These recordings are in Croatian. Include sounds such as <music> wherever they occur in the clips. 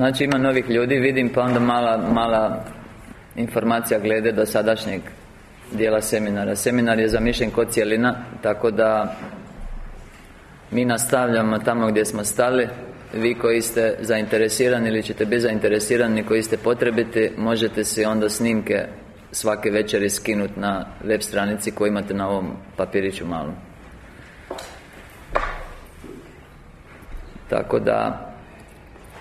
Znači ima novih ljudi, vidim pa onda mala, mala informacija glede do sadašnjeg dijela seminara. Seminar je zamišljen kod cijelina, tako da mi nastavljamo tamo gdje smo stali. Vi koji ste zainteresirani ili ćete biti zainteresirani koji ste potrebiti Možete si onda snimke svake večeri skinuti na web stranici koju imate na ovom papiriću malom. Tako da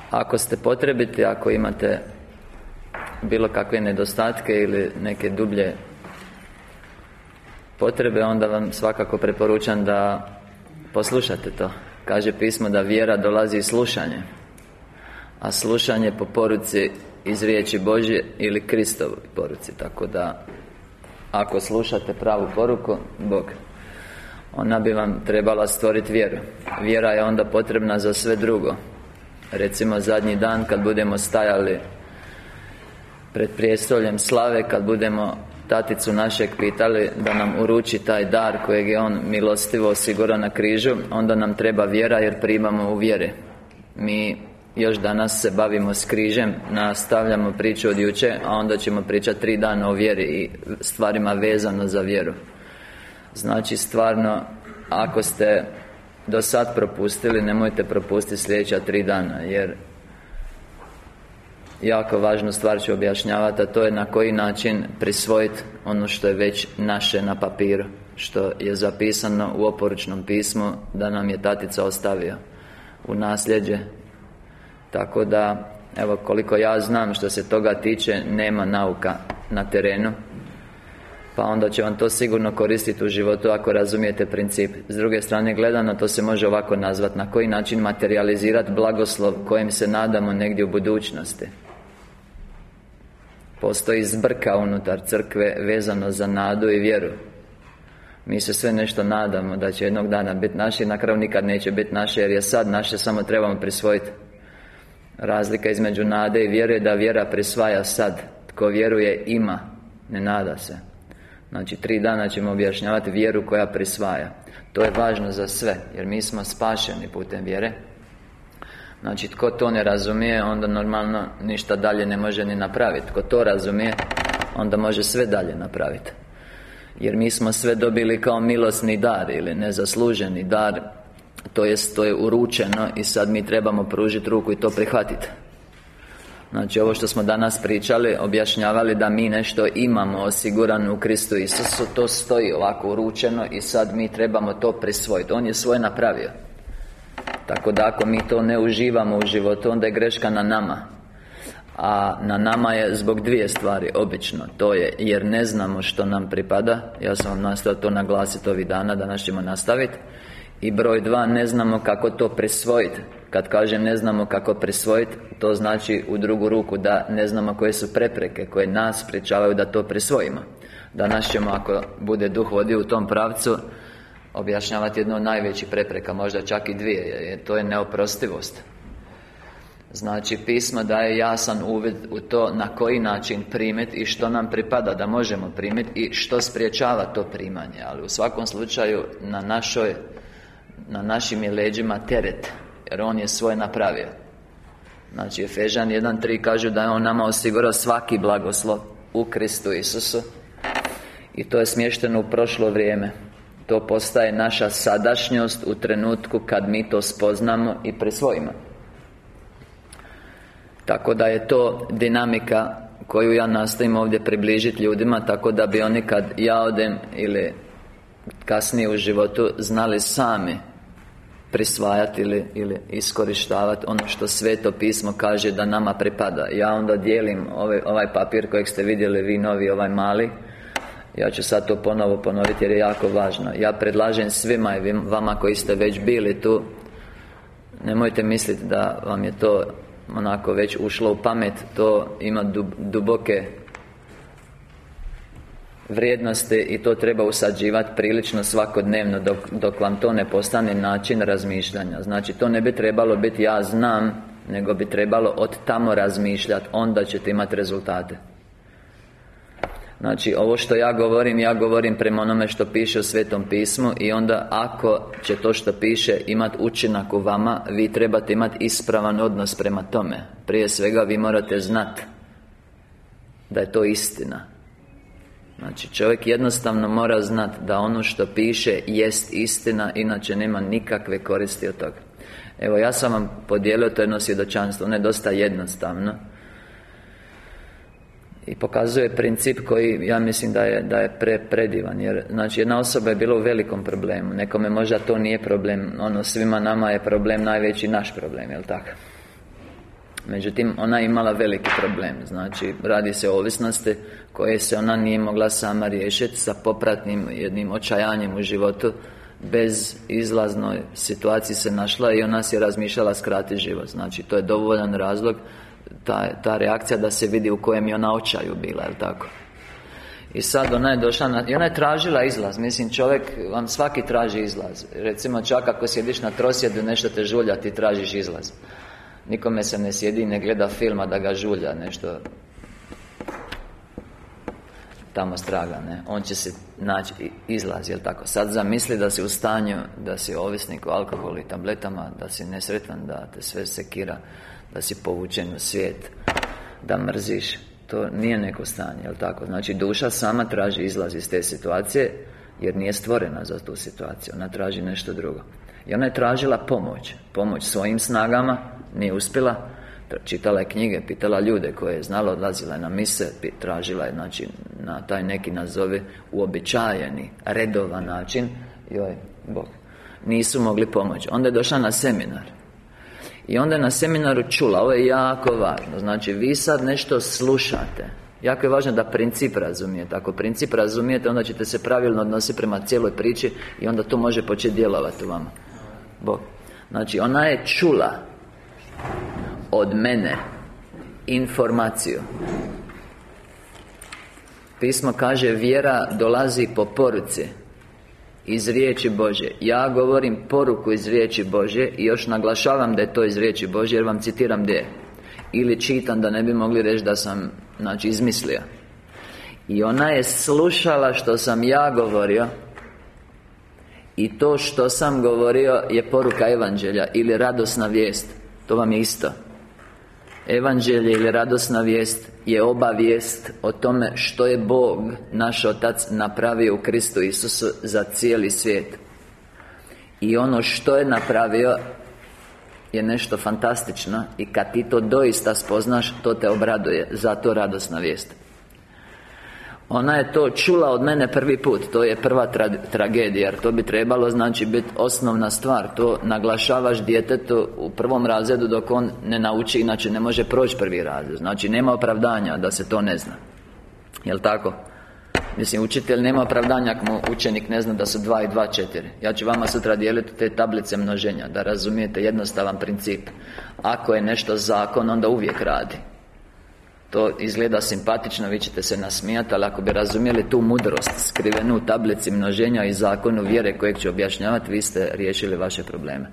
Ako ste potrebiti, ako imate Bilo kakve nedostatke ili neke dublje Potrebe, onda vam svakako preporučam da Poslušate to. Kaže pismo da vjera dolazi iz slušanje A slušanje po poruci iz riječi Božje ili Kristovoj poruci. Tako da Ako slušate pravu poruku Bog Ona bi vam trebala stvoriti vjeru. Vjera je onda potrebna za sve drugo Recimo zadnji dan kad budemo stajali Pred prijestoljem slave Kad budemo taticu našeg pitali da nam uruči taj dar kojeg je on milostivo osigurao na križu Onda nam treba vjera jer primamo u vjere Mi još danas se bavimo s križem Nastavljamo priču od juče A onda ćemo pričati tri dana o vjeri I stvarima vezano za vjeru. Znači stvarno Ako ste do sad propustili Nemojte propustiti sljedeća tri dana Jer jako važnu stvar ću objašnjavati A to je na koji način prisvojiti ono što je već naše na papiru Što je zapisano u oporučnom pismu Da nam je tatica ostavio U nasljeđe. Tako da Evo koliko ja znam što se toga tiče Nema nauka na terenu pa onda će vam to sigurno koristiti u životu ako razumijete princip. S druge strane gledano, to se može ovako nazvati Na koji način materializirati blagoslov kojem se nadamo negdje u budućnosti? Postoji zbrka unutar crkve vezano za nadu i vjeru. Mi se sve nešto nadamo da će jednog dana biti naši Na kraju nikad neće biti naše jer je sad naše samo trebamo prisvojiti Razlika između nade i vjere je da vjera prisvaja sad. Tko vjeruje ima, ne nada se Znači, tri dana ćemo objašnjavati vjeru koja prisvaja. To je važno za sve Jer mi smo spašeni putem vjere. Znači, tko to ne razumije, onda normalno ništa dalje ne može ni napraviti Tko to razumije, onda može sve dalje napraviti Jer mi smo sve dobili kao milosni dar Ili nezasluženi dar To jest, to je uručeno I sad mi trebamo pružiti ruku i to prihvatiti Znači, ovo što smo danas pričali, objašnjavali da mi nešto imamo osigurano u Kristu Isusu To stoji ovako uručeno i sad mi trebamo to prisvojiti. On je svoje napravio. Tako da ako mi to ne uživamo u životu Onda je greška na nama. A na nama je zbog dvije stvari Obično. To je jer ne znamo što nam pripada. Ja sam vam nastavio to naglasiti ovih dana Danas ćemo nastaviti I broj dva Ne znamo kako to prisvojiti Kad kažem ne znamo kako prisvojiti To znači u drugu ruku Da ne znamo koje su prepreke Koje nas pričavaju da to prisvojimo Danas ćemo ako bude duh vodio u tom pravcu objašnjavati jednu od najvećih prepreka, možda čak i dvije, jer to je neoprostivost. Znači, pismo daje jasan uvid u to na koji način primiti i što nam pripada da možemo primiti i što spriječava to primanje, ali u svakom slučaju na našoj, na našim je leđima teret, jer On je svoje napravio. Znači, Efežan 1.3 kažu da je On nama osigurao svaki blagoslov u Kristu Isusu. I to je smješteno u prošlo vrijeme. To postaje naša sadašnjost u trenutku kad mi to spoznamo i prisvojimo. Tako da je to dinamika koju ja nastojim ovdje približiti ljudima Tako da bi oni kad ja odem ili kasnije u životu znali sami prisvajati ili, ili iskorištavati ono što Sveto pismo kaže da nama pripada. Ja onda dijelim ovaj, ovaj papir kojeg ste vidjeli vi novi, ovaj mali. Ja ću sad to ponovo ponoviti jer je jako važno. Ja predlažem svima i vama koji ste već bili tu Nemojte misliti da vam je to onako već ušlo u pamet. To ima duboke vrijednosti i to treba usađivati prilično svakodnevno dok, dok vam to ne postane način razmišljanja. Znači to ne bi trebalo biti ja znam Nego bi trebalo od tamo razmišljati Onda ćete imati rezultate. Znači, ovo što ja govorim, ja govorim prema onome što piše u Svetom pismu I onda ako će to što piše imati učinak u vama Vi trebate imati ispravan odnos prema tome. Prije svega vi morate znati Da je to istina Znači, čovjek jednostavno mora znati da ono što piše jest istina Inače nema nikakve koristi od toga Evo, ja sam vam podijelio to jedno svjedočanstvo Ono je dosta jednostavno i pokazuje princip koji ja mislim da je, da je pre, predivan Jer, znači, jedna osoba je bila u velikom problemu Nekome možda to nije problem Ono, svima nama je problem najveći naš problem, jel tako? Međutim, ona je imala veliki problem. Znači, radi se o ovisnosti Koje se ona nije mogla sama riješiti Sa popratnim jednim očajanjem u životu Bez izlaznoj situaciji se našla I ona si je razmišljala skrati život. Znači, to je dovoljan razlog ta, ta reakcija da se vidi u kojem je ona očaju bila, jel tako? I sad ona je došla na, I ona je tražila izlaz. Mislim, čovjek vam svaki traži izlaz. Recimo, čak ako sjediš na trosjedu Nešto te žulja, ti tražiš izlaz Nikome se ne sjedi ne gleda filma da ga žulja Nešto. Tamo straga, ne? On će se naći izlaz, jel tako? Sad zamisli da si u stanju Da si ovisnik o alkoholu i tabletama Da si nesretan, da te sve sekira da si povučen u svijet Da mrziš. To nije neko stanje, jel tako? Znači duša sama traži izlaz iz te situacije Jer nije stvorena za tu situaciju. Ona traži nešto drugo I ona je tražila pomoć Pomoć svojim snagama Nije uspjela. Čitala je knjige, pitala ljude koje je znala Odlazila je na mise Tražila je, znači, na taj neki nazove Uobičajeni, redovan način. Joj, Bog Nisu mogli pomoći Onda je došla na seminar. I onda je na seminaru čula, ovo je jako važno Znači, vi sad nešto slušate. Jako je važno da princip razumijete. Ako princip razumijete, onda ćete se pravilno odnositi prema cijeloj priči I onda to može početi djelovati u vama Bog. Znači, ona je čula Od mene Informaciju. Pismo kaže, vjera dolazi po poruci iz riječi Bože. Ja govorim poruku iz riječi Bože I još naglašavam da je to iz riječi Bože Jer vam citiram gdje Ili čitam da ne bi mogli reći da sam Znači izmislio. I ona je slušala što sam ja govorio I to što sam govorio je poruka evanđelja Ili radosna vijest. To vam je isto. Evanđelje ili radosna vijest je obavijest o tome što je Bog, naš Otac, napravio u Kristu Isusu za cijeli svijet. I ono što je napravio je nešto fantastično I kad ti to doista spoznaš, to te obraduje. Zato radosna vijest ona je to čula od mene prvi put. To je prva tragedija Jer to bi trebalo znači biti osnovna stvar. To naglašavaš djetetu u prvom razredu Dok on ne nauči Inače ne može proći prvi razred. Znači nema opravdanja da se to ne zna. Jel' tako? Mislim, učitelj nema opravdanja ako mu učenik ne zna da su 2 i 2 4 Ja ću vama sutra dijeliti te tablice množenja Da razumijete jednostavan princip. Ako je nešto zakon, onda uvijek radi to izgleda simpatično, vi ćete se nasmijati Ali ako bi razumjeli tu mudrost Skrivenu u tablici množenja i zakonu vjere Kojeg ću objašnjavati Vi ste riješili vaše probleme.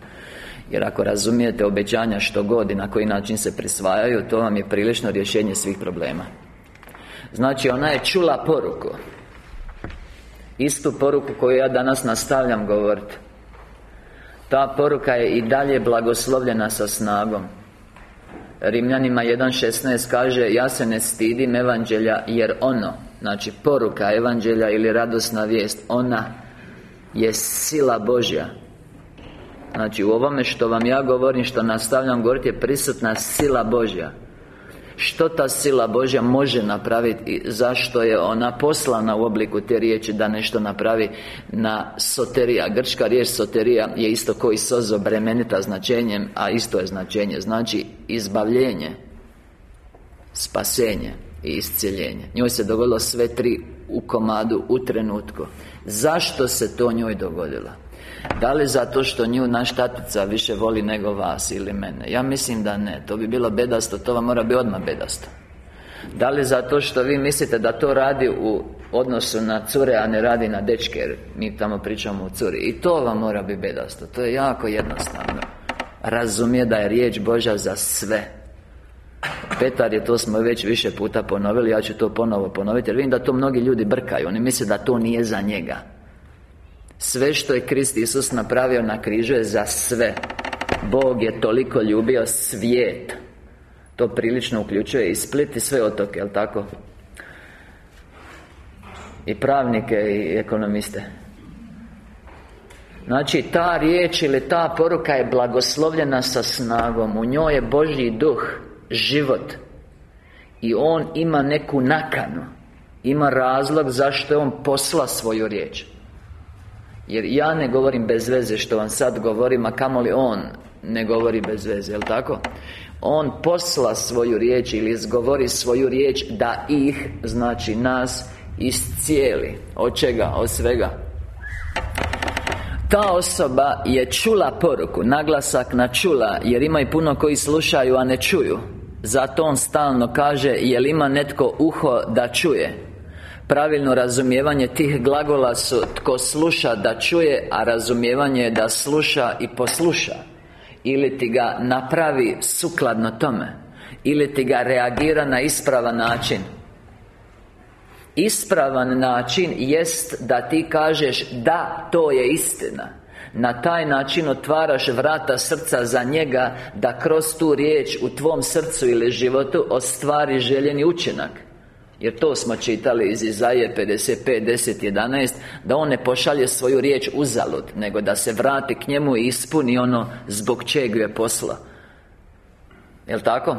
Jer ako razumijete obećanja što god I na koji način se prisvajaju To vam je prilično rješenje svih problema. Znači ona je čula poruku. Istu poruku koju ja danas nastavljam govoriti Ta poruka je i dalje blagoslovljena sa snagom Rimljanima 1.16 kaže Ja se ne stidim evanđelja jer ono Znači poruka evanđelja ili radosna vijest Ona je sila Božja. Znači u ovome što vam ja govorim Što nastavljam govoriti je prisutna sila Božja što ta sila Božja može napraviti i zašto je ona poslana u obliku te riječi da nešto napravi na soterija. Grčka riječ soterija je isto koji sozo bremenita značenjem A isto je značenje Znači izbavljenje Spasenje i iscjeljenje Njoj se dogodilo sve tri u komadu, u trenutku. Zašto se to njoj dogodilo? Da li zato što nju naš tatica više voli nego vas ili mene? Ja mislim da ne, to bi bilo bedasto, to vam mora biti odmah bedasto. Da li zato što vi mislite da to radi u odnosu na cure, a ne radi na dečke Jer mi tamo pričamo o curi? I to vam mora biti bedasto, to je jako jednostavno. Razumije da je riječ Božja za sve. Petar je, to smo već više puta ponovili Ja ću to ponovo ponoviti Jer vidim da to mnogi ljudi brkaju. Oni misle da to nije za njega Sve što je Krist Isus napravio na križu je za sve. Bog je toliko ljubio svijet. To prilično uključuje i Split i sve otoke, jel tako? I pravnike i ekonomiste. Znači, ta riječ ili ta poruka je blagoslovljena sa snagom. U njoj je Božji duh Život. I On ima neku nakanu. Ima razlog zašto je On posla svoju riječ Jer ja ne govorim bez veze što vam sad govorim A kamoli On ne govori bez veze, jel tako? On posla svoju riječ ili izgovori svoju riječ Da ih, znači nas, iscijeli Od čega? Od svega ta osoba je čula poruku Naglasak na čula Jer ima i puno koji slušaju, a ne čuju Zato on stalno kaže Jel ima netko uho da čuje Pravilno razumijevanje tih glagola su Tko sluša da čuje A razumijevanje je da sluša i posluša. Ili ti ga napravi sukladno tome. Ili ti ga reagira na ispravan način. Ispravan način jest da ti kažeš Da, to je istina. Na taj način otvaraš vrata srca za njega Da kroz tu riječ u tvom srcu ili životu Ostvari željeni učinak jer to smo čitali iz Izaije 55, 10, 11 Da on ne pošalje svoju riječ uzalud Nego da se vrati k njemu i ispuni ono zbog čeg je posla. Jel' tako?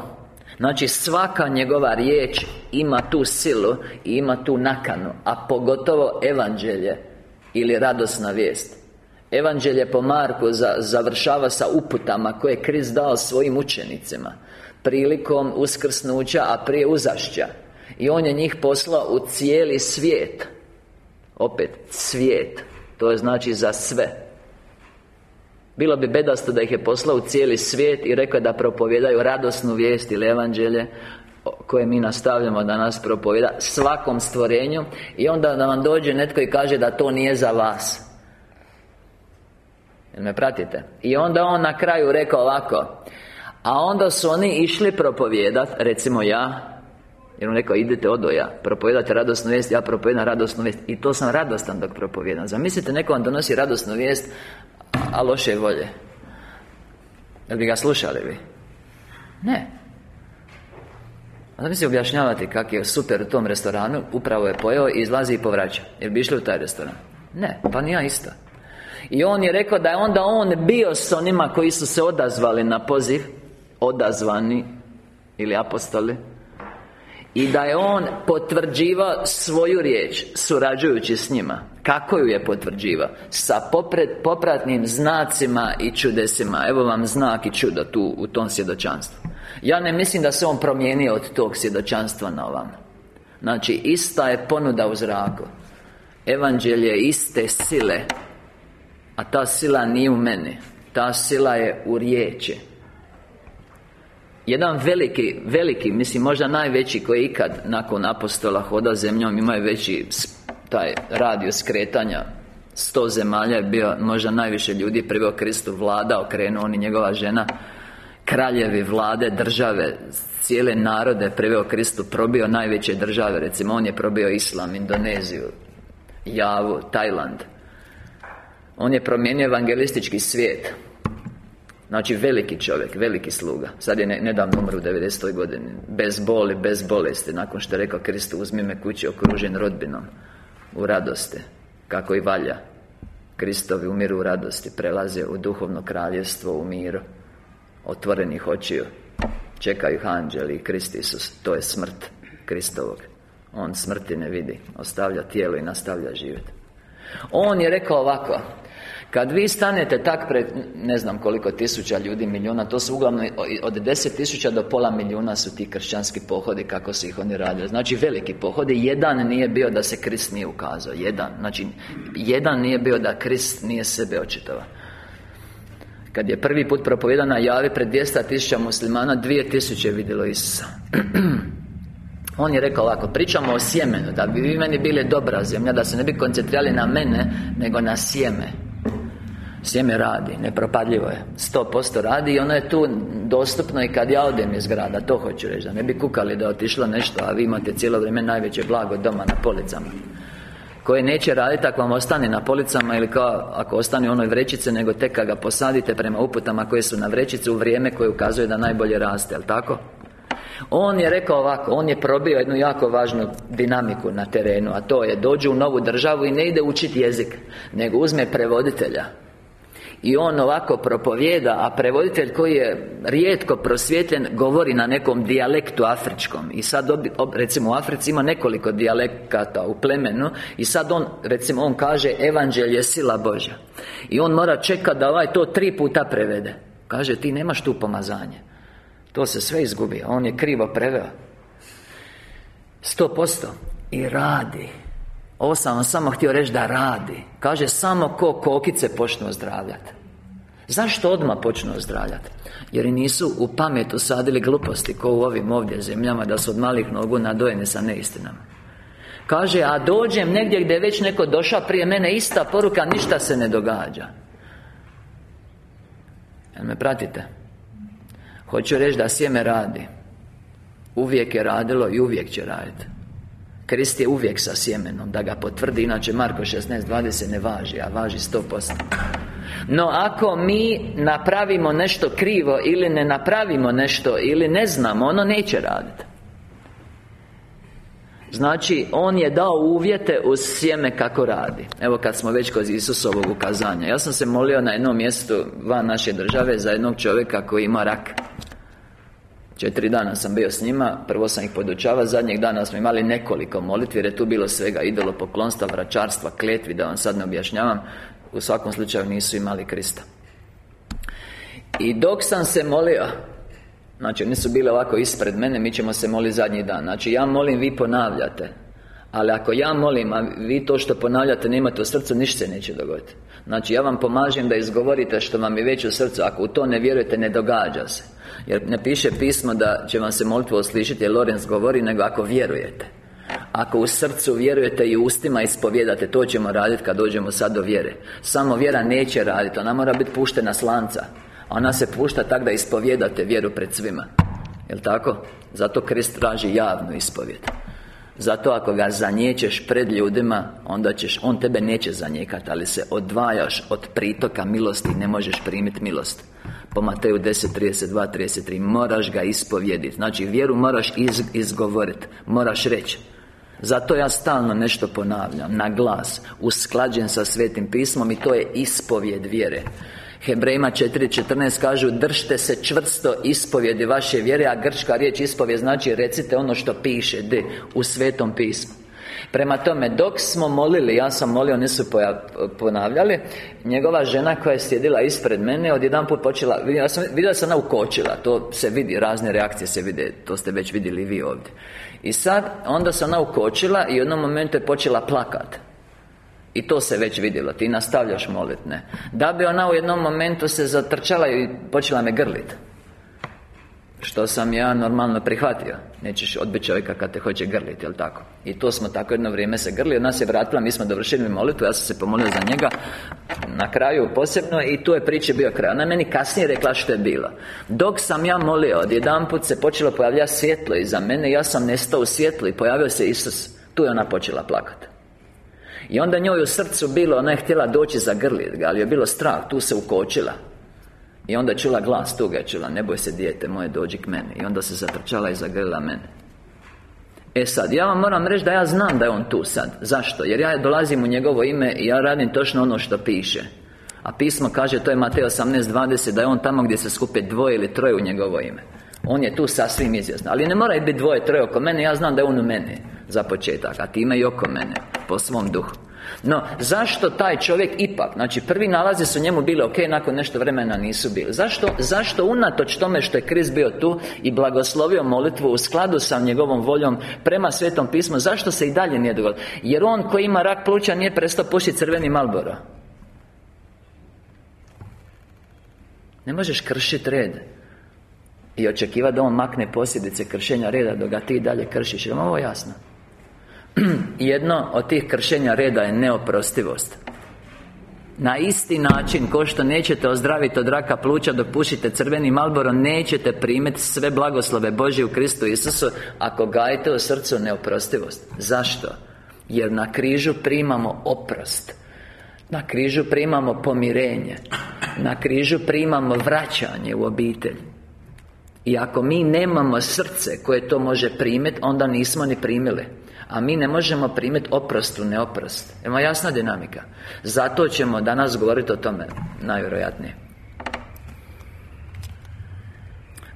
Znači svaka njegova riječ ima tu silu i ima tu nakanu A pogotovo evanđelje Ili radosna vijest. Evanđelje po Marku završava sa uputama koje je Krist dao svojim učenicima Prilikom uskrsnuća, a prije uzašća I On je njih poslao u cijeli svijet. Opet, svijet. To je znači za sve. Bilo bi bedasto da ih je poslao u cijeli svijet I rekao da propovjedaju radosnu vijest ili evanđelje koje mi nastavljamo danas propovjeda svakom stvorenju. I onda da vam dođe netko i kaže da to nije za vas. Jel me pratite? I onda on na kraju rekao ovako A onda su oni išli propovijedat Recimo ja jer on rekao, idete odoja Propovijedate radosnu vijest, ja propovijedam radosnu vijest. I to sam radostan dok propovijedam. Zamislite, neko vam donosi radosnu vijest a loše volje. Jel bi ga slušali vi? Ne. A se objašnjavati kak je super u tom restoranu Upravo je pojeo i izlazi i povraća. Jer bi išli u taj restoran? Ne, pa ni ja isto. I on je rekao da je onda on bio s onima koji su se odazvali na poziv Odazvani Ili apostoli i da je on potvrđivao svoju riječ Surađujući s njima. Kako ju je potvrđivao? Sa popratnim znacima i čudesima. Evo vam znak i čudo tu u tom svjedočanstvu. Ja ne mislim da se on promijenio od tog svjedočanstva na ovam Znači, ista je ponuda u zraku. Evanđelje iste sile A ta sila nije u meni. Ta sila je u riječi jedan veliki, veliki, mislim možda najveći koji ikad nakon apostola hoda zemljom imaju veći taj radio skretanja. Sto zemalja je bio možda najviše ljudi priveo Kristu vlada okrenuo on i njegova žena Kraljevi, vlade, države Cijele narode priveo Kristu Probio najveće države Recimo on je probio Islam, Indoneziju Javu, Tajland. On je promijenio evangelistički svijet Znači veliki čovjek, veliki sluga. Sad je nedavno umro u 90. godini. Bez boli, bez bolesti. Nakon što je rekao Kristu Uzmi me kući okružen rodbinom. U radosti. Kako i valja. Kristovi umiru u radosti. Prelaze u duhovno kraljevstvo u miru. Otvorenih očiju. Čekaju anđeli i Krist Isus. To je smrt Kristovog. On smrti ne vidi. Ostavlja tijelo i nastavlja živjeti On je rekao ovako kad vi stanete tak pred, ne znam koliko tisuća ljudi, milijuna To su uglavnom od deset tisuća do pola milijuna su ti kršćanski pohodi Kako su ih oni radili. Znači veliki pohodi. Jedan nije bio da se Krist nije ukazao. Jedan. Znači, jedan nije bio da Krist nije sebe očitava kad je prvi put propovedana javi pred 200 tisuća muslimana Dvije tisuće vidjelo Isusa. <clears throat> On je rekao ovako Pričamo o sjemenu Da bi vi meni bili dobra zemlja Da se ne bi koncentrirali na mene Nego na sjeme Sjeme radi, nepropadljivo je. Sto posto radi i ono je tu dostupno i kad ja odem iz grada To hoću reći, da ne bi kukali da je otišlo nešto A vi imate cijelo vrijeme najveće blago doma na policama. Koje neće raditi ako vam ostane na policama ili kao ako ostane u onoj vrećice nego tek kad ga posadite prema uputama koje su na vrećici u vrijeme koje ukazuje da najbolje raste, jel tako? On je rekao ovako, on je probio jednu jako važnu dinamiku na terenu A to je, dođe u novu državu i ne ide učiti jezik Nego uzme prevoditelja i on ovako propovijeda, a prevoditelj koji je rijetko prosvjetljen Govori na nekom dijalektu afričkom. I sad, recimo u Africi ima nekoliko dijalekata u plemenu I sad on, recimo on kaže Evanđelje je sila Božja. I on mora čekati da ovaj to tri puta prevede. Kaže, ti nemaš tu pomazanje. To se sve izgubi, on je krivo preveo. Sto posto. I radi ovo sam vam samo htio reći da radi. Kaže samo ko kokice počnu ozdravljati Zašto odmah počnu ozdravljati? Jer nisu u pametu sadili gluposti Ko u ovim ovdje zemljama Da su od malih nogu nadojeni sa neistinama. Kaže, a dođem negdje gdje je već neko došao prije mene Ista poruka, ništa se ne događa. Jel me pratite? Hoću reći da sjeme radi. Uvijek je radilo i uvijek će raditi Krist je uvijek sa sjemenom Da ga potvrdi Inače Marko 16.20 ne važi A važi 100% No ako mi napravimo nešto krivo Ili ne napravimo nešto Ili ne znamo Ono neće raditi Znači, On je dao uvjete uz sjeme kako radi. Evo kad smo već kod Isusovog ukazanja. Ja sam se molio na jednom mjestu Van naše države Za jednog čovjeka koji ima rak Četiri dana sam bio s njima Prvo sam ih podučavao Zadnjeg dana smo imali nekoliko molitvi Jer je tu bilo svega Idolo poklonstva, vračarstva, kletvi Da vam sad ne objašnjavam U svakom slučaju nisu imali Krista. I dok sam se molio Znači, oni su bili ovako ispred mene Mi ćemo se moliti zadnji dan. Znači, ja molim, vi ponavljate. Ali ako ja molim, a vi to što ponavljate nemate u srcu, ništa se neće dogoditi. Znači, ja vam pomažem da izgovorite što vam je već u srcu. Ako u to ne vjerujete, ne događa se Jer ne piše pismo da će vam se molitva oslišiti Jer Lorenz govori, nego ako vjerujete. Ako u srcu vjerujete i ustima ispovjedate To ćemo raditi kad dođemo sad do vjere. Samo vjera neće raditi Ona mora biti puštena slanca Ona se pušta tak da ispovjedate vjeru pred svima. Jel' tako? Zato Krist traži javnu ispovjed. Zato ako ga zaniječeš pred ljudima Onda ćeš, on tebe neće zanijekati Ali se odvajaš od pritoka milosti Ne možeš primiti milost Po Mateju 10.32, 33 Moraš ga ispovjediti Znači vjeru moraš iz, izgovoriti Moraš reći zato ja stalno nešto ponavljam Na glas Usklađen sa Svetim pismom I to je ispovjed vjere. Hebrejima 4.14 kažu Držte se čvrsto ispovjedi vaše vjere A grčka riječ ispovjed znači Recite ono što piše U Svetom pismu Prema tome, dok smo molili, ja sam molio, nisu ponavljali Njegova žena koja je sjedila ispred mene Odjedan put počela Vidio sam, vidio sam ona ukočila To se vidi, razne reakcije se vide To ste već vidjeli vi ovdje. I sad, onda se ona ukočila I u jednom momentu je počela plakat. I to se već vidjelo, ti nastavljaš molit, ne. Da bi ona u jednom momentu se zatrčala i počela me grlit Što sam ja normalno prihvatio. Nećeš odbiti čovjeka kad te hoće grliti, jel tako? I to smo tako jedno vrijeme se grli Od nas je vratila, mi smo dovršili molitvu Ja sam se pomolio za njega Na kraju posebno I tu je priče bio kraj. Ona meni kasnije rekla što je bilo. Dok sam ja molio, odjedanput se počelo pojavljati svjetlo iza mene Ja sam nestao u svjetlu i pojavio se Isus. Tu je ona počela plakati i onda njoj u srcu bilo, ona je htjela doći za grlit ga Ali je bilo strah, tu se ukočila I onda je čula glas, tu ga je čula Ne boj se dijete moje, dođi k meni. I onda se zatrčala i zagrlila mene. E sad, ja vam moram reći da ja znam da je on tu sad. Zašto? Jer ja dolazim u njegovo ime i ja radim točno ono što piše. A pismo kaže, to je Matej 18.20 Da je on tamo gdje se skupe dvoje ili troje u njegovo ime. On je tu sasvim izjasno Ali ne mora biti dvoje, troje oko mene Ja znam da je on u mene Za početak A time i oko mene Po svom duhu no, zašto taj čovjek ipak Znači, prvi nalazi su njemu bili ok Nakon nešto vremena nisu bili Zašto? Zašto unatoč tome što je Krist bio tu I blagoslovio molitvu u skladu sa njegovom voljom Prema Svetom pismu Zašto se i dalje nije dogodilo? Jer on koji ima rak pluća Nije prestao pušiti crveni malboro Ne možeš kršiti red I očekivati da on makne posljedice kršenja reda Dok ga ti dalje kršiš Je ovo jasno? <clears throat> Jedno od tih kršenja reda je neoprostivost. Na isti način ko što nećete ozdraviti od raka pluća dok pušite crveni malboro Nećete primiti sve blagoslove Božje u Kristu Isusu Ako gajite u srcu neoprostivost. Zašto? Jer na križu primamo oprost. Na križu primamo pomirenje. Na križu primamo vraćanje u obitelj. I ako mi nemamo srce koje to može primiti Onda nismo ni primili a mi ne možemo primiti oprost u neoprost. Ima jasna dinamika? Zato ćemo danas govoriti o tome Najvjerojatnije.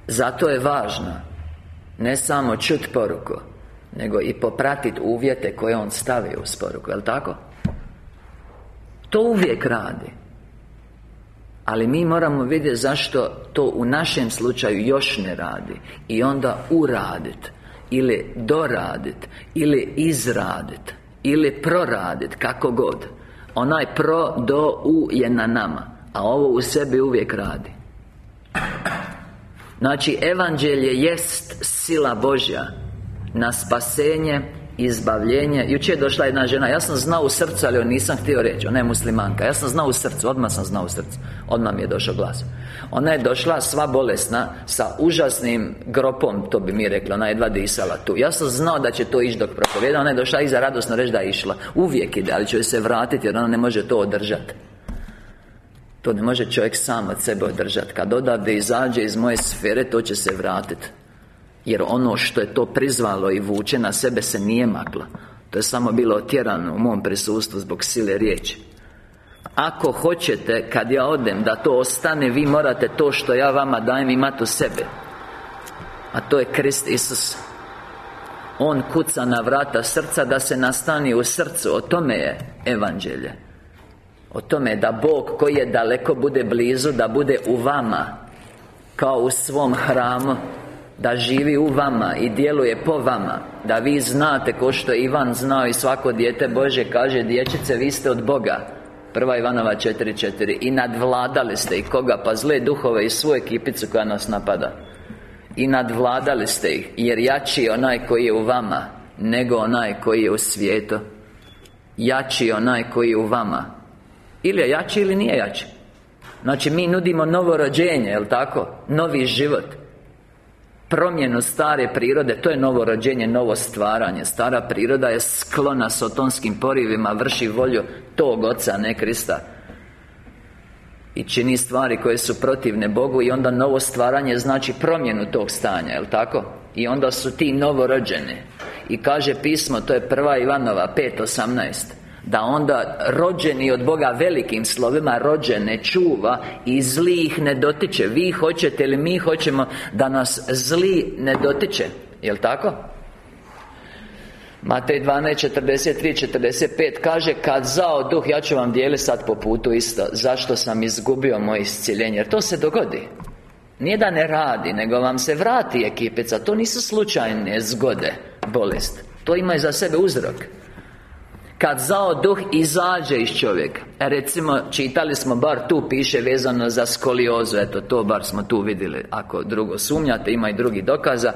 Zato je važno Ne samo čut poruku Nego i popratiti uvjete koje on stavi u poruku Jel' tako? To uvijek radi ali mi moramo vidjeti zašto to u našem slučaju još ne radi I onda uraditi ili doradit Ili izradit Ili proradit, kako god. Onaj pro, do, u je na nama A ovo u sebi uvijek radi. Znači, evanđelje jest sila Božja Na spasenje izbavljenje Jučer je došla jedna žena Ja sam znao u srcu, ali nisam htio reći Ona je muslimanka. Ja sam znao u srcu, odmah sam znao u srcu. Odmah mi je došao glas. Ona je došla sva bolesna Sa užasnim gropom, to bi mi rekla Ona je dva disala tu. Ja sam znao da će to ići dok propovjeda Ona je došla iza radosno reći da je išla. Uvijek ide, ali će se vratiti Jer ona ne može to održati to ne može čovjek sam od sebe održati Kad odavde izađe iz moje sfere To će se vratiti jer ono što je to prizvalo i vuče na sebe se nije maklo. To je samo bilo otjerano u mom prisustvu zbog sile riječi. Ako hoćete, kad ja odem, da to ostane Vi morate to što ja vama dajem imati u sebe A to je Krist Isus. On kuca na vrata srca da se nastani u srcu. O tome je Evanđelje. O tome je da Bog koji je daleko bude blizu Da bude u vama Kao u svom hramu da živi u vama i djeluje po vama Da vi znate ko što Ivan znao i svako dijete Bože kaže Dječice, vi ste od Boga. Prva Ivanova 4.4 I nadvladali ste i koga? Pa zle duhove i svoju ekipicu koja nas napada. I nadvladali ste ih Jer jači je onaj koji je u vama Nego onaj koji je u svijetu. Jači je onaj koji je u vama. Ili je jači ili nije jači. Znači mi nudimo novo rođenje, jel tako? Novi život promjenu stare prirode To je novo rođenje, novo stvaranje. Stara priroda je sklona sotonskim porivima Vrši volju tog Oca, ne Krista. I čini stvari koje su protivne Bogu I onda novo stvaranje znači promjenu tog stanja, jel tako? I onda su ti novorođene I kaže pismo, to je prva Ivanova 5.18 da onda rođeni od Boga velikim slovima rođene čuva i zli ih ne dotiče. Vi hoćete ili mi hoćemo da nas zli ne dotiče Jel' tako? Matej 12, 43, 45 kaže Kad zao duh, ja ću vam dijeliti sad po putu isto Zašto sam izgubio moje isciljenje? Jer to se dogodi. Nije da ne radi, nego vam se vrati ekipica. To nisu slučajne zgode, bolest. To ima i za sebe uzrok kad zao duh izađe iz čovjeka. E, Recimo, čitali smo, bar tu piše vezano za skoliozu. Eto, to bar smo tu vidjeli. Ako drugo sumnjate, ima i drugi dokaza.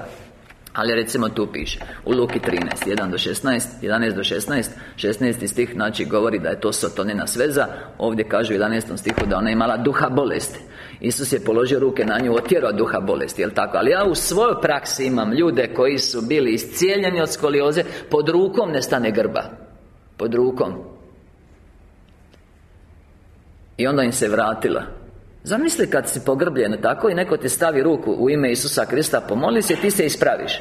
Ali recimo tu piše. U Luki 13, 1 do 16 11 do 16 16 stih znači govori da je to sotonina sveza. Ovdje kaže u 11 stihu da ona imala duha bolesti. Isus je položio ruke na nju, otjerao duha bolesti, jel tako? Ali ja u svojoj praksi imam ljude koji su bili iscijeljeni od skolioze Pod rukom ne stane grba pod rukom. I onda im se vratila. Zamisli kad si pogrbljen tako i neko ti stavi ruku u ime Isusa Krista Pomoli se ti se ispraviš.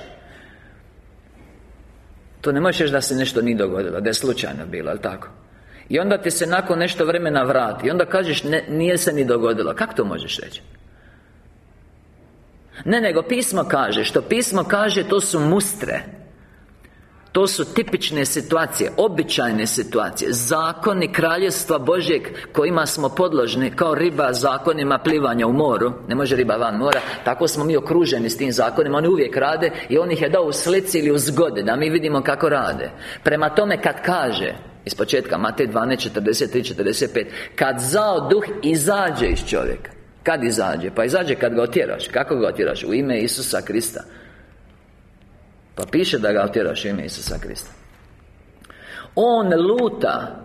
To ne možeš da se nešto ni dogodilo Da je slučajno bilo, ali tako? I onda ti se nakon nešto vremena vrati. I onda kažeš ne, nije se ni dogodilo. Kako to možeš reći? Ne, nego pismo kaže. Što pismo kaže to su mustre to su tipične situacije, običajne situacije. Zakoni kraljevstva Božjeg Kojima smo podložni Kao riba zakonima plivanja u moru. Ne može riba van mora. Tako smo mi okruženi s tim zakonima. Oni uvijek rade I on ih je dao u slici ili u zgode Da mi vidimo kako rade. Prema tome kad kaže Iz početka Matej 12, 43, 45 Kad zao duh izađe iz čovjeka. Kad izađe? Pa izađe kad ga otjeraš. Kako ga otjeraš? U ime Isusa Krista pa piše da ga otjeraš ime Isusa Krista. On luta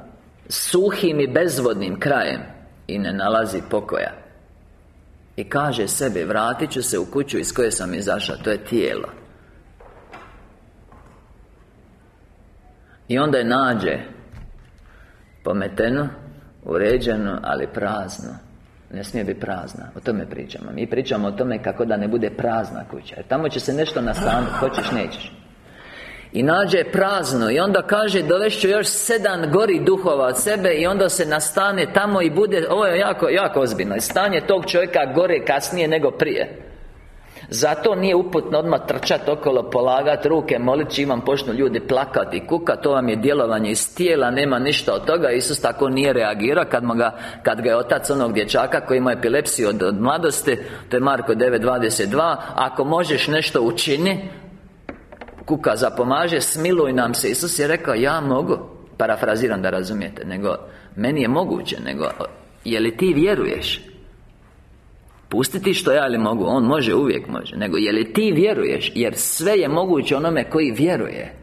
Suhim i bezvodnim krajem I ne nalazi pokoja. I kaže sebi Vratit ću se u kuću iz koje sam izašao To je tijelo. I onda je nađe Pometeno Uređeno, ali prazno ne smije biti prazna, o tome pričamo. Mi pričamo o tome kako da ne bude prazna kuća. Jer tamo će se nešto nastaniti, hoćeš, nećeš. I nađe prazno I onda kaže dovešću još sedam gori duhova od sebe I onda se nastane tamo i bude Ovo je jako, jako ozbiljno. Stanje tog čovjeka gore kasnije nego prije zato nije uputno odmah trčati okolo, polagati ruke, moliti vam počnu ljudi plakati i kuka To vam je djelovanje iz tijela, nema ništa od toga Isus tako nije reagirao kad, ga, kad ga je otac onog dječaka koji ima epilepsiju od, od mladosti To je Marko 9.22 Ako možeš nešto učini Kuka zapomaže, smiluj nam se Isus je rekao, ja mogu Parafraziram da razumijete Nego, meni je moguće Nego, je li ti vjeruješ? Pustiti što ja li mogu, on može, uvijek može. Nego je li ti vjeruješ? Jer sve je moguće onome koji vjeruje.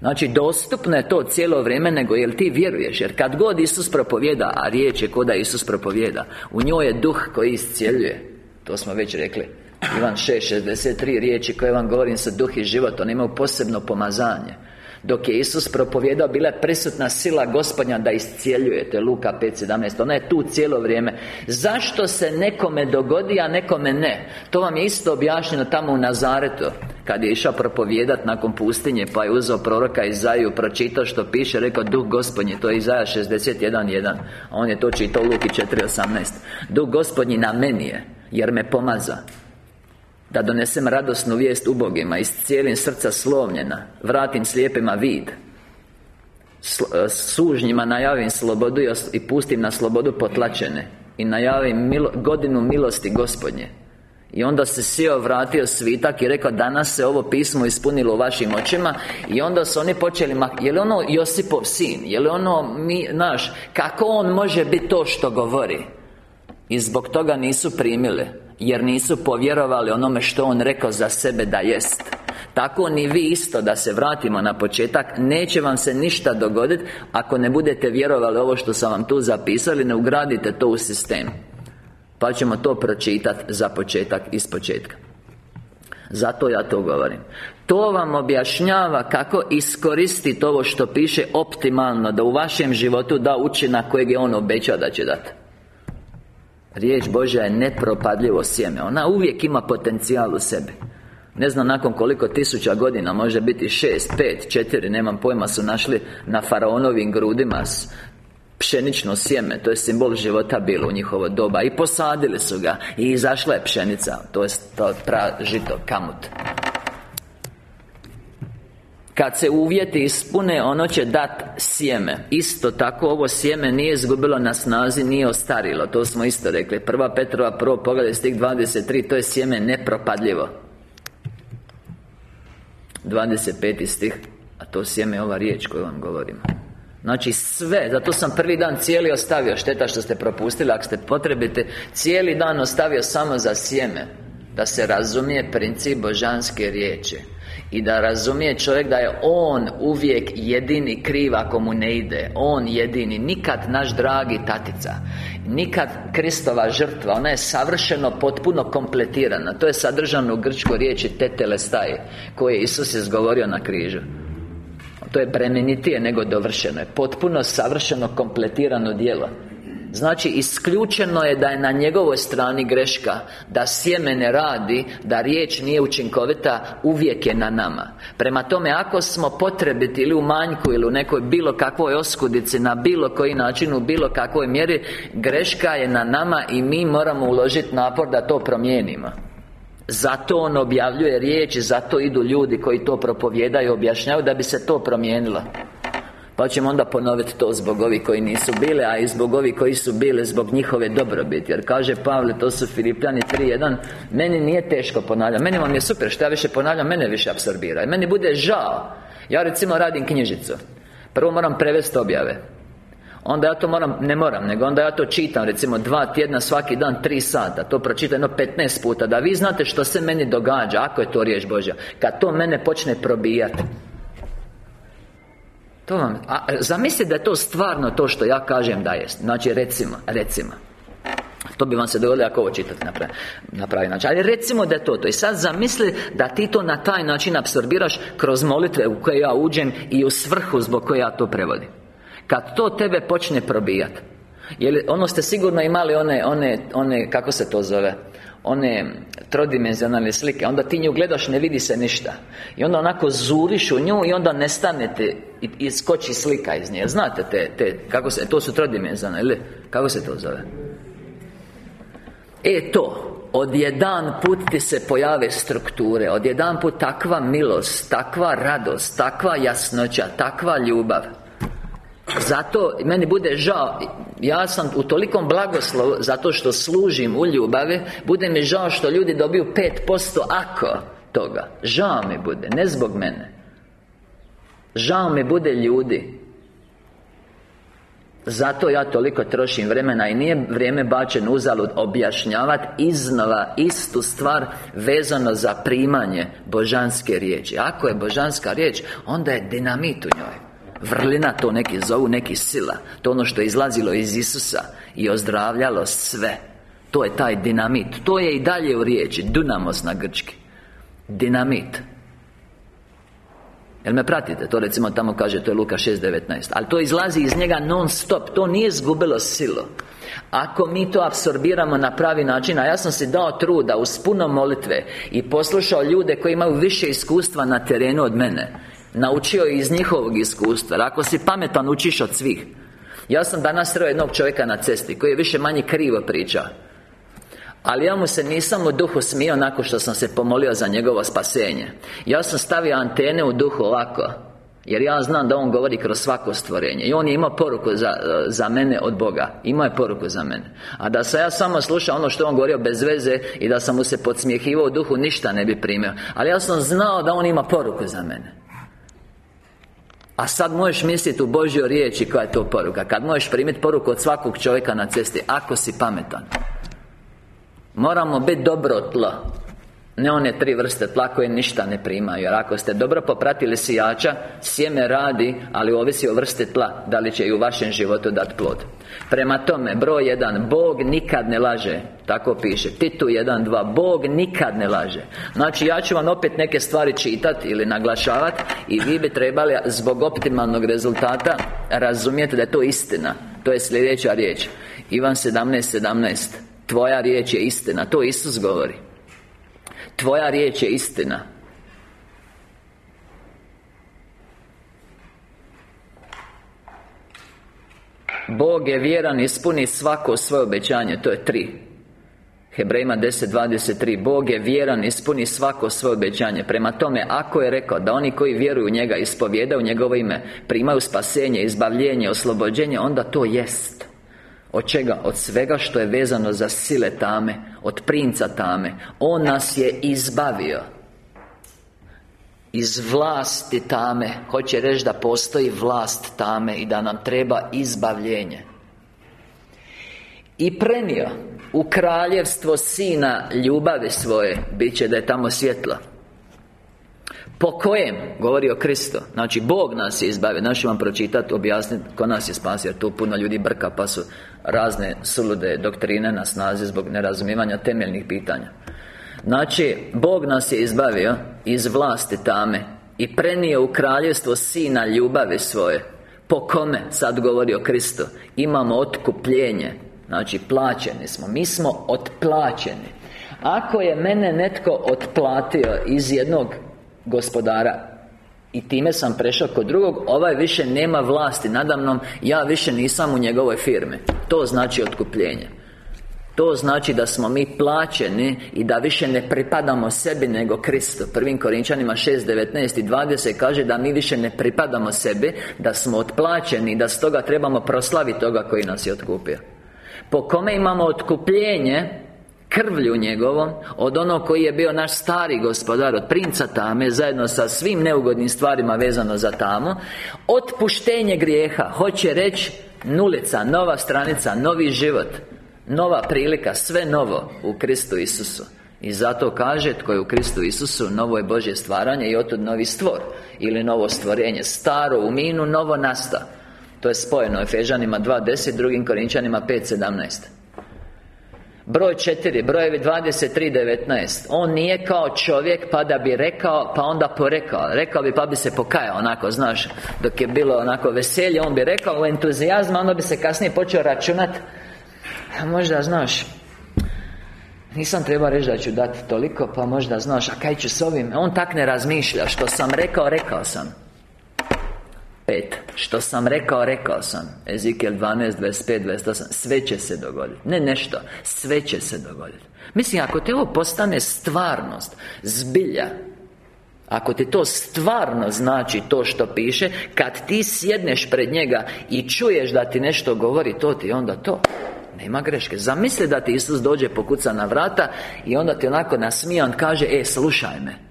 Znači, dostupno je to cijelo vrijeme Nego jel ti vjeruješ? Jer kad god Isus propovjeda A riječ je koda Isus propovjeda U njoj je duh koji iscijeljuje To smo već rekli. Ivan 6.63 riječi koje vam govorim sa duh i život. Oni imaju posebno pomazanje dok je Isus propovjedao Bila je prisutna sila gospodnja da iscijeljuje To je Luka 5.17 Ona je tu cijelo vrijeme. Zašto se nekome dogodi, a nekome ne? To vam je isto objašnjeno tamo u Nazaretu Kad je išao propovijedat nakon pustinje Pa je uzeo proroka Izaju Pročitao što piše Rekao Duh gospodnji To je Izaja 61.1 A on je to čitao Luki 4.18 Duh gospodnji na meni je Jer me pomaza da donesem radosnu vijest ubogima cijelim srca slomljena Vratim slijepima vid. E, Sužnjima najavim slobodu i pustim na slobodu potlačene. I najavim godinu milosti gospodnje. I onda se sjeo, vratio svitak i rekao Danas se ovo pismo ispunilo u vašim očima. I onda su oni počeli Je li ono Josipov sin? Je li ono mi, naš? Kako on može biti to što govori? I zbog toga nisu primile jer nisu povjerovali onome što On rekao za sebe da jest. Tako ni vi isto, da se vratimo na početak Neće vam se ništa dogoditi Ako ne budete vjerovali ovo što sam vam tu zapisali Ne ugradite to u sistem. Pa ćemo to pročitati za početak, iz početka. Zato ja to govorim. To vam objašnjava kako iskoristiti ovo što piše optimalno Da u vašem životu da učinak kojeg je On obećao da će dati Riječ Božja je nepropadljivo sjeme. Ona uvijek ima potencijal u sebi. Ne znam nakon koliko tisuća godina Može biti šest, pet, četiri Nemam pojma su našli na faraonovim grudima Pšenično sjeme. To je simbol života bilo u njihovo doba. I posadili su ga. I izašla je pšenica To je to pražito, kamut kad se uvjeti ispune, ono će dat sjeme. Isto tako ovo sjeme nije izgubilo na snazi, nije ostarilo. To smo isto rekli. Prva Petrova, prvo pogled stih 23 To je sjeme nepropadljivo. 25. stih A to sjeme je ova riječ koju vam govorimo. Znači sve, zato sam prvi dan cijeli ostavio Šteta što ste propustili, ako ste potrebite Cijeli dan ostavio samo za sjeme. Da se razumije princip božanske riječi i da razumije čovjek da je On uvijek jedini kriv ako mu ne ide. On jedini, nikad naš dragi tatica. Nikad Kristova žrtva. Ona je savršeno, potpuno kompletirana. To je sadržano u grčkoj riječi tetelestaje Koje je Isus izgovorio na križu. To je bremenitije nego dovršeno. Je Potpuno savršeno kompletirano djelo Znači, isključeno je da je na njegovoj strani greška Da sjeme ne radi Da riječ nije učinkovita Uvijek je na nama. Prema tome, ako smo potrebiti ili u manjku Ili u nekoj bilo kakvoj oskudici Na bilo koji način, u bilo kakvoj mjeri Greška je na nama I mi moramo uložiti napor da to promijenimo. Zato on objavljuje riječi Zato idu ljudi koji to propovjedaju objašnjavaju Da bi se to promijenilo pa ćemo onda ponoviti to zbog ovih koji nisu bile A i zbog ovih koji su bile zbog njihove dobrobiti. Jer kaže Pavle, to su Filipljani 3.1 Meni nije teško ponavljati Meni vam je super, što ja više ponavljam, mene više apsorbira I meni bude žao. Ja recimo radim knjižicu Prvo moram prevesti objave Onda ja to moram, ne moram, nego onda ja to čitam Recimo dva tjedna, svaki dan, tri sata To pročitam jedno 15 puta Da vi znate što se meni događa Ako je to riječ Božja. Kad to mene počne probijati To vam, a zamislite da je to stvarno to što ja kažem da jest. Znači recimo, recimo. To bi vam se dogodilo ako ovo čitate na pravi, na pravi način. Ali recimo da je to to. I sad zamisli da ti to na taj način apsorbiraš Kroz molitve u koje ja uđem I u svrhu zbog koje ja to prevodim. Kad to tebe počne probijati jer ono ste sigurno imali one, one, one, kako se to zove One trodimenzionalne slike Onda ti nju gledaš, ne vidi se ništa. I onda onako zuriš u nju i onda nestanete I, i skoči slika iz nje. Znate te, te, kako se, to su trodimenzionalne, ili kako se to zove? E to Odjedan put ti se pojave strukture Odjedan put takva milost Takva radost Takva jasnoća Takva ljubav zato meni bude žao Ja sam u tolikom blagoslovu Zato što služim u ljubavi Bude mi žao što ljudi dobiju 5% ako toga. Žao mi bude, ne zbog mene. Žao mi bude ljudi. Zato ja toliko trošim vremena i nije vrijeme bačen uzalud objašnjavati iznova istu stvar vezano za primanje božanske riječi. Ako je božanska riječ, onda je dinamit u njoj Vrlina to neki zovu, neki sila. To ono što je izlazilo iz Isusa I ozdravljalo sve. To je taj dinamit. To je i dalje u riječi. Dunamos na grčki. Dinamit. Jel me pratite? To recimo tamo kaže, to je Luka 6.19 Ali to izlazi iz njega non stop. To nije izgubilo silu. Ako mi to apsorbiramo na pravi način A ja sam si dao truda uz puno molitve I poslušao ljude koji imaju više iskustva na terenu od mene Naučio iz njihovog iskustva. Ako si pametan, učiš od svih. Ja sam danas sreo jednog čovjeka na cesti Koji je više manje krivo priča ali ja mu se nisam u duhu smio nakon što sam se pomolio za njegovo spasenje. Ja sam stavio antene u duhu ovako jer ja znam da On govori kroz svako stvorenje. I On je imao poruku za, za mene od Boga. Imao je poruku za mene. A da sam ja samo slušao ono što On govorio bez veze I da sam mu se podsmjehivao u duhu Ništa ne bi primio. Ali ja sam znao da On ima poruku za mene a sad možeš misliti u Božjoj riječi koja je to poruka. Kad možeš primiti poruku od svakog čovjeka na cesti Ako si pametan Moramo biti dobro tlo ne one tri vrste tla koje ništa ne primaju Jer ako ste dobro popratili sijača Sjeme radi, ali ovisi o vrsti tla Da li će i u vašem životu dati plod. Prema tome, broj jedan Bog nikad ne laže. Tako piše. Titu 1.2 Bog nikad ne laže. Znači ja ću vam opet neke stvari čitati Ili naglašavati I vi bi trebali zbog optimalnog rezultata Razumjeti da je to istina. To je sljedeća riječ. Ivan 17.17 17. Tvoja riječ je istina. To Isus govori Tvoja riječ je istina. Bog je vjeran ispuni svako svoje obećanje To je tri. Hebrejima 10.23 Bog je vjeran ispuni svako svoje obećanje. Prema tome, ako je rekao da oni koji vjeruju u njega Ispovjedaju njegovo ime Primaju spasenje, izbavljenje, oslobođenje Onda to jest od čega? Od svega što je vezano za sile tame Od princa tame. On nas je izbavio Iz vlasti tame. Hoće reći da postoji vlast tame I da nam treba izbavljenje. I prenio U kraljevstvo sina ljubavi svoje. Biće da je tamo svjetlo. Po kojem govori o Kristo Znači Bog nas je izbavio. Znači vam pročitati, objasniti Ko nas je spasio. Jer tu puno ljudi brka Pa su razne sulude doktrine na snazi Zbog nerazumijevanja temeljnih pitanja. Znači Bog nas je izbavio Iz vlasti tame I prenio u kraljevstvo Sina ljubavi svoje. Po kome, sad govori o Kristu. Imamo otkupljenje. Znači plaćeni smo. Mi smo otplaćeni. Ako je mene netko otplatio iz jednog gospodara i time sam prešao kod drugog Ovaj više nema vlasti nadamnom Ja više nisam u njegovoj firmi. To znači otkupljenje. To znači da smo mi plaćeni I da više ne pripadamo sebi nego Kristu. Prvim Korinčanima 6, 19 i 20 kaže da mi više ne pripadamo sebi Da smo otplaćeni Da stoga trebamo proslaviti toga koji nas je otkupio. Po kome imamo otkupljenje krvlju njegovom Od onog koji je bio naš stari gospodar Od princa tame Zajedno sa svim neugodnim stvarima vezano za tamo Otpuštenje grijeha Hoće reći Nulica, nova stranica, novi život Nova prilika, sve novo u Kristu Isusu. I zato kaže tko je u Kristu Isusu Novo je Božje stvaranje i otud novi stvor Ili novo stvorenje Staro u minu, novo nasta. To je spojeno Efežanima 2.10 Drugim Korinčanima 5.17 Broj četiri, brojevi 23.19 On nije kao čovjek pa da bi rekao, pa onda porekao. Rekao bi pa bi se pokajao, onako, znaš Dok je bilo onako veselje, on bi rekao u entuzijazmu Onda bi se kasnije počeo računat. Možda, znaš nisam trebao reći da ću dati toliko, pa možda znaš, a kaj ću s ovim? On tak ne razmišlja, što sam rekao, rekao sam Pet. Što sam rekao, rekao sam. Ezekiel 12, 25, 28 Sve će se dogoditi. Ne nešto. Sve će se dogoditi. Mislim, ako ti ovo postane stvarnost Zbilja ako ti to stvarno znači to što piše Kad ti sjedneš pred njega I čuješ da ti nešto govori To ti onda to. Nema greške. Zamisli da ti Isus dođe pokuca na vrata I onda ti onako nasmijan kaže E, slušaj me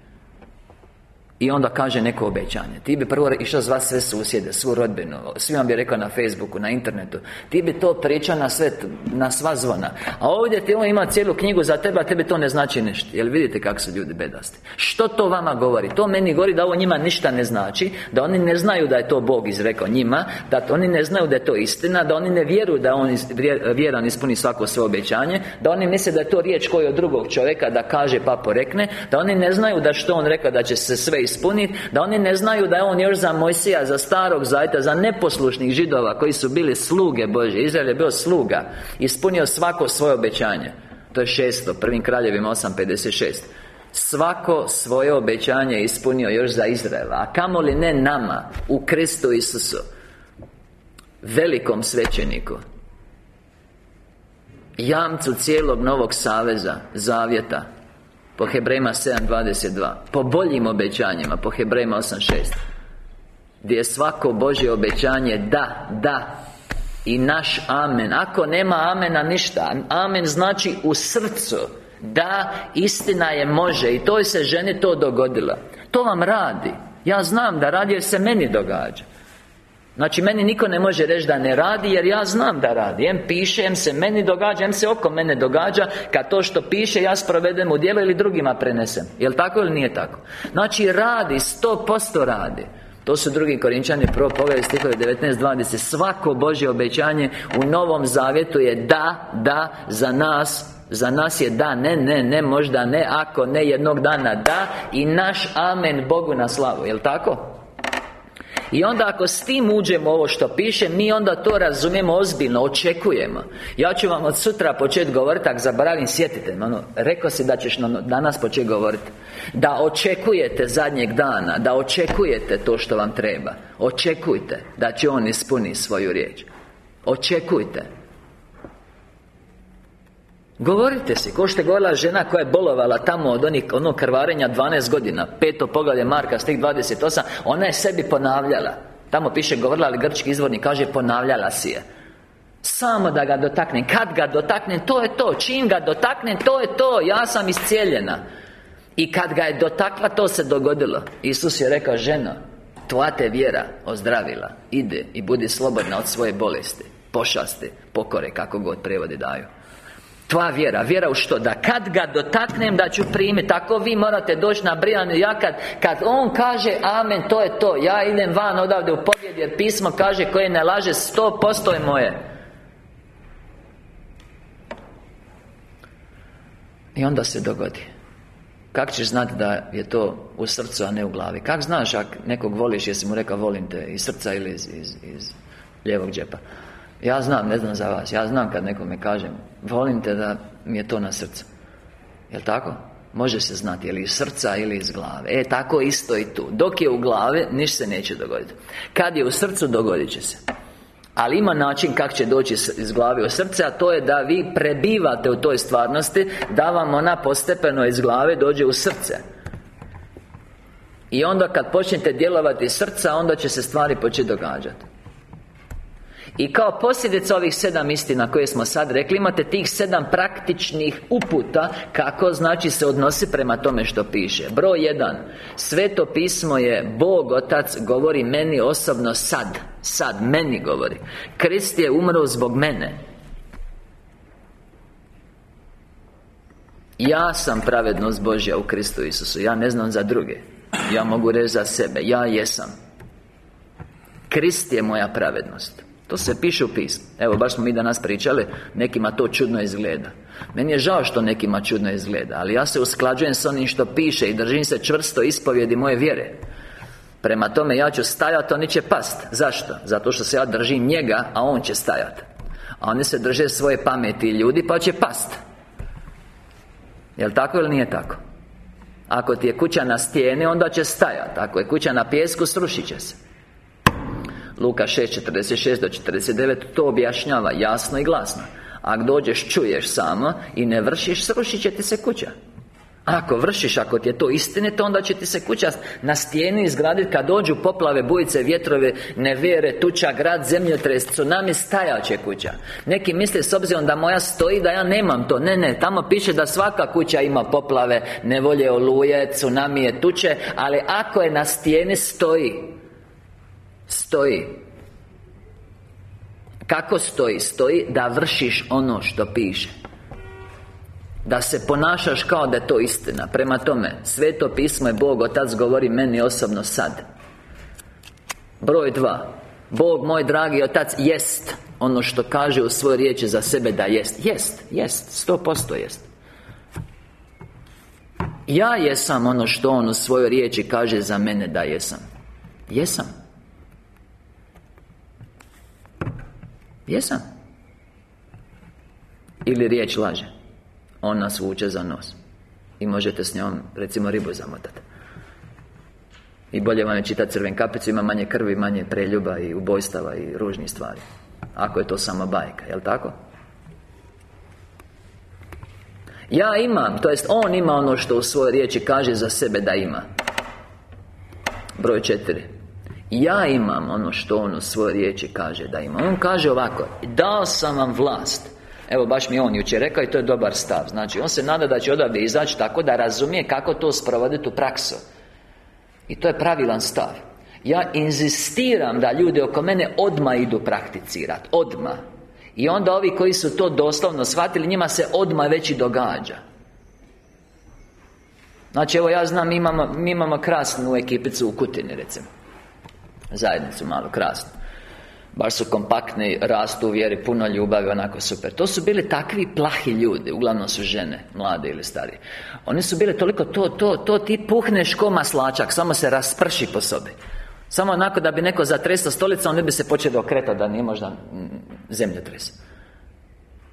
i onda kaže neko obećanje. Ti bi prvo išao zvat sve susjede, svu rodbinu Svima bi rekao na Facebooku, na internetu. Ti bi to pričao na sve, na sva zvona. A ovdje ti on ima cijelu knjigu za tebe, a tebi to ne znači ništa. Jel vidite kako su ljudi bedasti? Što to vama govori? To meni govori da ovo njima ništa ne znači Da oni ne znaju da je to Bog izrekao njima Da oni ne znaju da je to istina Da oni ne vjeruju da on vjeran ispuni svako svoje obećanje Da oni misle da je to riječ koji od drugog čovjeka Da kaže pa porekne Da oni ne znaju da što on rekao da će se sve ispuniti Da oni ne znaju da je on još za Mojsija Za starog zajta Za neposlušnih židova Koji su bili sluge Bože Izrael je bio sluga Ispunio svako svoje obećanje. To je šesto Prvim kraljevima 8.56 Svako svoje obećanje ispunio još za Izraela A kamoli ne nama U Kristu Isusu Velikom svećeniku Jamcu cijelog novog saveza Zavjeta po Hebrejima 7.22 Po boljim obećanjima Po Hebrejima 8.6 Gdje je svako Božje obećanje Da, da I naš amen. Ako nema amena ništa. Amen znači u srcu. Da, istina je može. I toj se ženi to dogodilo. To vam radi. Ja znam da radi jer se meni događa Znači, meni niko ne može reći da ne radi Jer ja znam da radi. Em piše, em se meni događa Em se oko mene događa. Kad to što piše ja sprovedem u djelo Ili drugima prenesem. Jel' tako ili nije tako? Znači, radi, sto posto radi. To su drugi Korinčani prvo pogled stihovi 19.20 Svako Božje obećanje u Novom Zavjetu je da, da, za nas za nas je da, ne, ne, ne, možda ne, ako ne, jednog dana da. I naš amen Bogu na slavu, jel' tako? I onda ako s tim uđemo ovo što piše Mi onda to razumijemo ozbiljno, očekujemo. Ja ću vam od sutra početi govoriti Ako zaboravim, sjetite ono, Rekao si da ćeš danas početi govoriti Da očekujete zadnjeg dana Da očekujete to što vam treba. Očekujte da će On ispuniti svoju riječ. Očekujte Govorite si, ko što je govorila žena koja je bolovala tamo od onih, onog krvarenja 12 godina Peto poglavlje Marka, stih 28 Ona je sebi ponavljala. Tamo piše govorila, ali grčki izvornik kaže ponavljala si je. Samo da ga dotaknem, kad ga dotaknem, to je to Čim ga dotaknem, to je to Ja sam iscijeljena. I kad ga je dotakla, to se dogodilo. Isus je rekao, ženo Tvoja te vjera ozdravila Ide i budi slobodna od svoje bolesti Pošasti, pokore, kako god prevodi daju Tvoja vjera, vjera u što? Da kad ga dotaknem da ću primiti Tako vi morate doći na Brijanu Ja kad, kad on kaže Amen, to je to Ja idem van odavde u pobjed Jer pismo kaže koje ne laže Sto posto je moje I onda se dogodi Kako ćeš znati da je to u srcu, a ne u glavi? Kako znaš ako nekog voliš, jesi mu rekao volim te iz srca ili iz, iz, iz lijevog džepa? Ja znam, ne znam za vas Ja znam kad nekome kažem Volim te da mi je to na srcu. Jel' tako? Može se znati ili iz srca ili iz glave. E, tako isto i tu. Dok je u glave, ništa se neće dogoditi. Kad je u srcu, dogodit će se. Ali ima način kako će doći iz glave u srce A to je da vi prebivate u toj stvarnosti Da vam ona postepeno iz glave dođe u srce. I onda kad počnete djelovati iz srca Onda će se stvari početi događati i kao posljedica ovih sedam istina koje smo sad rekli Imate tih sedam praktičnih uputa Kako znači se odnosi prema tome što piše. Broj jedan Sveto pismo je Bog Otac govori meni osobno sad Sad, meni govori. Krist je umro zbog mene. Ja sam pravednost Božja u Kristu Isusu Ja ne znam za druge. Ja mogu reći za sebe Ja jesam. Krist je moja pravednost To se piše u pismu. Evo, baš smo mi danas pričali Nekima to čudno izgleda. Meni je žao što nekima čudno izgleda Ali ja se usklađujem s onim što piše I držim se čvrsto ispovjedi moje vjere. Prema tome ja ću stajati, oni će past. Zašto? Zato što se ja držim njega, a on će stajati A oni se drže svoje pameti i ljudi, pa će past. Jel' tako ili nije tako? Ako ti je kuća na stijeni, onda će stajati Ako je kuća na pjesku, srušit će se Luka 6.46 do 49 To objašnjava jasno i glasno. Ako dođeš, čuješ samo I ne vršiš, srušit će ti se kuća. Ako vršiš, ako ti je to istinito Onda će ti se kuća na stijeni izgraditi Kad dođu poplave, bujice, vjetrove Nevjere, tuča, grad, zemljotres Tsunami, stajaće kuća. Neki misle s obzirom da moja stoji Da ja nemam to. Ne, ne, tamo piše da svaka kuća ima poplave Nevolje, oluje, tsunamije, tuče Ali ako je na stijeni stoji Stoji. Kako stoji? Stoji da vršiš ono što piše. Da se ponašaš kao da je to istina. Prema tome, Sveto pismo je Bog Otac govori meni osobno sad. Broj dva. Bog moj dragi Otac jest Ono što kaže u svojoj riječi za sebe da jest. Jest, jest, sto posto jest. Ja jesam ono što On u svojoj riječi kaže za mene da jesam. Jesam Jesam. Ili riječ laže. On nas vuče za nos. I možete s njom, recimo, ribu zamotati I bolje vam je čitati crven kapicu Ima manje krvi, manje preljuba i ubojstava i ružnih stvari. Ako je to samo bajka, jel' tako? Ja imam, to jest On ima ono što u svojoj riječi kaže za sebe da ima. Broj četiri Ja imam ono što On u svojoj riječi kaže da ima. On kaže ovako Dao sam vam vlast. Evo baš mi on jučer rekao i to je dobar stav. Znači on se nada da će odavde izaći tako da razumije kako to sprovoditi u praksu. I to je pravilan stav. Ja inzistiram da ljudi oko mene odmah idu prakticirati Odmah I onda ovi koji su to doslovno shvatili Njima se odmah već i događa. Znači evo ja znam mi imamo, mi imamo krasnu ekipicu u Kutini recimo Zajednicu malo krasnu. Baš su kompaktni, rastu u vjeri, puno ljubavi, onako super. To su bili takvi plahi ljudi, uglavnom su žene, mlade ili starije Oni su bili toliko, to, to, to ti puhneš ko maslačak, samo se rasprši po sobi. Samo onako da bi neko zatresao stolica, on bi se počeo okretati da nije možda mm, zemljotres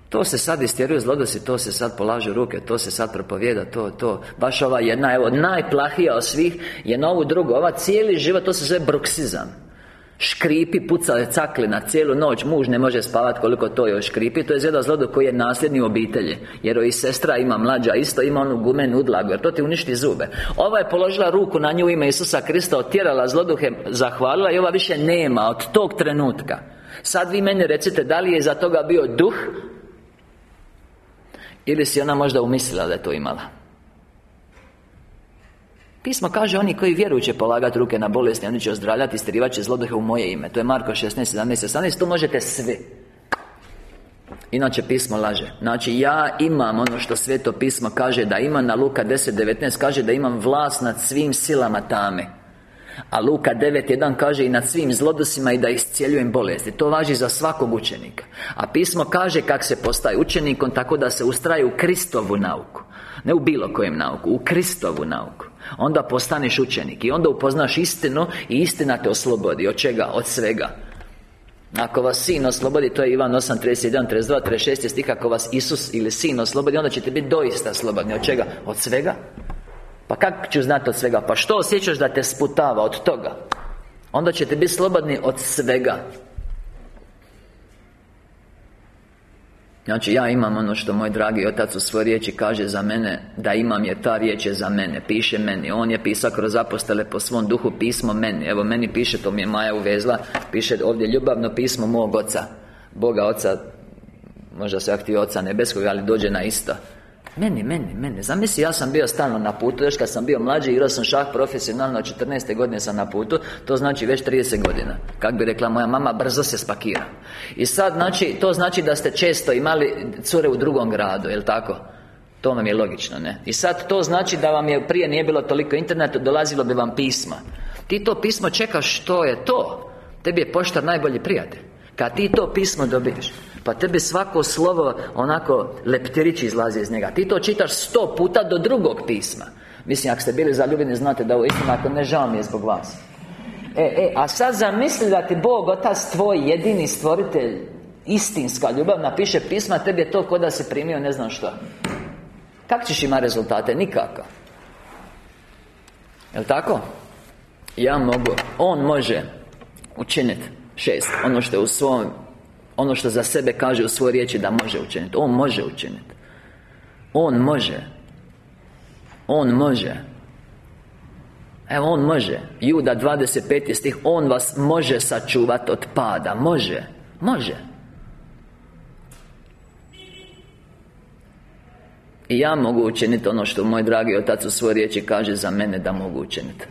to se sad istjeruje zlodosi, to se sad polaže ruke, to se sad propovjeda, to, to. Baš ova jedna, evo, najplahija od svih je na ovu drugu. Ova cijeli život, to se zove bruksizam. Škripi, pucale cakle na cijelu noć Muž ne može spavati koliko to još škripi. To je zjeda zlodu koji je nasljedni u obitelji Jer i sestra ima mlađa Isto ima onu gumenu udlagu Jer to ti uništi zube. Ova je položila ruku na nju ime Isusa Krista Otjerala zloduhe Zahvalila I ova više nema Od tog trenutka. Sad vi meni recite Da li je za toga bio duh Ili si ona možda umislila da je to imala? Pismo kaže oni koji vjeruju će polagati ruke na bolesti Oni će ozdravljati i stirivat će zloduhe u moje ime. To je Marko 16, 17, 18 Tu možete sve Inače pismo laže. Znači ja imam ono što sveto pismo kaže da ima Na Luka 10, 19 kaže da imam vlast nad svim silama tame a Luka 9.1 kaže i nad svim zlodosima i da iscijeljujem bolesti. To važi za svakog učenika. A pismo kaže kak se postaje učenikom Tako da se ustraje u Kristovu nauku. Ne u bilo kojem nauku U Kristovu nauku. Onda postaneš učenik I onda upoznaš istinu I istina te oslobodi. Od čega? Od svega. Ako vas Sin oslobodi, to je Ivan 8, 31, 32, 36 stih Ako vas Isus ili Sin oslobodi, onda ćete biti doista slobodni. Od čega? Od svega? Pa kako ću znati od svega? Pa što osjećaš da te sputava od toga? Onda ćete biti slobodni od svega. Znači ja imam ono što moj dragi otac u svojoj riječi kaže za mene Da imam je ta riječ je za mene Piše meni. On je pisao kroz apostole po svom duhu pismo meni. Evo meni piše, to mi je Maja uvezla Piše ovdje ljubavno pismo mog oca. Boga oca Možda se aktivi oca nebeskog Ali dođe na isto meni, meni, meni Zamisli, ja sam bio stalno na putu Još kad sam bio mlađi, igrao sam šah profesionalno 14. godine sam na putu To znači već 30 godina Kak bi rekla moja mama, brzo se spakira I sad, znači, to znači da ste često imali cure u drugom gradu, jel tako? To vam je logično, ne? I sad to znači da vam je prije nije bilo toliko interneta Dolazilo bi vam pisma Ti to pismo čekaš što je to Tebi je poštar najbolji prijatelj Kad ti to pismo dobiješ Pa tebi svako slovo onako leptirić izlazi iz njega. Ti to čitaš sto puta do drugog pisma. Mislim, ako ste bili zaljubljeni, znate da ovo istina Ako ne, žao mi je zbog vas. E, e, a sad zamisli da ti Bog, Otac tvoj, jedini stvoritelj Istinska ljubav, napiše pisma Tebi je to ko da se primio ne znam što. Kako ćeš imati rezultate? Nikako. Jel' tako? Ja mogu. On može učiniti Šest. Ono što je u svom Ono što za sebe kaže u svojoj riječi da može učiniti. On može učiniti. On može. On može. Evo, On može. Juda 25. stih. On vas može sačuvati od pada. Može. Može. I ja mogu učiniti ono što moj dragi Otac u svojoj riječi kaže za mene da mogu učiniti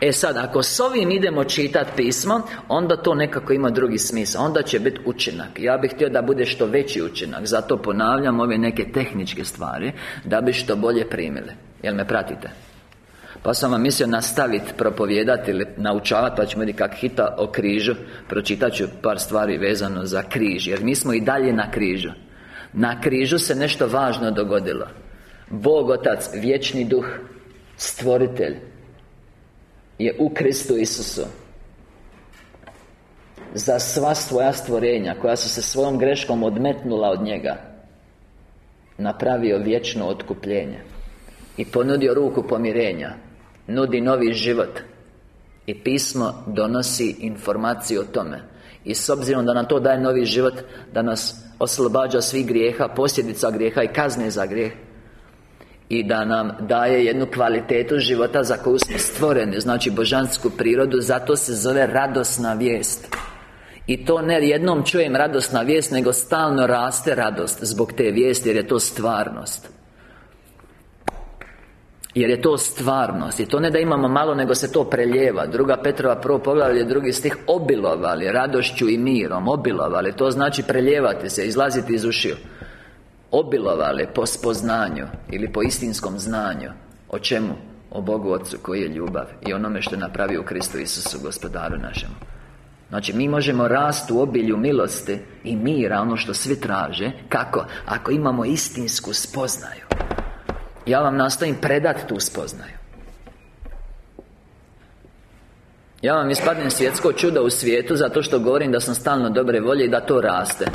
E sad, ako s ovim idemo čitati pismo Onda to nekako ima drugi smisao Onda će biti učinak. Ja bih htio da bude što veći učinak Zato ponavljam ove neke tehničke stvari Da bi što bolje primili. Jel me pratite? Pa sam vam mislio nastaviti propovijedati ili naučavati Pa ćemo vidjeti kak hita o križu. Pročitat ću par stvari vezano za križ Jer mi smo i dalje na križu. Na križu se nešto važno dogodilo. Bog Otac, vječni duh Stvoritelj je u Kristu Isusu. Za sva svoja stvorenja Koja su se svojom greškom odmetnula od njega Napravio vječno otkupljenje I ponudio ruku pomirenja Nudi novi život I pismo donosi informaciju o tome. I s obzirom da nam to daje novi život Da nas oslobađa svih grijeha Posljedica grijeha i kazne za grijeh i da nam daje jednu kvalitetu života za koju smo stvoreni Znači božansku prirodu Zato se zove radosna vijest. I to ne jednom čujem radosna vijest Nego stalno raste radost Zbog te vijesti jer je to stvarnost. Jer je to stvarnost. I to ne da imamo malo, nego se to preljeva Druga Petrova prvo poglavlje, drugi stih Obilovali, radošću i mirom Obilovali, to znači preljevati se Izlaziti iz ušiju Obilovali po spoznanju Ili po istinskom znanju O čemu? O Bogu Otcu koji je ljubav I onome što je napravio u Kristu Isusu Gospodaru našemu. Znači, mi možemo rasti u obilju milosti I mira, ono što svi traže. Kako? Ako imamo istinsku spoznaju. Ja vam nastojim predati tu spoznaju. Ja vam ispadnem svjetsko čudo u svijetu Zato što govorim da sam stalno dobre volje I da to raste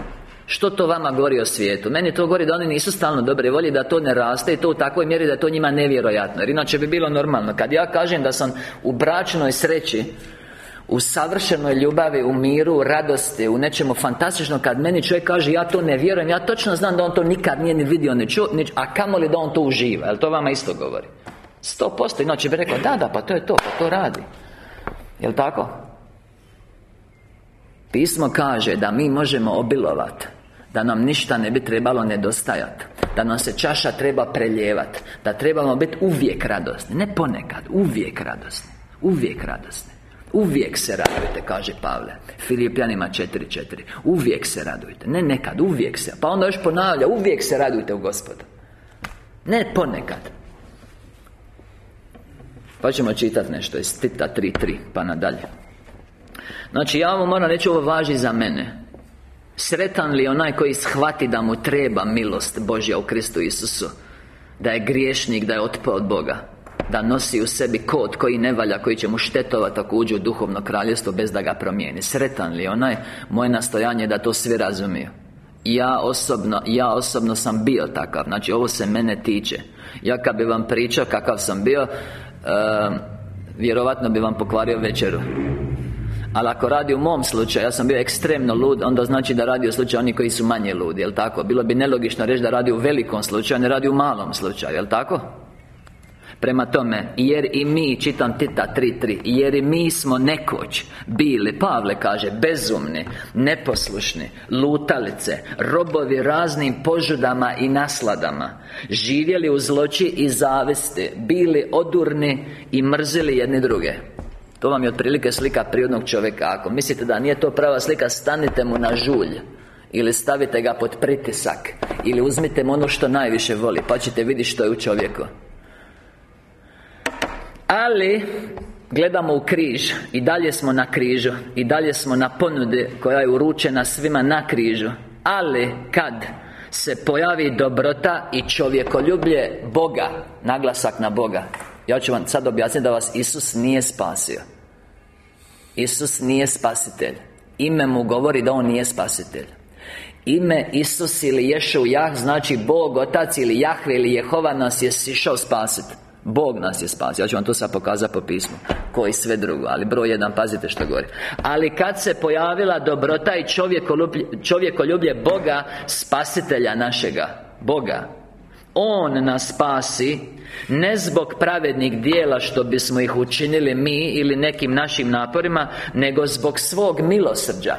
što to vama govori o svijetu? Meni to govori da oni nisu stalno dobre volje Da to ne raste i to u takvoj mjeri da to njima nevjerojatno Jer inače bi bilo normalno Kad ja kažem da sam u bračnoj sreći u savršenoj ljubavi, u miru, u radosti, u nečemu fantastično Kad meni čovjek kaže ja to ne vjerujem Ja točno znam da on to nikad nije ni vidio, ni čuo ni, A kamoli da on to uživa Jel to vama isto govori? Sto posto, inače bi rekao Da, da, pa to je to, pa to radi Jel tako? Pismo kaže da mi možemo obilovati da nam ništa ne bi trebalo nedostajati Da nam se čaša treba preljevati Da trebamo biti uvijek radosni Ne ponekad, uvijek radosni Uvijek radosni. Uvijek se radujte, kaže Pavle Filipljanima 4.4 Uvijek se radujte Ne nekad, uvijek se Pa onda još ponavlja Uvijek se radujte u gospodu. Ne ponekad. Pa ćemo čitati nešto iz Tita 3.3 Pa nadalje. Znači ja vam moram reći ovo važi za mene Sretan li onaj koji shvati da mu treba milost Božja u Kristu Isusu? Da je griješnik, da je otpao od Boga? Da nosi u sebi kod koji ne valja Koji će mu štetovati ako uđe u duhovno kraljevstvo Bez da ga promijeni? Sretan li onaj? Moje nastojanje da to svi razumiju. Ja osobno, ja osobno sam bio takav. Znači ovo se mene tiče. Ja kad bi vam pričao kakav sam bio uh, Vjerovatno bi vam pokvario večeru ali ako radi u mom slučaju, ja sam bio ekstremno lud Onda znači da radi u slučaju oni koji su manje ludi, jel tako? Bilo bi nelogično reći da radi u velikom slučaju, ne radi u malom slučaju, jel tako? Prema tome, jer i mi, čitam Tita 3.3 Jer i mi smo nekoć bili, Pavle kaže, bezumni, neposlušni, lutalice Robovi raznim požudama i nasladama Živjeli u zloči i zavesti Bili odurni i mrzili jedni druge to vam je otprilike slika prirodnog čovjeka. Ako mislite da nije to prava slika Stanite mu na žulj Ili stavite ga pod pritisak Ili uzmite mu ono što najviše voli Pa ćete vidjeti što je u čovjeku. Ali Gledamo u križ. I dalje smo na križu. I dalje smo na ponudi Koja je uručena svima na križu. Ali kad se pojavi dobrota i čovjekoljublje Boga Naglasak na Boga Ja ću vam sad objasniti da vas Isus nije spasio. Isus nije spasitelj. Ime mu govori da on nije spasitelj. Ime Isus ili Ješu Jah znači Bog, Otac ili Jahve ili Jehova nas je sišao spasiti Bog nas je spasio. Ja ću vam to sad pokazati po pismu Koji sve drugo Ali broj jedan, pazite što govori. Ali kad se pojavila dobrota i čovjekoljublje, čovjekoljublje Boga Spasitelja našega Boga On nas spasi Ne zbog pravednih dijela što bismo ih učinili mi Ili nekim našim naporima Nego zbog svog milosrđa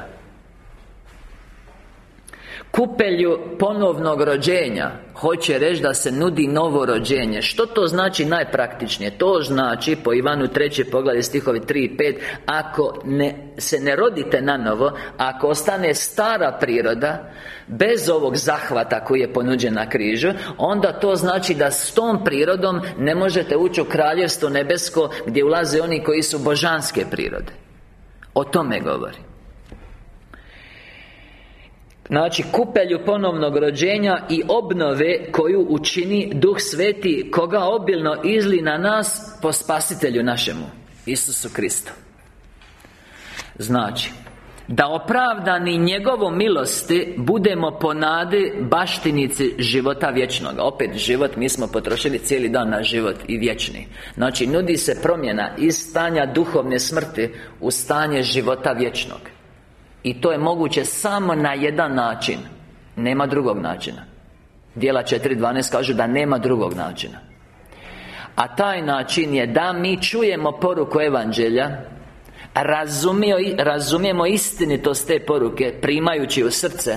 Kupelju ponovnog rođenja Hoće reći da se nudi novo rođenje Što to znači najpraktičnije? To znači, po Ivanu 3. poglavlje stihovi 3 i 5 Ako ne, se ne rodite na novo Ako ostane stara priroda Bez ovog zahvata koji je ponuđen na križu Onda to znači da s tom prirodom Ne možete ući u kraljevstvo nebesko Gdje ulaze oni koji su božanske prirode O tome govori Znači, kupelju ponovnog rođenja i obnove koju učini Duh Sveti Koga obilno izli na nas po Spasitelju našemu Isusu Kristu. Znači da opravdani njegovom milosti Budemo po nadi baštinici života vječnog Opet život, mi smo potrošili cijeli dan na život i vječni. Znači, nudi se promjena iz stanja duhovne smrti U stanje života vječnog i to je moguće samo na jedan način. Nema drugog načina. Dijela 4.12 kažu da nema drugog načina. A taj način je da mi čujemo poruku Evanđelja Razumijemo istinitost te poruke Primajući u srce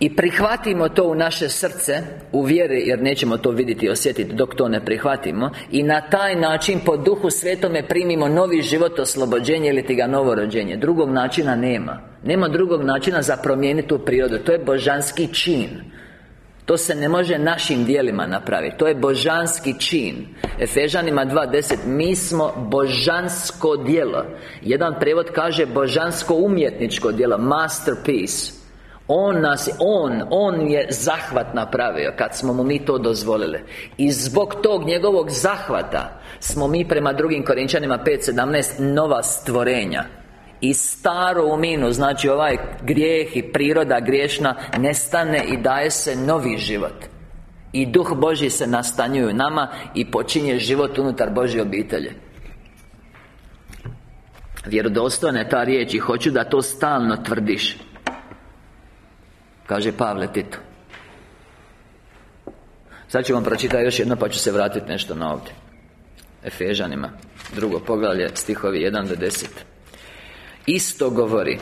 i prihvatimo to u naše srce U vjeri, jer nećemo to vidjeti i osjetiti dok to ne prihvatimo. I na taj način po duhu svetome primimo novi život, oslobođenje ili ti ga novo rođenje Drugog načina nema. Nema drugog načina za promijeniti tu prirodu. To je božanski čin. To se ne može našim dijelima napraviti. To je božanski čin. Efežanima 2.10 Mi smo božansko djelo. Jedan prevod kaže božansko umjetničko djelo Masterpiece on nas, On, On je zahvat napravio Kad smo mu mi to dozvolili. I zbog tog njegovog zahvata Smo mi prema drugim Korinčanima 5.17 Nova stvorenja. I staro u minu Znači ovaj grijeh i priroda griješna Nestane i daje se novi život. I Duh Boži se nastanjuju nama I počinje život unutar Božje obitelji. Vjerodostojna je ta riječ I hoću da to stalno tvrdiš Kaže Pavle Tito. Sad ću vam pročitati još jedno pa ću se vratiti nešto na ovdje. Efežanima Drugo poglavlje, stihovi 1 do 10 Isto govori.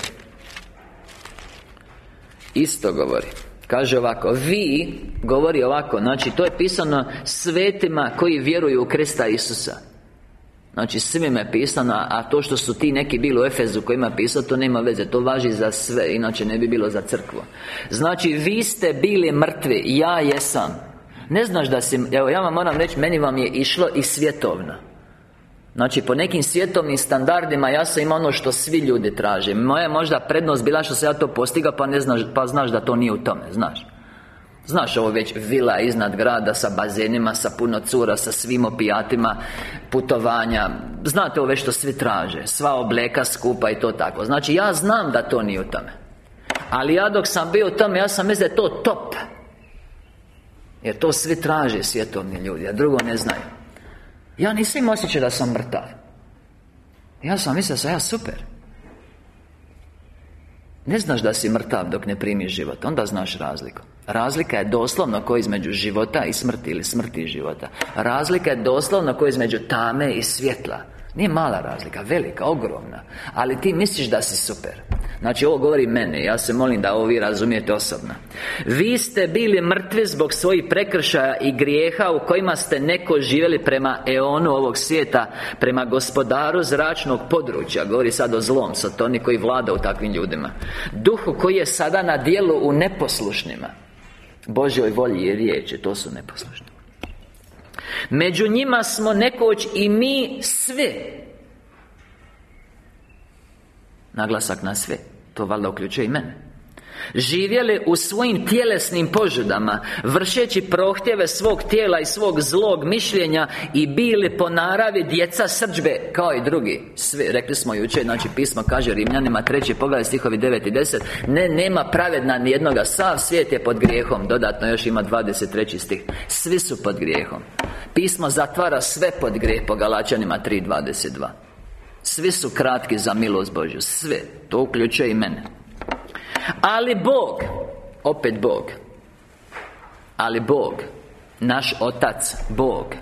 Isto govori. Kaže ovako Vi, govori ovako Znači to je pisano svetima koji vjeruju u Krista Isusa Znači svima je pisano A to što su ti neki bili u Efezu kojima je pisao To nema veze To važi za sve Inače ne bi bilo za crkvu. Znači vi ste bili mrtvi Ja jesam. Ne znaš da si Evo ja vam moram reći Meni vam je išlo i svjetovno. Znači po nekim svjetovnim standardima Ja sam imao ono što svi ljudi traže. Moja možda prednost bila što se ja to postiga Pa ne znaš Pa znaš da to nije u tome Znaš Znaš ovo već vila iznad grada sa bazenima, sa puno cura, sa svim opijatima Putovanja. Znate ovo već što svi traže Sva obleka skupa i to tako. Znači ja znam da to nije u tome. Ali ja dok sam bio u tome, ja sam mislio to top. Jer to svi traže svjetovni ljudi, a drugo ne znaju. Ja nisam osjećao da sam mrtav. Ja sam mislio da sam ja super. Ne znaš da si mrtav dok ne primiš život Onda znaš razliku Razlika je doslovno koji između života i smrti ili smrti i života. Razlika je doslovno koji između tame i svjetla. Nije mala razlika, velika, ogromna Ali ti misliš da si super. Znači ovo govori mene Ja se molim da ovo vi razumijete osobno. Vi ste bili mrtvi zbog svojih prekršaja i grijeha U kojima ste neko živjeli prema eonu ovog svijeta Prema gospodaru zračnog područja Govori sad o zlom Satoni koji vlada u takvim ljudima. Duhu koji je sada na dijelu u neposlušnima Božoj volji i riječi To su neposlušni. Među njima smo nekoć i mi sve Naglasak na sve To valjda uključuje i mene Živjeli u svojim tjelesnim požudama Vršeći prohtjeve svog tijela i svog zlog mišljenja I bili po naravi djeca srđbe Kao i drugi. Sve, rekli smo jučer, znači pismo kaže Rimljanima Treći pogledaj stihovi 9 i 10 Ne, nema pravedna nijednoga Sav svijet je pod grijehom. Dodatno još ima 23 stih. Svi su pod grijehom. Pismo zatvara sve pod grijeh Po Galačanima 3.22 Svi su kratki za milost Božju Sve To uključuje i mene Ali Bog Opet Bog Ali Bog Naš Otac Bog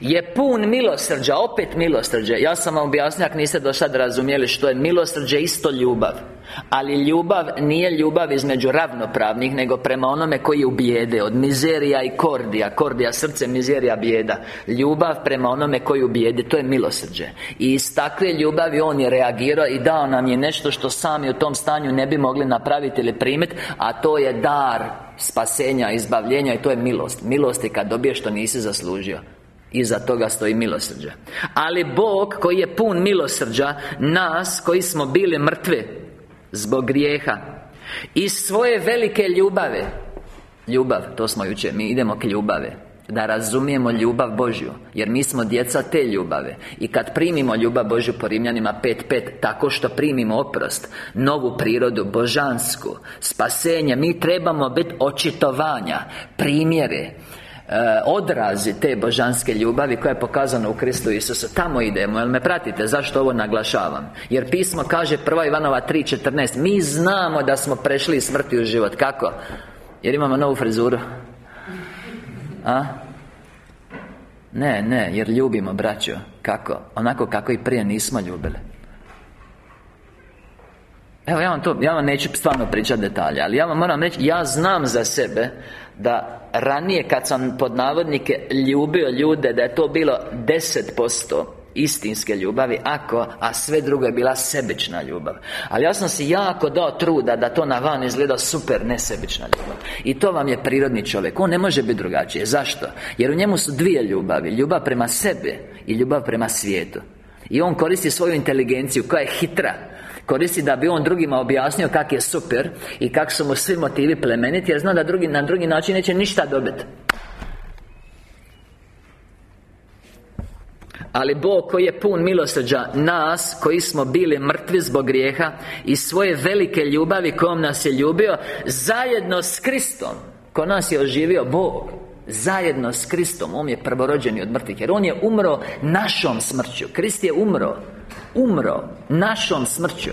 je pun milosrđa, opet milosrđe. Ja sam vam objasnio, ako niste do sad razumjeli što je milosrđe isto ljubav. Ali ljubav nije ljubav između ravnopravnih Nego prema onome koji je u Od mizerija i kordija. Kordija srce, mizerija bijeda. Ljubav prema onome koji je u To je milosrđe. I iz takve ljubavi On je reagirao I dao nam je nešto što sami u tom stanju ne bi mogli napraviti ili primiti A to je dar spasenja, izbavljenja I to je milost. Milost je kad dobiješ što nisi zaslužio Iza toga stoji milosrđa Ali Bog koji je pun milosrđa Nas koji smo bili mrtve Zbog grijeha Iz svoje velike ljubave Ljubav, to smo jučer, mi idemo k ljubave da razumijemo ljubav Božju Jer mi smo djeca te ljubave. I kad primimo ljubav Božju po Rimljanima 5.5 Tako što primimo oprost Novu prirodu, božansku Spasenje Mi trebamo biti očitovanja Primjere odrazi te božanske ljubavi koja je pokazana u Kristu Isusu Tamo idemo, jel me pratite? Zašto ovo naglašavam? Jer pismo kaže 1. Ivanova 3.14 Mi znamo da smo prešli iz smrti u život Kako? Jer imamo novu frizuru A? Ne, ne, jer ljubimo, braćo Kako? Onako kako i prije nismo ljubili Evo, ja vam to, ja vam neću stvarno pričati detalje Ali ja vam moram reći, ja znam za sebe Da ranije kad sam pod navodnike ljubio ljude Da je to bilo 10% istinske ljubavi Ako, a sve drugo je bila sebična ljubav. Ali ja sam si jako dao truda da to na van izgleda super nesebična ljubav. I to vam je prirodni čovjek. On ne može biti drugačije. Zašto? Jer u njemu su dvije ljubavi. Ljubav prema sebi I ljubav prema svijetu. I on koristi svoju inteligenciju koja je hitra Koristi da bi on drugima objasnio kak je super I kak su mu svi motivi plemeniti Jer zna da drugi, na drugi način neće ništa dobiti Ali Bog koji je pun milosrđa Nas koji smo bili mrtvi zbog grijeha I svoje velike ljubavi kojom nas je ljubio Zajedno s Kristom Ko nas je oživio Bog Zajedno s Kristom On je prvorođeni od mrtvih Jer On je umro našom smrću. Krist je umro Umro našom smrću.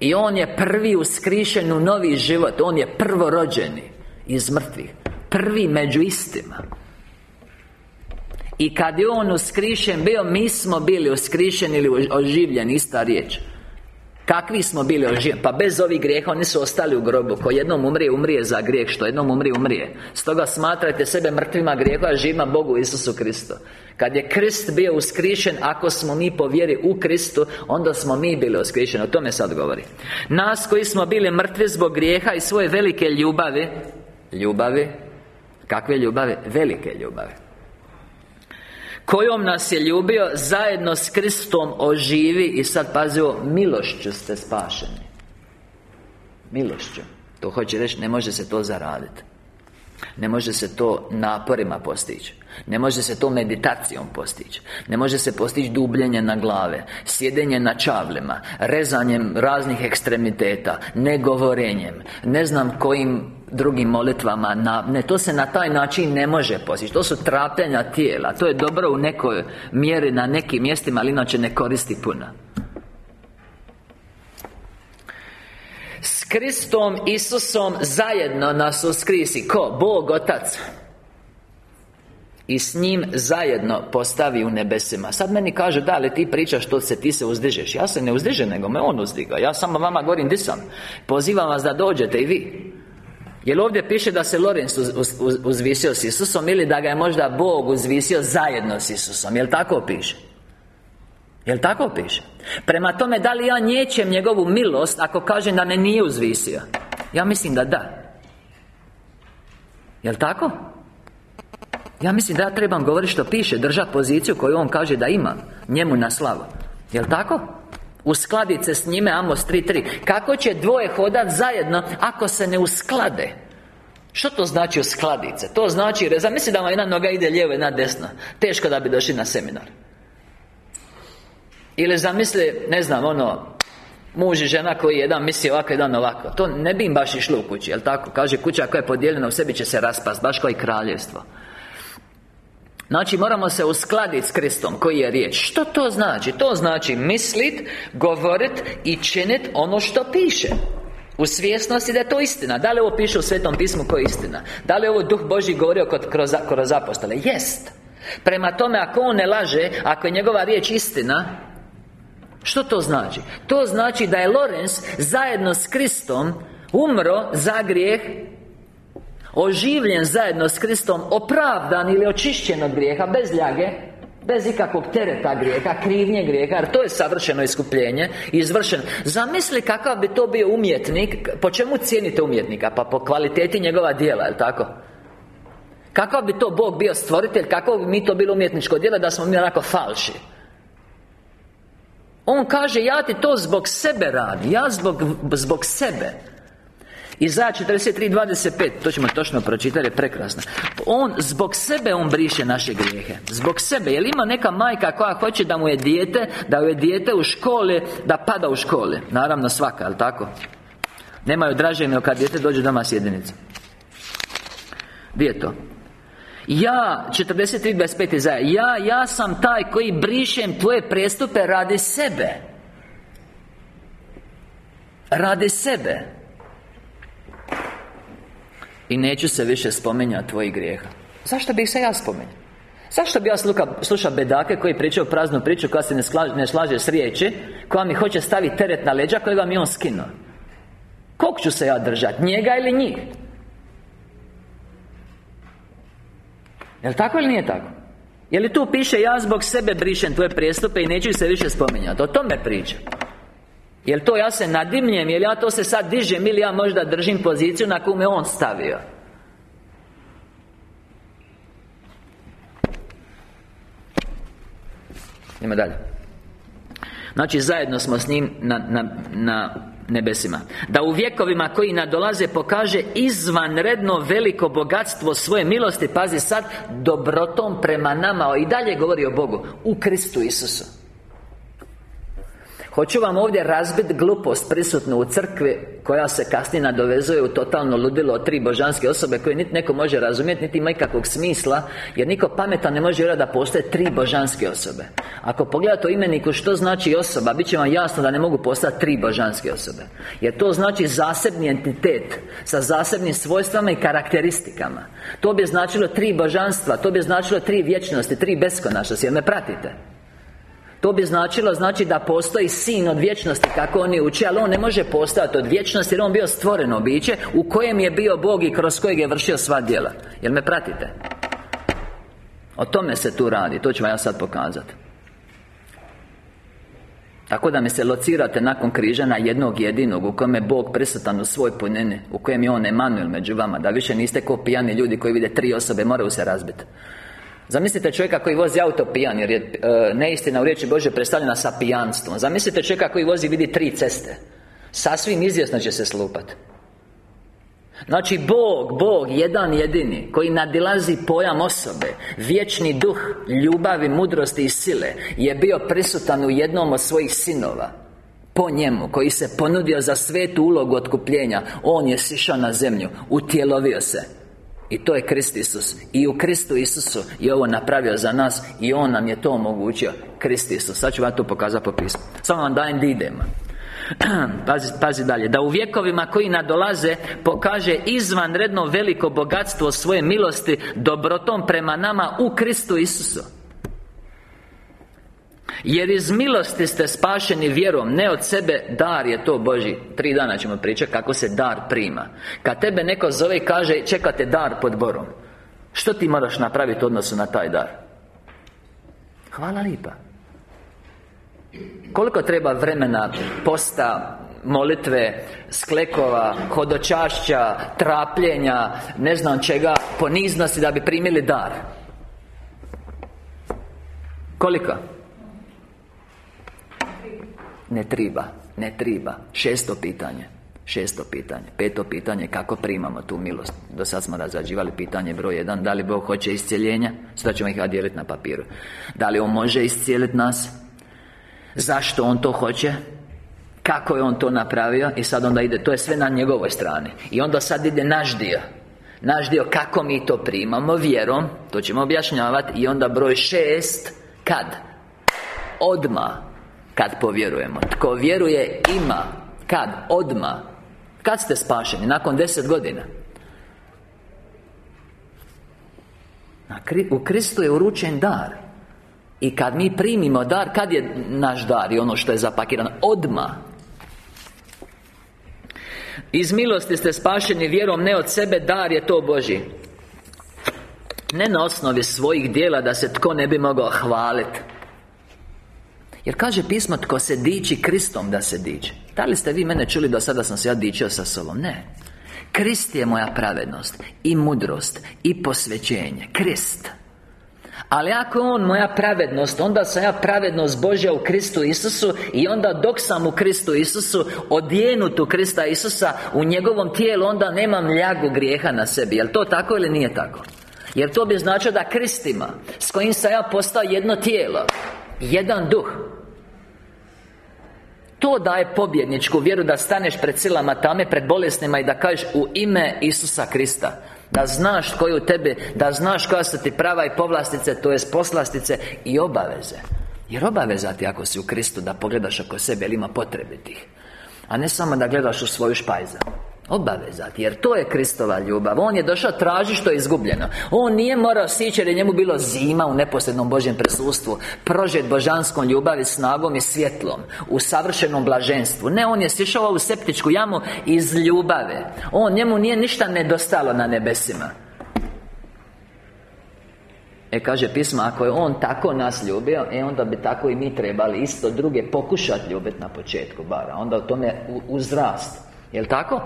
I On je prvi uskrišen u novi život On je prvorođeni iz mrtvih Prvi među istima. I kad je On uskrišen bio Mi smo bili uskrišeni ili oživljeni Ista riječ Kakvi smo bili oživljeni Pa bez ovih grijeha oni su ostali u grobu. Ko jednom umrije, umrije za grijeh Što jednom umrije, umrije. Stoga smatrajte sebe mrtvima grijeha A živima Bogu Isusu Kristu. Kad je Krist bio uskrišen Ako smo mi po vjeri u Kristu Onda smo mi bili uskrišeni. O tome sad govori. Nas koji smo bili mrtvi zbog grijeha I svoje velike ljubavi Ljubavi Kakve ljubavi? Velike ljubavi Kojom nas je ljubio Zajedno s Kristom oživi I sad pazio Milošću ste spašeni. Milošću. To hoće reći Ne može se to zaraditi Ne može se to naporima postići. Ne može se to meditacijom postići. Ne može se postići dubljenje na glave Sjedenje na čavlima Rezanjem raznih ekstremiteta Negovorenjem Ne znam kojim drugim molitvama na, Ne, to se na taj način ne može postići. To su trapljenja tijela. To je dobro u nekoj mjeri na nekim mjestima Ali inače ne koristi puno Kristom Isusom zajedno nas uskrisi. Ko? Bog Otac. I s njim zajedno postavi u nebesima. Sad meni kaže, da li ti pričaš što se ti se uzdižeš. Ja se ne uzdižem, nego me on uzdiga. Ja samo vama govorim di sam. Pozivam vas da dođete i vi. Jel ovdje piše da se Lorenz uz, uz, uzvisio s Isusom Ili da ga je možda Bog uzvisio zajedno s Isusom? Jel tako piše? Jel tako piše? Prema tome, da li ja nječem njegovu milost Ako kažem da me nije uzvisio Ja mislim da da Jel tako? Ja mislim da ja trebam govoriti što piše Držati poziciju koju on kaže da ima Njemu na slavu Jel tako? Uskladiti se s njime Amos 3.3 Kako će dvoje hodat zajedno Ako se ne usklade Što to znači uskladiti se? To znači, zamisli da vam jedna noga ide lijevo, jedna desna Teško da bi došli na seminar Ili zamisli, ne znam, ono Muž i žena koji jedan misli ovako, jedan ovako. To ne bi im baš išlo u kući, jel tako? Kaže, kuća koja je podijeljena u sebi će se raspast Baš kao i kraljevstvo. Znači moramo se uskladiti s Kristom koji je riječ. Što to znači? To znači mislit, govorit i činit ono što piše. U svjesnosti da je to istina. Da li ovo piše u Svetom pismu koji je istina? Da li ovo Duh Božji govorio kod, kroz, kroz apostole? Jest. Prema tome, ako on ne laže Ako je njegova riječ istina Što to znači? To znači da je Lorenz zajedno s Kristom Umro za grijeh Oživljen zajedno s Kristom Opravdan ili očišćen od grijeha Bez ljage Bez ikakvog tereta grijeha, krivnje grijeha Jer to je savršeno iskupljenje Izvršen Zamisli kakav bi to bio umjetnik Po čemu cijenite umjetnika? Pa po kvaliteti njegova dijela, je tako? Kakav bi to Bog bio stvoritelj Kako bi mi to bilo umjetničko djelo Da smo mi onako falši On kaže Ja ti to zbog sebe radim Ja zbog, zbog sebe. Izaja 43.25 To ćemo točno pročitati, je prekrasno. On, zbog sebe On briše naše grijehe. Zbog sebe, jel ima neka majka koja hoće da mu je dijete Da mu je dijete u škole Da pada u škole? Naravno svaka, ali tako? Nemaju draže kad dijete dođe doma s jedinicom Gdje je to? Ja, 43.25 Izaja Ja, ja sam taj koji brišem tvoje prestupe radi sebe Radi sebe i neću se više spominjati tvojih grijeha Zašto bih se ja spominjao? Zašto bi ja slušao bedake koji pričaju praznu priču Koja se ne, slaže, ne slaže s riječi Koja mi hoće staviti teret na leđa Kojega mi on skinuo Kog ću se ja držati? Njega ili njih? Jel' tako ili nije tako? Je li tu piše ja zbog sebe brišem tvoje prijestupe i neću se više spominjati? O tome priča Jel to ja se nadimljem, jel ja to se sad dižem ili ja možda držim poziciju na koju me on stavio Idemo dalje Znači zajedno smo s njim na, na, na nebesima. Da u vjekovima koji nadolaze pokaže izvanredno veliko bogatstvo svoje milosti. Pazi sad Dobrotom prema nama. I dalje govori o Bogu. U Kristu Isusu Hoću vam ovdje razbiti glupost prisutnu u crkvi Koja se kasnije nadovezuje u totalno ludilo tri božanske osobe Koje niti neko može razumjeti, niti ima ikakvog smisla Jer niko pametan ne može vjerati da postoje tri božanske osobe. Ako pogledate u imeniku što znači osoba Bit će vam jasno da ne mogu postati tri božanske osobe. Jer to znači zasebni entitet Sa zasebnim svojstvama i karakteristikama. To bi značilo tri božanstva To bi značilo tri vječnosti, tri beskonačnosti Jer me pratite to bi značilo, znači da postoji sin od vječnosti Kako oni uče Ali on ne može postati od vječnosti Jer on bio stvoreno biće U kojem je bio Bog i kroz kojeg je vršio sva djela. Jel me pratite? O tome se tu radi To ću vam ja sad pokazati tako da mi se locirate nakon križa na jednog jedinog U kojem je Bog prisutan u svoj punini U kojem je On Emanuel među vama Da više niste ko pijani ljudi koji vide tri osobe Moraju se razbiti Zamislite čovjeka koji vozi auto pijan Jer je e, neistina u riječi Bože predstavljena sa pijanstvom. Zamislite čovjeka koji vozi vidi tri ceste. Sasvim izvjesno će se slupat. Znači Bog, Bog, jedan jedini Koji nadilazi pojam osobe Vječni duh, ljubavi, mudrosti i sile Je bio prisutan u jednom od svojih sinova. Po njemu, koji se ponudio za svetu ulogu otkupljenja On je sišao na zemlju Utjelovio se i to je Krist Isus. I u Kristu Isusu je ovo napravio za nas I On nam je to omogućio. Krist Isus. Sad ću vam to pokazati po pismu. Samo vam dajem da idemo. <clears throat> Pazi, pazi dalje. Da u vjekovima koji nadolaze Pokaže izvanredno veliko bogatstvo svoje milosti Dobrotom prema nama u Kristu Isusu jer iz milosti ste spašeni vjerom Ne od sebe, dar je to Boži Tri dana ćemo pričati kako se dar prima Kad tebe neko zove i kaže Čekate dar pod borom Što ti moraš napraviti u odnosu na taj dar? Hvala lipa Koliko treba vremena posta, molitve, sklekova, hodočašća, trapljenja, ne znam čega, poniznosti da bi primili dar? Koliko? Ne triba, ne triba. Šesto pitanje Šesto pitanje. Peto pitanje Kako primamo tu milost? Do sad smo razrađivali pitanje broj jedan Da li Bog hoće iscijeljenja? Sada ćemo ih dijeliti na papiru. Da li On može iscijeliti nas? Zašto On to hoće? Kako je On to napravio? I sad onda ide To je sve na njegovoj strani. I onda sad ide naš dio. Naš dio kako mi to primamo Vjerom To ćemo objašnjavati I onda broj šest Kad? Odma kad povjerujemo. Tko vjeruje ima. Kad? Odma. Kad ste spašeni? Nakon deset godina. U Kristu je uručen dar. I kad mi primimo dar Kad je naš dar i ono što je zapakirano? Odma. Iz milosti ste spašeni vjerom Ne od sebe, dar je to Boži Ne na osnovi svojih dijela Da se tko ne bi mogao hvaliti jer kaže pismo tko se diči Kristom da se diče. Da li ste vi mene čuli do sada sam se ja dičio sa sobom? Ne. Krist je moja pravednost I mudrost I posvećenje. Krist. Ali ako je On moja pravednost Onda sam ja pravednost Božja u Kristu Isusu I onda dok sam u Kristu Isusu Odijenut u Krista Isusa U njegovom tijelu Onda nemam ljagu grijeha na sebi. Jel to tako ili nije tako? Jer to bi značilo da Kristima S kojim sam ja postao jedno tijelo Jedan duh To daje pobjedničku vjeru da staneš pred silama tame, pred bolesnima i da kažeš u ime Isusa Krista Da znaš tko je u tebi Da znaš koja su ti prava i povlastice To jest poslastice i obaveze. Jer obaveza ti ako si u Kristu Da pogledaš oko sebe ili ima potrebitih A ne samo da gledaš u svoju špajza Obavezati, jer to je Kristova ljubav. On je došao traži što je izgubljeno. On nije morao sići jer je njemu bilo zima u neposrednom Božjem prisustvu. Prožet božanskom ljubavi, snagom i svjetlom U savršenom blaženstvu. Ne, on je sišao u septičku jamu iz ljubave. On, njemu nije ništa nedostalo na nebesima. E kaže pisma, ako je On tako nas ljubio E onda bi tako i mi trebali isto druge pokušati ljubiti na početku bara. Onda u tome uzrast. Jel' tako?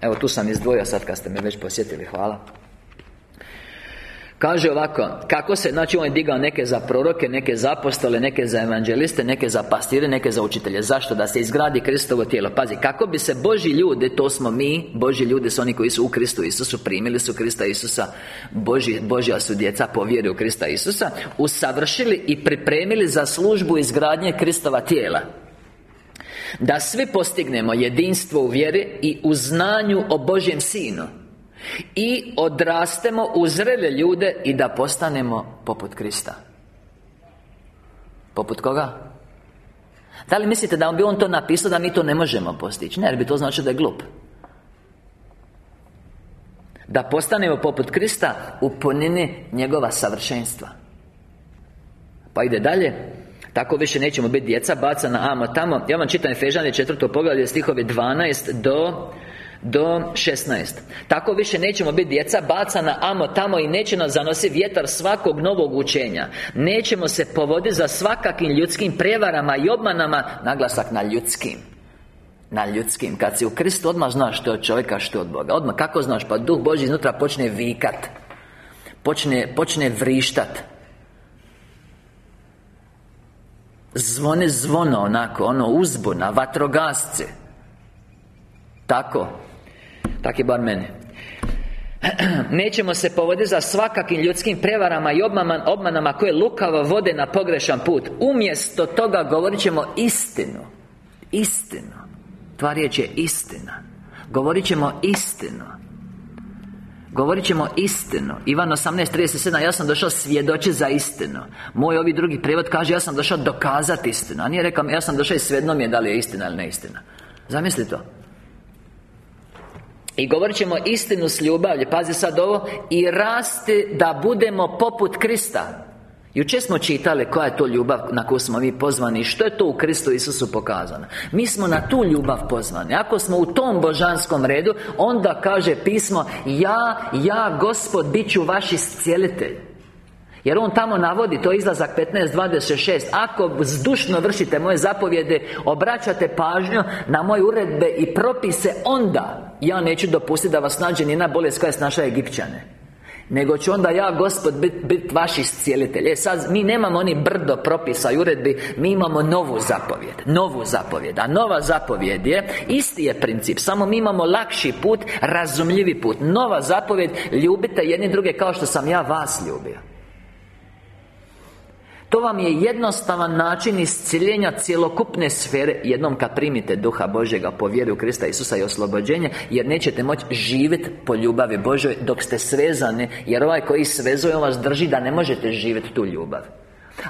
Evo tu sam izdvojio sad kad ste me već posjetili, hvala. Kaže ovako, kako se, znači on je digao neke za proroke, neke za apostole, neke za evanđeliste, neke za pastire, neke za učitelje. Zašto? Da se izgradi Kristovo tijelo. Pazi, kako bi se Boži ljudi, to smo mi Boži ljudi su oni koji su u Kristu Isusu Primili su Krista Isusa Boži, Božja su djeca po vjeri u Krista Isusa Usavršili i pripremili za službu izgradnje Kristova tijela da svi postignemo jedinstvo u vjeri i u znanju o Božjem Sinu. I odrastemo u zrele ljude i da postanemo poput Krista. Poput koga? Da li mislite da bi on to napisao da mi to ne možemo postići? Ne, jer bi to znači da je glup. Da postanemo poput Krista u punini njegova savršenstva. Pa ide dalje tako više nećemo biti djeca bacana amo tamo. Ja vam čitam Efežane četvrto poglavlje stihove 12 do do 16 Tako više nećemo biti djeca bacana amo tamo i neće nas zanositi vjetar svakog novog učenja. Nećemo se povoditi za svakakim ljudskim prevarama i obmanama. Naglasak na ljudskim. Na ljudskim. Kad si u Kristu odmah znaš što je od čovjeka, što je od Boga. Odmah, kako znaš? Pa Duh Boži iznutra počne vikat. Počne, počne vrištat Zvone zvono onako, ono uzbuna, vatrogasce. Tako. Tak je bar mene <clears throat> Nećemo se povoditi za svakakim ljudskim prevarama i obmanama koje lukavo vode na pogrešan put. Umjesto toga govorit ćemo istinu. Istinu. Tva riječ je istina. Govorit ćemo istinu Govorit ćemo istinu. Ivan 18.37 Ja sam došao svjedoči za istinu. Moj ovi drugi prijevod kaže Ja sam došao dokazati istinu A nije rekao Ja sam došao i svejedno mi je da li je istina ili ne istina Zamisli to. I govorit ćemo istinu s ljubavlju Pazi sad ovo I rasti da budemo poput Krista Jučer smo čitali koja je to ljubav na koju smo mi pozvani I što je to u Kristu Isusu pokazano. Mi smo na tu ljubav pozvani. Ako smo u tom božanskom redu Onda kaže pismo Ja, ja, Gospod, bit ću vaš iscijelitelj. Jer on tamo navodi, to je izlazak 15.26 Ako zdušno vršite moje zapovjede Obraćate pažnju na moje uredbe i propise Onda Ja neću dopustiti da vas nađe ni na bolest koja snaša Egipćane nego ću onda ja, Gospod, biti bit vaš iscijelitelj. E sad, mi nemamo oni brdo propisa i uredbi Mi imamo novu zapovjed Novu zapovjed. A nova zapovjed je Isti je princip Samo mi imamo lakši put Razumljivi put. Nova zapovjed Ljubite jedni druge kao što sam ja vas ljubio to vam je jednostavan način isciljenja cjelokupne sfere. Jednom kad primite Duha Božjega po vjeru Krista Isusa i oslobođenje Jer nećete moći živjeti po ljubavi Božoj dok ste svezani Jer ovaj koji svezuje vas drži da ne možete živjeti tu ljubav.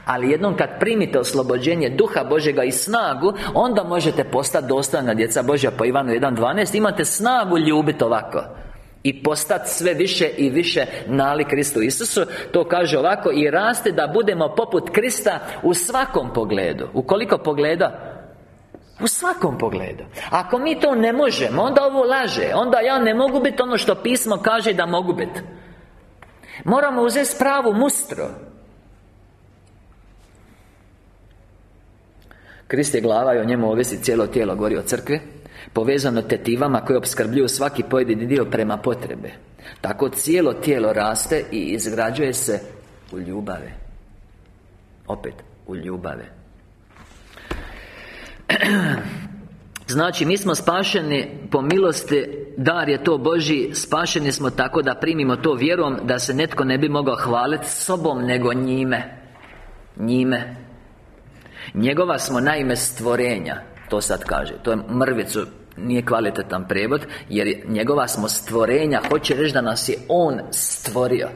Ali jednom kad primite oslobođenje Duha Božjega i snagu Onda možete postati dostojna djeca Božja po Ivanu 1.12 Imate snagu ljubiti ovako i postati sve više i više nali Kristu Isusu. To kaže ovako I raste da budemo poput Krista u svakom pogledu. U koliko pogleda? U svakom pogledu. Ako mi to ne možemo, onda ovo laže. Onda ja ne mogu biti ono što pismo kaže da mogu biti. Moramo uzeti pravu mustro Krist je glava i o njemu ovisi cijelo tijelo gori od crkve Povezano tetivama koje opskrbljuju svaki pojedini dio prema potrebe. Tako cijelo tijelo raste i izgrađuje se u ljubave Opet, u ljubave <clears throat> Znači, mi smo spašeni po milosti Dar je to Boži Spašeni smo tako da primimo to vjerom Da se netko ne bi mogao hvaliti sobom Nego njime. Njime. Njegova smo naime stvorenja To sad kaže. To je mrvicu nije kvalitetan prevod Jer njegova smo stvorenja Hoće reći da nas je On stvorio.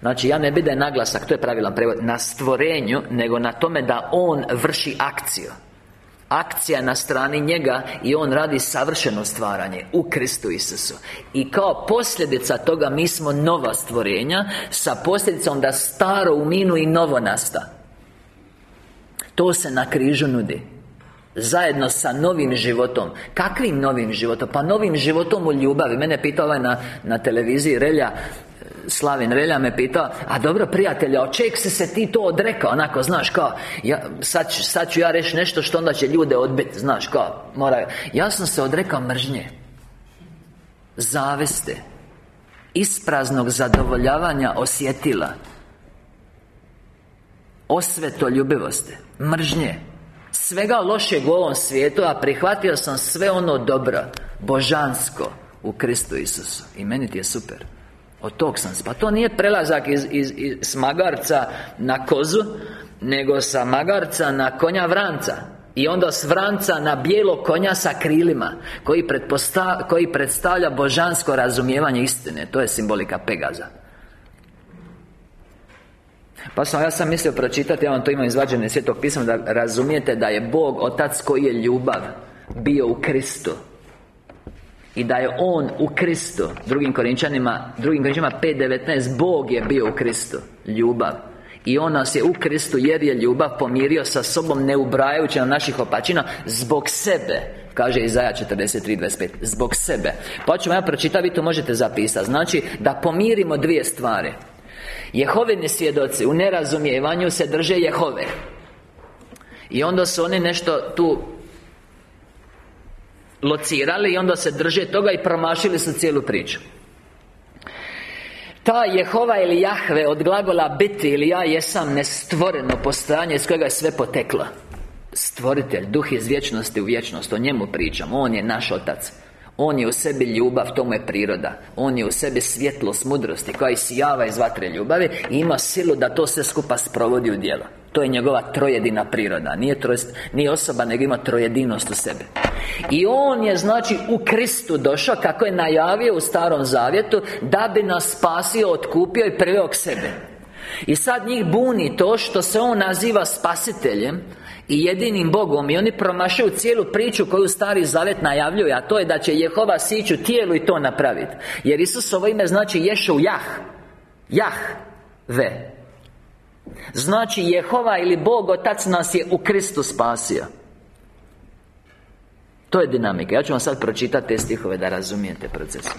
Znači, ja ne bi da je naglasak, to je pravilan prevod Na stvorenju, nego na tome da On vrši akciju. Akcija na strani njega I On radi savršeno stvaranje U Kristu Isusu. I kao posljedica toga mi smo nova stvorenja Sa posljedicom da staro uminu i novo nasta. To se na križu nudi Zajedno sa novim životom Kakvim novim životom? Pa novim životom u ljubavi Mene pitao ovaj na, na televiziji Relja Slavin Relja me pitao A dobro prijatelja, od čeg si se ti to odrekao? Onako, znaš, kao ja, sad, sad ću ja reći nešto što onda će ljude odbiti Znaš, kao, mora Ja sam se odrekao mržnje Zaveste Ispraznog zadovoljavanja osjetila Osvetoljubivosti Mržnje svega lošeg u ovom svijetu A prihvatio sam sve ono dobro Božansko U Kristu Isusu. I meni ti je super. Od tog sam Pa to nije prelazak iz, iz, iz magarca na kozu Nego sa magarca na konja vranca. I onda s vranca na bijelo konja sa krilima koji, koji predstavlja božansko razumijevanje istine. To je simbolika Pegaza pa sam, ja sam mislio pročitati, ja vam to imam izvađene svjetog pisma Da razumijete da je Bog Otac koji je ljubav Bio u Kristu. I da je On u Kristu. Drugim Korinčanima Drugim Korinčanima 5.19 Bog je bio u Kristu. Ljubav. I On nas je u Kristu jer je ljubav pomirio sa sobom Ne ubrajajući na naših opačina Zbog sebe Kaže Izaja 43.25 Zbog sebe. Pa ću vam ja pročitati, vi to možete zapisati. Znači, da pomirimo dvije stvari Jehovini svjedoci u nerazumijevanju se drže Jehove. I onda su oni nešto tu Locirali i onda se drže toga i promašili su cijelu priču. Ta Jehova ili Jahve od glagola biti ili ja jesam nestvoreno postojanje iz kojega je sve poteklo. Stvoritelj, duh iz vječnosti u vječnost, o njemu pričam, On je naš Otac on je u sebi ljubav, to mu je priroda. On je u sebi svjetlost mudrosti Koja isijava iz vatre ljubavi I ima silu da to sve skupa sprovodi u djelo. To je njegova trojedina priroda. Nije, trojest, nije osoba, nego ima trojedinost u sebi. I On je, znači, u Kristu došao Kako je najavio u Starom Zavjetu Da bi nas spasio, otkupio i priveo k sebe I sad njih buni to što se on naziva spasiteljem i jedinim Bogom I oni promašaju cijelu priču koju Stari Zavet najavljuje A to je da će Jehova sići u tijelu i to napraviti Jer Isusovo ime znači Ješov Jah. Jah. Ve. Znači Jehova ili Bog Otac nas je u Kristu spasio. To je dinamika. Ja ću vam sad pročitati te stihove da razumijete proces. <clears throat>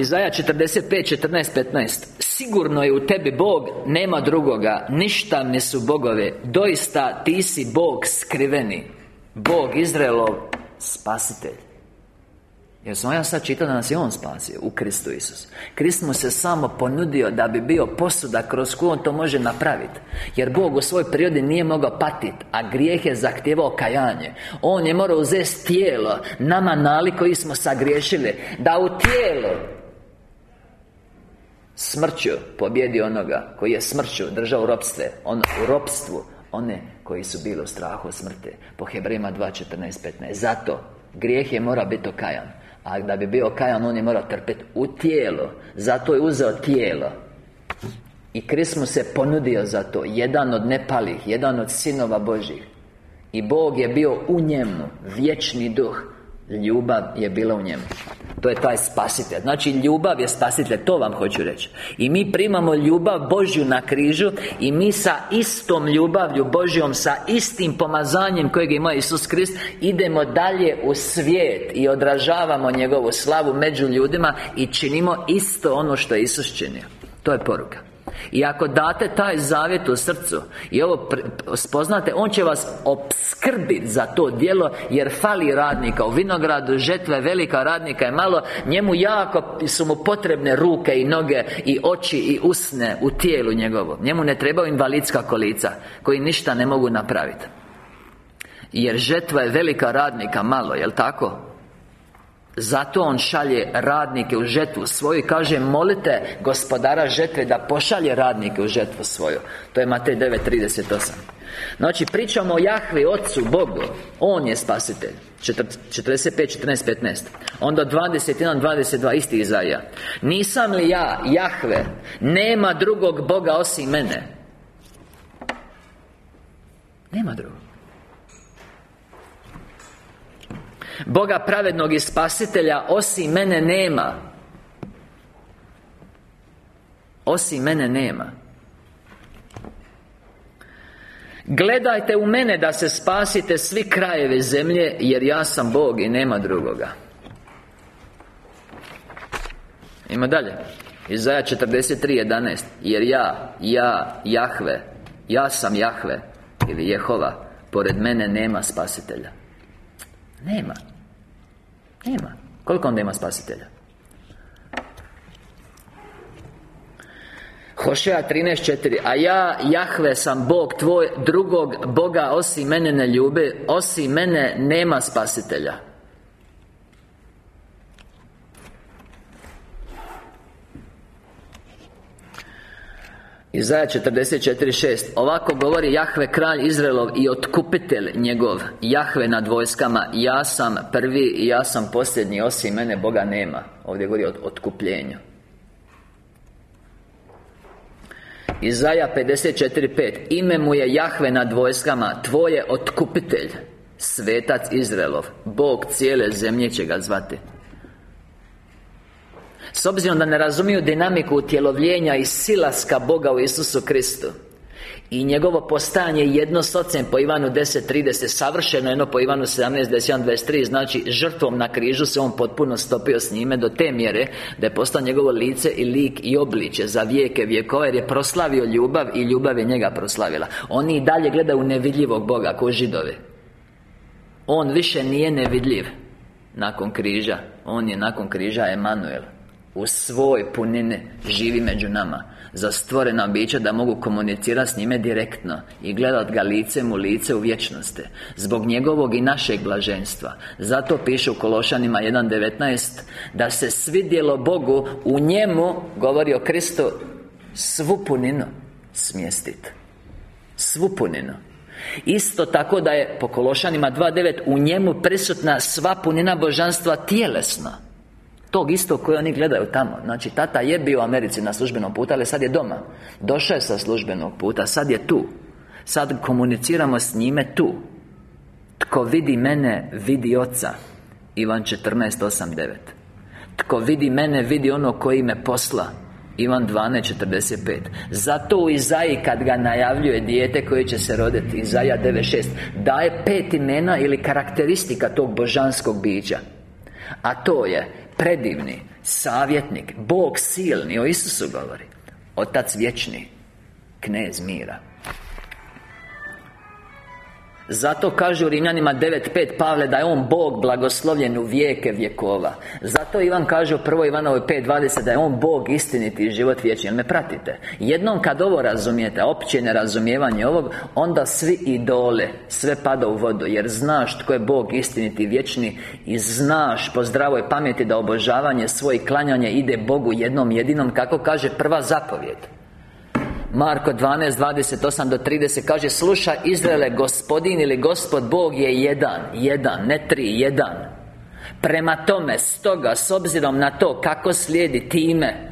Izaja 45, 14, 15 Sigurno je u tebi Bog, nema drugoga Ništa ne su bogove. Doista ti si Bog skriveni. Bog Izraelov Spasitelj. Jer sam ja sad čitao da nas je On spasio U Kristu Isus Krist mu se samo ponudio da bi bio posuda Kroz koju On to može napraviti Jer Bog u svojoj prirodi nije mogao patiti A grijeh je zahtjevao kajanje. On je morao uzeti tijelo Nama nali koji smo sagriješili Da u tijelo Smrću pobjedi onoga Koji je smrću držao ropstve On u ropstvu One koji su bili u strahu smrti Po Hebrejima 2.14.15 Zato Grijeh je mora biti okajan a da bi bio kajan, on je morao trpeti u tijelo. Zato je uzeo tijelo. I Krist mu se ponudio za to Jedan od nepalih, jedan od sinova Božih I Bog je bio u njemu Vječni duh Ljubav je bila u njemu. To je taj spasitelj. Znači ljubav je spasitelj, to vam hoću reći. I mi primamo ljubav Božju na križu I mi sa istom ljubavlju Božjom Sa istim pomazanjem kojeg ima Isus Krist Idemo dalje u svijet I odražavamo njegovu slavu među ljudima I činimo isto ono što je Isus činio. To je poruka i ako date taj zavjet u srcu I ovo spoznate On će vas opskrbiti za to djelo Jer fali radnika. U vinogradu žetve velika radnika je malo Njemu jako su mu potrebne ruke i noge I oči i usne u tijelu njegovo. Njemu ne trebaju invalidska kolica Koji ništa ne mogu napraviti Jer žetva je velika radnika malo, jel tako? Zato On šalje radnike u žetvu svoju I kaže molite gospodara žetve da pošalje radnike u žetvu svoju. To je Matej 9.38 Znači pričamo o Jahvi, Otcu, Bogu. On je spasitelj. 45, 14, 15 Onda 21, 22 isti Izaja Nisam li ja, Jahve? Nema drugog Boga osim mene. Nema drugog Boga pravednog i spasitelja Osim mene nema. Osim mene nema. Gledajte u mene da se spasite svi krajevi zemlje Jer ja sam Bog i nema drugoga. Ima dalje. Izaja 43.11 Jer ja, ja, Jahve Ja sam Jahve Ili Jehova. Pored mene nema spasitelja Nema. Nema. Koliko onda ima spasitelja? Hošeja 13.4 A ja, Jahve, sam Bog tvoj Drugog Boga osim mene ne ljube Osim mene nema spasitelja Izaja 44.6 Ovako govori Jahve kralj Izraelov i otkupitelj njegov. Jahve nad vojskama. Ja sam prvi i ja sam posljednji Osim mene Boga nema. Ovdje govori o otkupljenju. Izaja 54.5 Ime mu je Jahve nad vojskama. Tvoje otkupitelj Svetac Izraelov. Bog cijele zemlje će ga zvati s obzirom da ne razumiju dinamiku utjelovljenja i silaska Boga u Isusu Kristu i njegovo postajanje jedno s ocem po Ivanu 10.30 Savršeno jedno po Ivanu 17.21.23 Znači žrtvom na križu se on potpuno stopio s njime Do te mjere da je postao njegovo lice i lik i obliče Za vijeke vjekova jer je proslavio ljubav I ljubav je njega proslavila. Oni i dalje gledaju nevidljivog Boga ko židove. On više nije nevidljiv Nakon križa. On je nakon križa Emanuel u svoj punine živi među nama Za stvorena bića da mogu komunicirati s njime direktno I gledat ga licem u lice u vječnosti Zbog njegovog i našeg blaženstva. Zato piše u Kološanima 1.19 Da se svidjelo Bogu u njemu Govori o Kristu Svu puninu smjestiti Svu puninu. Isto tako da je po Kološanima 2.9 U njemu prisutna sva punina božanstva tjelesna Tog istog koji oni gledaju tamo. Znači, tata je bio u Americi na službenom putu Ali sad je doma. Došao je sa službenog puta, sad je tu. Sad komuniciramo s njime tu. Tko vidi mene, vidi oca. Ivan 14.8.9 Tko vidi mene, vidi ono koji me posla. Ivan 12.45 Zato u Izaji kad ga najavljuje dijete koje će se roditi Izaja 9.6 Daje pet imena ili karakteristika tog božanskog bića. A to je predivni, savjetnik, Bog silni, o Isusu govori. Otac vječni, knez mira zato kaže u Rimljanima 9.5 Pavle da je On Bog blagoslovljen u vijeke vjekova Zato Ivan kaže u 1. Ivanovoj 5.20 da je On Bog istiniti život vječni Jel me pratite? Jednom kad ovo razumijete, opće nerazumijevanje ovog Onda svi idole, sve pada u vodu Jer znaš tko je Bog istiniti vječni I znaš po zdravoj pameti da obožavanje svoje klanjanje ide Bogu jednom jedinom Kako kaže prva zapovjed Marko 12, 28 do 30 kaže Sluša Izraele, gospodin ili gospod Bog je jedan Jedan, ne tri, jedan. Prema tome, stoga, s obzirom na to kako slijedi time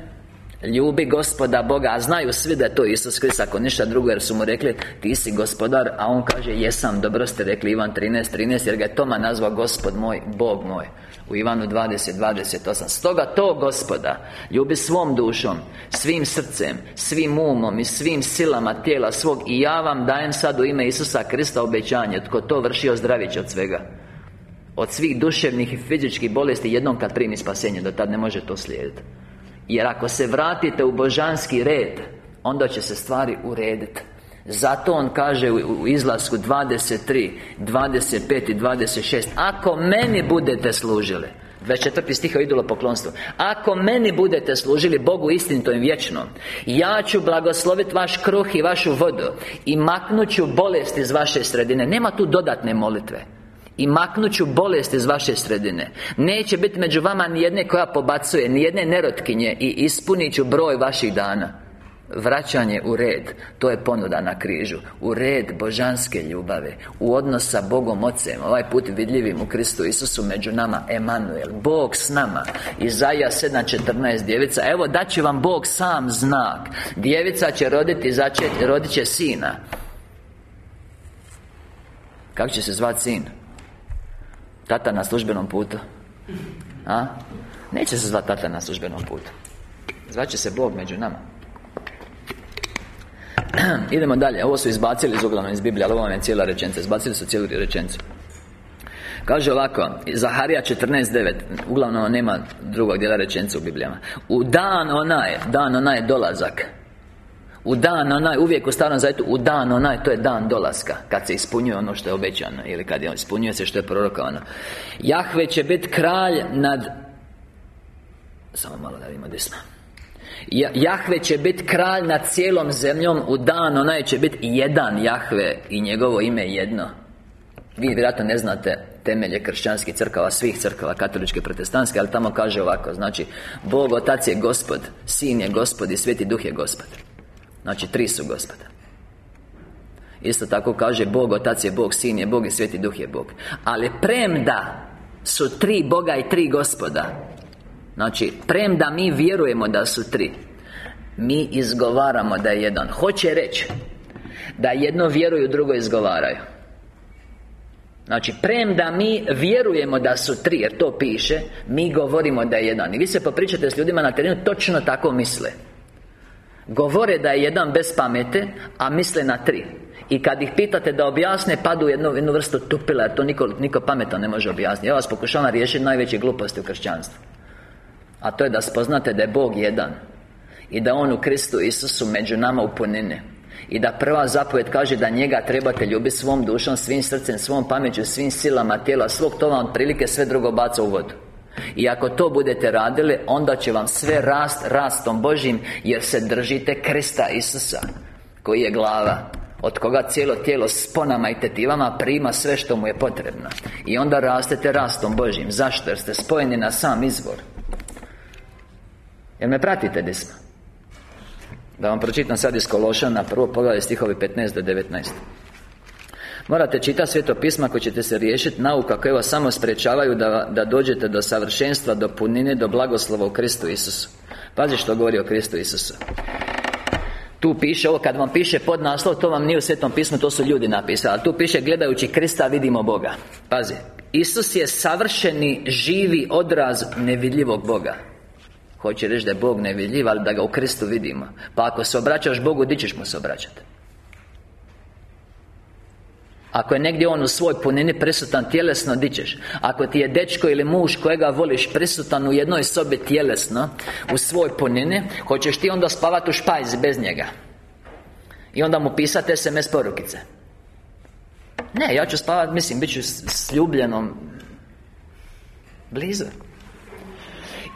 Ljubi gospoda Boga A znaju svi da je to Isus Krist Ako ništa drugo jer su mu rekli Ti si gospodar A on kaže Jesam, dobro ste rekli Ivan 13, 13 Jer ga je Toma nazvao Gospod moj, Bog moj U Ivanu 20, 28 Stoga to gospoda Ljubi svom dušom Svim srcem Svim umom I svim silama tijela svog I ja vam dajem sad u ime Isusa Krista obećanje Tko to vrši ozdravit od svega. Od svih duševnih i fizičkih bolesti jednom kad primi spasenje Do tad ne može to slijediti jer ako se vratite u božanski red Onda će se stvari urediti zato on kaže u izlasku 23, 25 i 26 Ako meni budete služili 24. stiha idolo poklonstvo Ako meni budete služili Bogu istinito i vječno Ja ću blagosloviti vaš kruh i vašu vodu I maknut ću bolest iz vaše sredine Nema tu dodatne molitve i maknut ću bolest iz vaše sredine. Neće biti među vama ni jedne koja pobacuje Ni jedne nerotkinje I ispunit ću broj vaših dana. Vraćanje u red To je ponuda na križu. U red božanske ljubave U odnos sa Bogom Ocem Ovaj put vidljivim u Kristu Isusu među nama Emanuel. Bog s nama. Izaja 7.14 Djevica. Evo daće vam Bog sam znak. Djevica će roditi začeti Rodit će sina. Kako će se zvati sin? Tata na službenom putu. A? Neće se zvati tata na službenom putu. Zvaće se Bog među nama. <clears throat> Idemo dalje, ovo su izbacili iz uglavnom iz Biblije, ali ovo vam je cijela rečenica Izbacili su cijelu rečenicu Kaže ovako, Zaharija 14.9 Uglavnom nema drugog dijela rečenice u Biblijama. U dan onaj, dan onaj dolazak u dan onaj, uvijek u starom zajetu U dan onaj, to je dan dolaska Kad se ispunjuje ono što je obećano Ili kad je ispunjuje se što je prorokovano. Jahve će biti kralj nad Samo malo da vidimo desno Jahve će biti kralj nad cijelom zemljom U dan onaj će biti jedan Jahve I njegovo ime jedno. Vi vjerojatno ne znate temelje kršćanskih crkava Svih crkava, katoličke, protestantske Ali tamo kaže ovako Znači, Bog Otac je Gospod Sin je Gospod i Sveti Duh je Gospod Znači, tri su gospoda. Isto tako kaže Bog, Otac je Bog, Sin je Bog i Sveti Duh je Bog. Ali premda su tri Boga i tri gospoda Znači, premda mi vjerujemo da su tri Mi izgovaramo da je jedan. Hoće reći Da jedno vjeruju, drugo izgovaraju. Znači, premda mi vjerujemo da su tri, jer to piše Mi govorimo da je jedan. I vi se popričate s ljudima na terenu, točno tako misle Govore da je jedan bez pamete A misle na tri. I kad ih pitate da objasne Padu u jednu, jednu vrstu tupila Jer to niko, niko pametan ne može objasniti. Ja vas pokušavam riješiti najveće gluposti u kršćanstvu. A to je da spoznate da je Bog jedan I da On u Kristu Isusu među nama u punine i da prva zapovjed kaže da njega trebate ljubiti svom dušom, svim srcem, svom pameću, svim silama tijela svog to vam otprilike sve drugo baca u vodu i ako to budete radili Onda će vam sve rast rastom Božim Jer se držite Krista Isusa Koji je glava od koga cijelo tijelo s ponama i tetivama prima sve što mu je potrebno. I onda rastete rastom Božim Zašto? Jer ste spojeni na sam izvor. Jer me pratite gdje Da vam pročitam sad iz Kološana Prvo pogledaj stihovi 15 do 19 Morate čitati sveto pisma ako ćete se riješiti nauka koje vas samo sprečavaju da, da dođete do savršenstva, do punine, do blagoslova u Kristu Isusu. Pazi što govori o Kristu Isusu. Tu piše, ovo kad vam piše pod naslov, to vam nije u Svetom pismu, to su ljudi napisali Ali tu piše, gledajući Krista vidimo Boga. Pazi Isus je savršeni, živi odraz nevidljivog Boga. Hoće reći da je Bog nevidljiv, ali da ga u Kristu vidimo. Pa ako se obraćaš Bogu, di ćeš mu se obraćati? Ako je negdje on u svoj punini prisutan tjelesno, di ćeš? Ako ti je dečko ili muž kojega voliš prisutan u jednoj sobi tjelesno U svoj punini Hoćeš ti onda spavati u špajzi bez njega? I onda mu pisati SMS porukice? Ne, ja ću spavati, mislim, bit ću s ljubljenom Blizu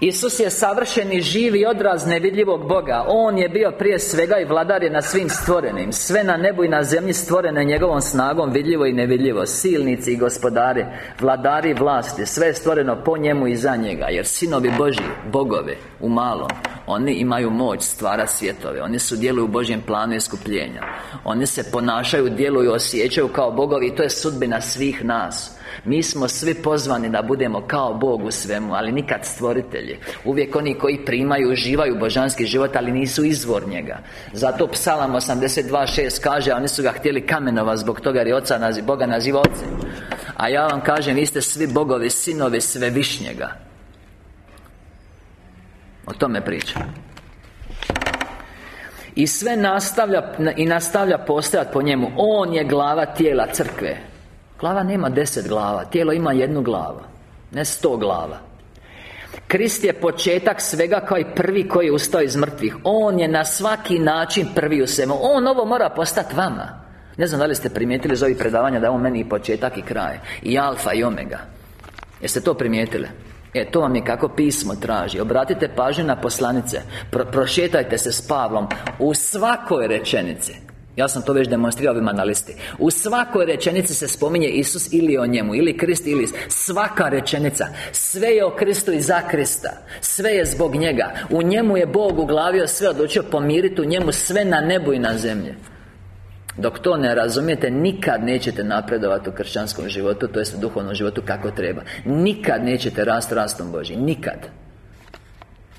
Isus je savršeni živi odraz nevidljivog Boga. On je bio prije svega i vladar je na svim stvorenim. Sve na nebu i na zemlji stvorene njegovom snagom Vidljivo i nevidljivo. Silnici i gospodari Vladari vlasti Sve je stvoreno po njemu i za njega Jer sinovi Boži, bogovi U malom Oni imaju moć stvara svjetove. Oni su djeluju u Božjem planu iskupljenja. Oni se ponašaju, djeluju, osjećaju kao bogovi I to je sudbina svih nas mi smo svi pozvani da budemo kao Bog u svemu Ali nikad stvoritelji. Uvijek oni koji primaju, uživaju božanski život Ali nisu izvor njega. Zato psalam 82.6 kaže Oni su ga htjeli kamenova zbog toga jer je oca naziv, Boga naziva ocem. A ja vam kažem, vi ste svi bogovi, sinovi svevišnjega. O tome pričam i sve nastavlja i nastavlja postojati po njemu. On je glava tijela crkve Glava nema deset glava Tijelo ima jednu glavu Ne sto glava. Krist je početak svega kao i prvi koji je ustao iz mrtvih. On je na svaki način prvi u svemu. On ovo mora postati vama. Ne znam da li ste primijetili iz ovih predavanja da je on meni i početak i kraj. I alfa i omega. Jeste to primijetili? E, to vam je kako pismo traži. Obratite pažnju na poslanice. Pro, Prošetajte se s Pavlom U svakoj rečenici ja sam to već demonstrirao ovima na listi. U svakoj rečenici se spominje Isus ili o njemu Ili Krist ili Svaka rečenica. Sve je o Kristu i za Krista. Sve je zbog njega. U njemu je Bog uglavio sve odlučio pomiriti U njemu sve na nebu i na zemlji. Dok to ne razumijete, nikad nećete napredovati u kršćanskom životu To jest u duhovnom životu kako treba. Nikad nećete rast rastom Boži Nikad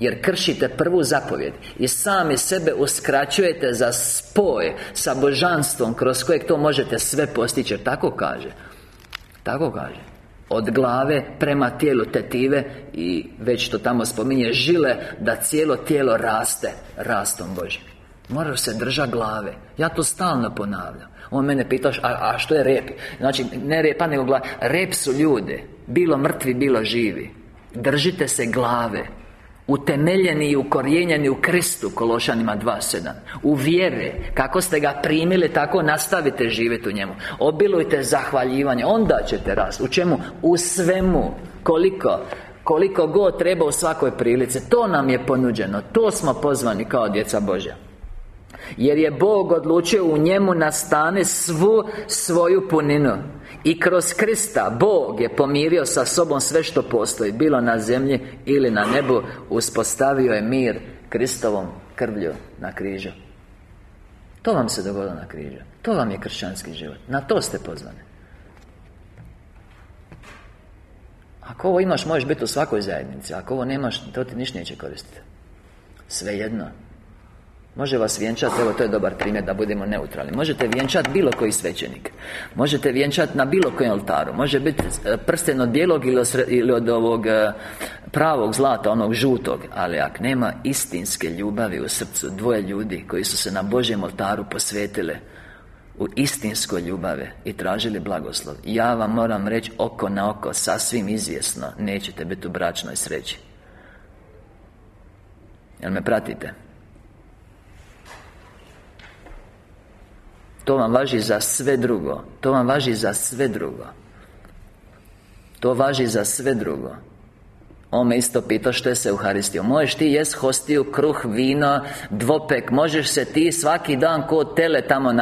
jer kršite prvu zapovjed I sami sebe uskraćujete za spoj Sa božanstvom Kroz kojeg to možete sve postići Jer tako kaže. Tako kaže. Od glave prema tijelu tetive I već to tamo spominje Žile da cijelo tijelo raste Rastom Božim. Moraš se držati glave. Ja to stalno ponavljam. On mene pitaš, a, a što je rep? Znači, ne repa, nego glava. Rep su ljude. Bilo mrtvi, bilo živi. Držite se glave Utemeljeni i ukorijenjeni u Kristu Kološanima 2.7 U vjere Kako ste ga primili, tako nastavite živjeti u njemu. Obilujte zahvaljivanje Onda ćete rast. U čemu? U svemu. Koliko? Koliko god treba u svakoj prilici. To nam je ponuđeno. To smo pozvani kao djeca Božja. Jer je Bog odlučio u njemu nastane svu svoju puninu i kroz Krista Bog je pomirio sa sobom sve što postoji Bilo na zemlji ili na nebu Uspostavio je mir Kristovom krvlju na križu. To vam se dogodilo na križu. To vam je kršćanski život. Na to ste pozvani. Ako ovo imaš, možeš biti u svakoj zajednici. Ako ovo nemaš, to ti ništa neće koristiti. Svejedno Može vas vjenčati, evo to je dobar primjer da budemo neutralni. Možete vjenčati bilo koji svećenik. Možete vjenčati na bilo kojem oltaru. Može biti e, prsten od bijelog ili od ovog e, pravog zlata, onog žutog. Ali ako nema istinske ljubavi u srcu Dvoje ljudi koji su se na Božjem oltaru posvetile u istinskoj ljubavi i tražili blagoslov Ja vam moram reći oko na oko, sasvim izvjesno Nećete biti u bračnoj sreći. Jel me pratite? To vam važi za sve drugo. To vam važi za sve drugo. To važi za sve drugo. On me isto pitao što je se Euharistijom Možeš ti jest hostiju, kruh, vino, dvopek Možeš se ti svaki dan ko tele tamo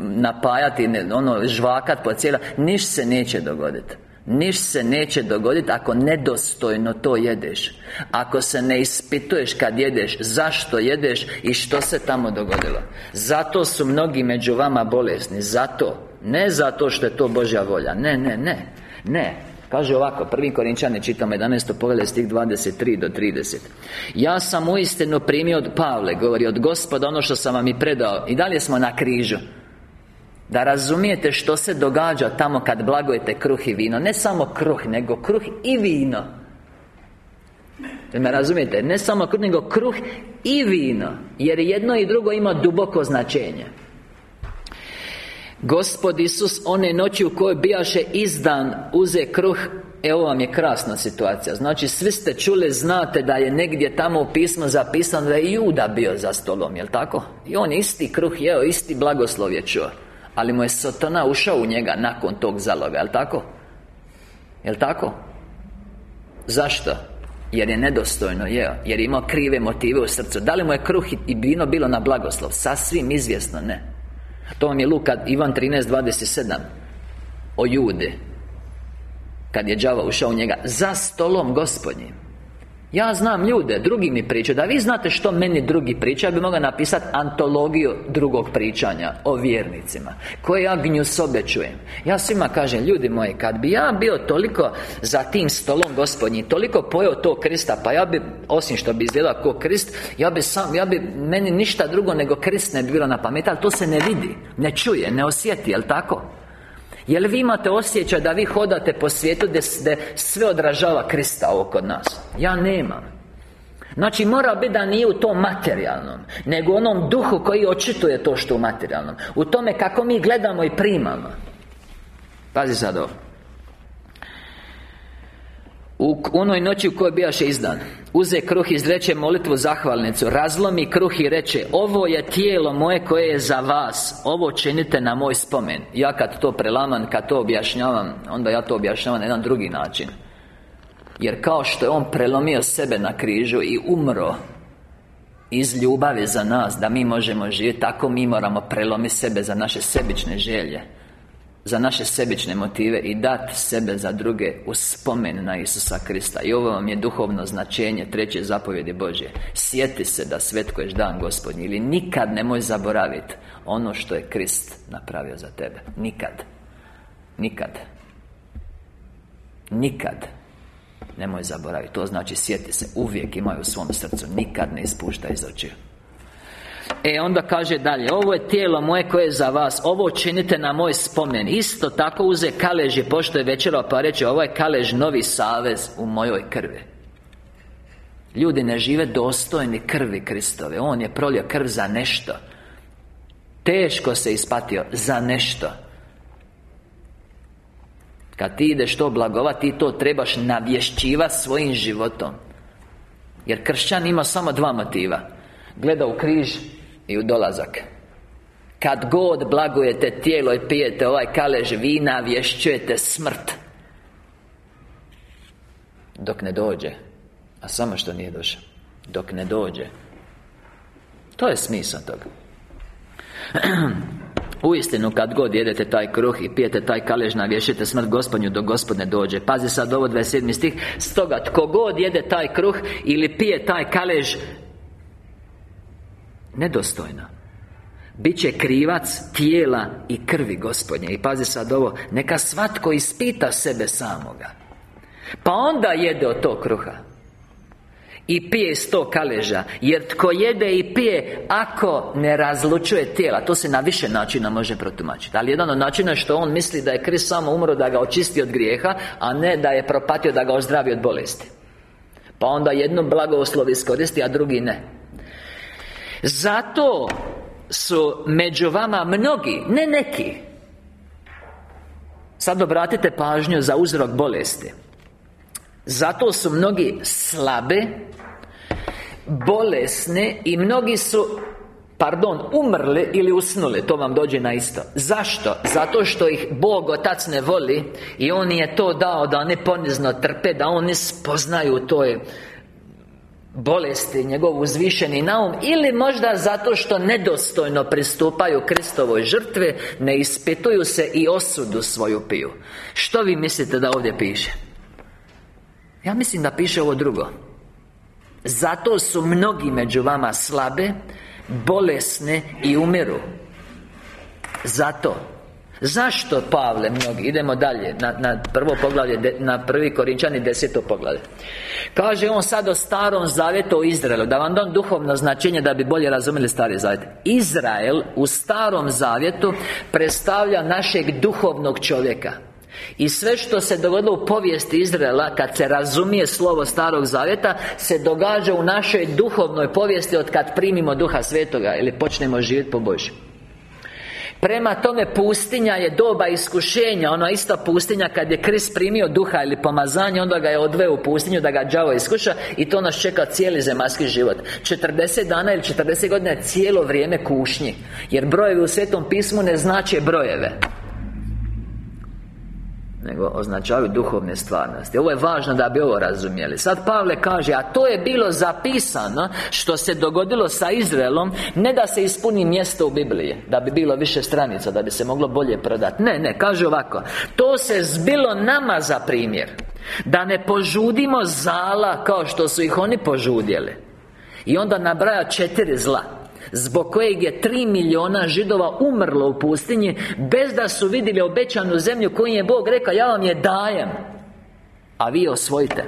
napajati Ono, žvakat po cijela Niš se neće dogoditi Niš se neće dogoditi ako nedostojno to jedeš. Ako se ne ispituješ kad jedeš Zašto jedeš i što se tamo dogodilo? Zato su mnogi među vama bolesni. Zato. Ne zato što je to Božja volja. Ne, ne, ne. Ne. Kaže ovako, prvi Korinčani čitamo 11. pogled stih 23 do 30 Ja sam uistinu primio od Pavle Govori od gospoda ono što sam vam i predao. I dalje smo na križu da razumijete što se događa tamo kad blagujete kruh i vino. Ne samo kruh, nego kruh i vino. Me razumijete? Ne samo kruh, nego kruh i vino. Jer jedno i drugo ima duboko značenje. Gospod Isus one noći u kojoj bijaše izdan Uze kruh Evo vam je krasna situacija. Znači svi ste čuli, znate da je negdje tamo u pismu zapisano Da je Juda bio za stolom, jel tako? I on isti kruh jeo, isti blagoslov je čuo Ali mu je Sotona ušao u njega nakon tog zaloga, jel tako? Jel tako? Zašto? Jer je nedostojno jeo Jer je imao krive motive u srcu Da li mu je kruh i vino bilo na blagoslov? Sasvim izvjesno ne To vam je Luka Ivan 13.27 O jude Kad je đava ušao u njega Za stolom gospodnjim ja znam ljude, drugi mi pričaju Da vi znate što meni drugi pričaju Ja bi mogao napisati antologiju drugog pričanja O vjernicima Koje ja gnju sobe čujem Ja svima kažem, ljudi moji Kad bi ja bio toliko za tim stolom gospodnji Toliko pojeo to Krista Pa ja bi, osim što bi izgledao kao Krist Ja bi sam, ja bi, meni ništa drugo nego Krist ne bi bilo na pamet Ali to se ne vidi, ne čuje, ne osjeti, jel tako? Jel vi imate osjećaj da vi hodate po svijetu gdje sve odražava Krista ovo kod nas? Ja nemam. Znači mora biti da nije u tom materijalnom Nego u onom duhu koji očituje to što u materijalnom. U tome kako mi gledamo i primamo. Pazi sad ovo u onoj noći u kojoj bijaše izdan Uze kruh izreče molitvu zahvalnicu. Razlomi kruh i reče Ovo je tijelo moje koje je za vas. Ovo činite na moj spomen. Ja kad to prelamam, kad to objašnjavam Onda ja to objašnjavam na jedan drugi način. Jer kao što je On prelomio sebe na križu i umro Iz ljubavi za nas Da mi možemo živjeti Tako mi moramo prelomiti sebe za naše sebične želje za naše sebične motive i dati sebe za druge u spomen na Isusa Krista. I ovo vam je duhovno značenje treće zapovjedi Božje. Sjeti se da svetkuješ dan gospodnji Ili nikad nemoj zaboraviti ono što je Krist napravio za tebe. Nikad. Nikad. Nikad Nemoj zaboraviti To znači sjeti se. Uvijek imaju u svom srcu. Nikad ne ispušta iz očiju E onda kaže dalje Ovo je tijelo moje koje je za vas Ovo činite na moj spomen. Isto tako uze kalež i pošto je večera pa reče Ovo je kalež novi savez u mojoj krvi. Ljudi ne žive dostojni krvi Kristove On je prolio krv za nešto. Teško se ispatio za nešto. Kad ti ideš to blagovat Ti to trebaš navješćivati svojim životom. Jer kršćan ima samo dva motiva. Gleda u križ i u dolazak. Kad god blagujete tijelo i pijete ovaj kalež vina Vješćujete smrt. Dok ne dođe A samo što nije došao Dok ne dođe. To je smisao toga. <clears throat> Uistinu kad god jedete taj kruh i pijete taj kalež navješite smrt gospodnju dok gospod ne dođe. Pazi sad ovo 27. stih. Stoga tko god jede taj kruh ili pije taj kalež Nedostojno. Biće krivac tijela i krvi gospodnje. I pazi sad ovo Neka svatko ispita sebe samoga. Pa onda jede od tog kruha. I pije iz tog kaleža. Jer tko jede i pije Ako ne razlučuje tijela To se na više načina može protumačiti. Ali jedan od načina je što on misli da je Krist samo umro Da ga očisti od grijeha A ne da je propatio da ga ozdravi od bolesti. Pa onda jedno blagoslov iskoristi A drugi ne zato su među vama mnogi, ne neki. Sad obratite pažnju za uzrok bolesti. Zato su mnogi slabe Bolesne I mnogi su Pardon, umrli ili usnuli To vam dođe na isto. Zašto? Zato što ih Bog Otac ne voli I On je to dao da oni ponizno trpe Da oni spoznaju to je bolesti, njegov uzvišeni naum Ili možda zato što nedostojno pristupaju Kristovoj žrtve Ne ispituju se i osudu svoju piju. Što vi mislite da ovdje piše? Ja mislim da piše ovo drugo. Zato su mnogi među vama slabe Bolesne i umiru. Zato Zašto Pavle mnogi? Idemo dalje na, na prvo poglavlje Na prvi Korinčani deseto poglavlje. Kaže on sad o starom zavjetu o Izraelu Da vam dam duhovno značenje da bi bolje razumjeli stari zavjet. Izrael u starom zavjetu Predstavlja našeg duhovnog čovjeka. I sve što se dogodilo u povijesti Izraela Kad se razumije slovo Starog Zavjeta Se događa u našoj duhovnoj povijesti Od kad primimo Duha Svetoga Ili počnemo živjeti po Božju Prema tome pustinja je doba iskušenja Ona ista pustinja kad je Kris primio duha ili pomazanje Onda ga je odveo u pustinju da ga đavo iskuša I to nas čeka cijeli zemaljski život. 40 dana ili 40 godina je cijelo vrijeme kušnji Jer brojevi u Svetom pismu ne znače brojeve nego označavaju duhovne stvarnosti. Ovo je važno da bi ovo razumjeli. Sad Pavle kaže, a to je bilo zapisano Što se dogodilo sa Izraelom Ne da se ispuni mjesto u Bibliji Da bi bilo više stranica, da bi se moglo bolje prodati Ne, ne, kaže ovako To se zbilo nama za primjer Da ne požudimo zala Kao što su ih oni požudjeli. I onda nabraja četiri zla Zbog kojeg je tri milijuna židova umrlo u pustinji Bez da su vidjeli obećanu zemlju koju je Bog rekao Ja vam je dajem A vi osvojite.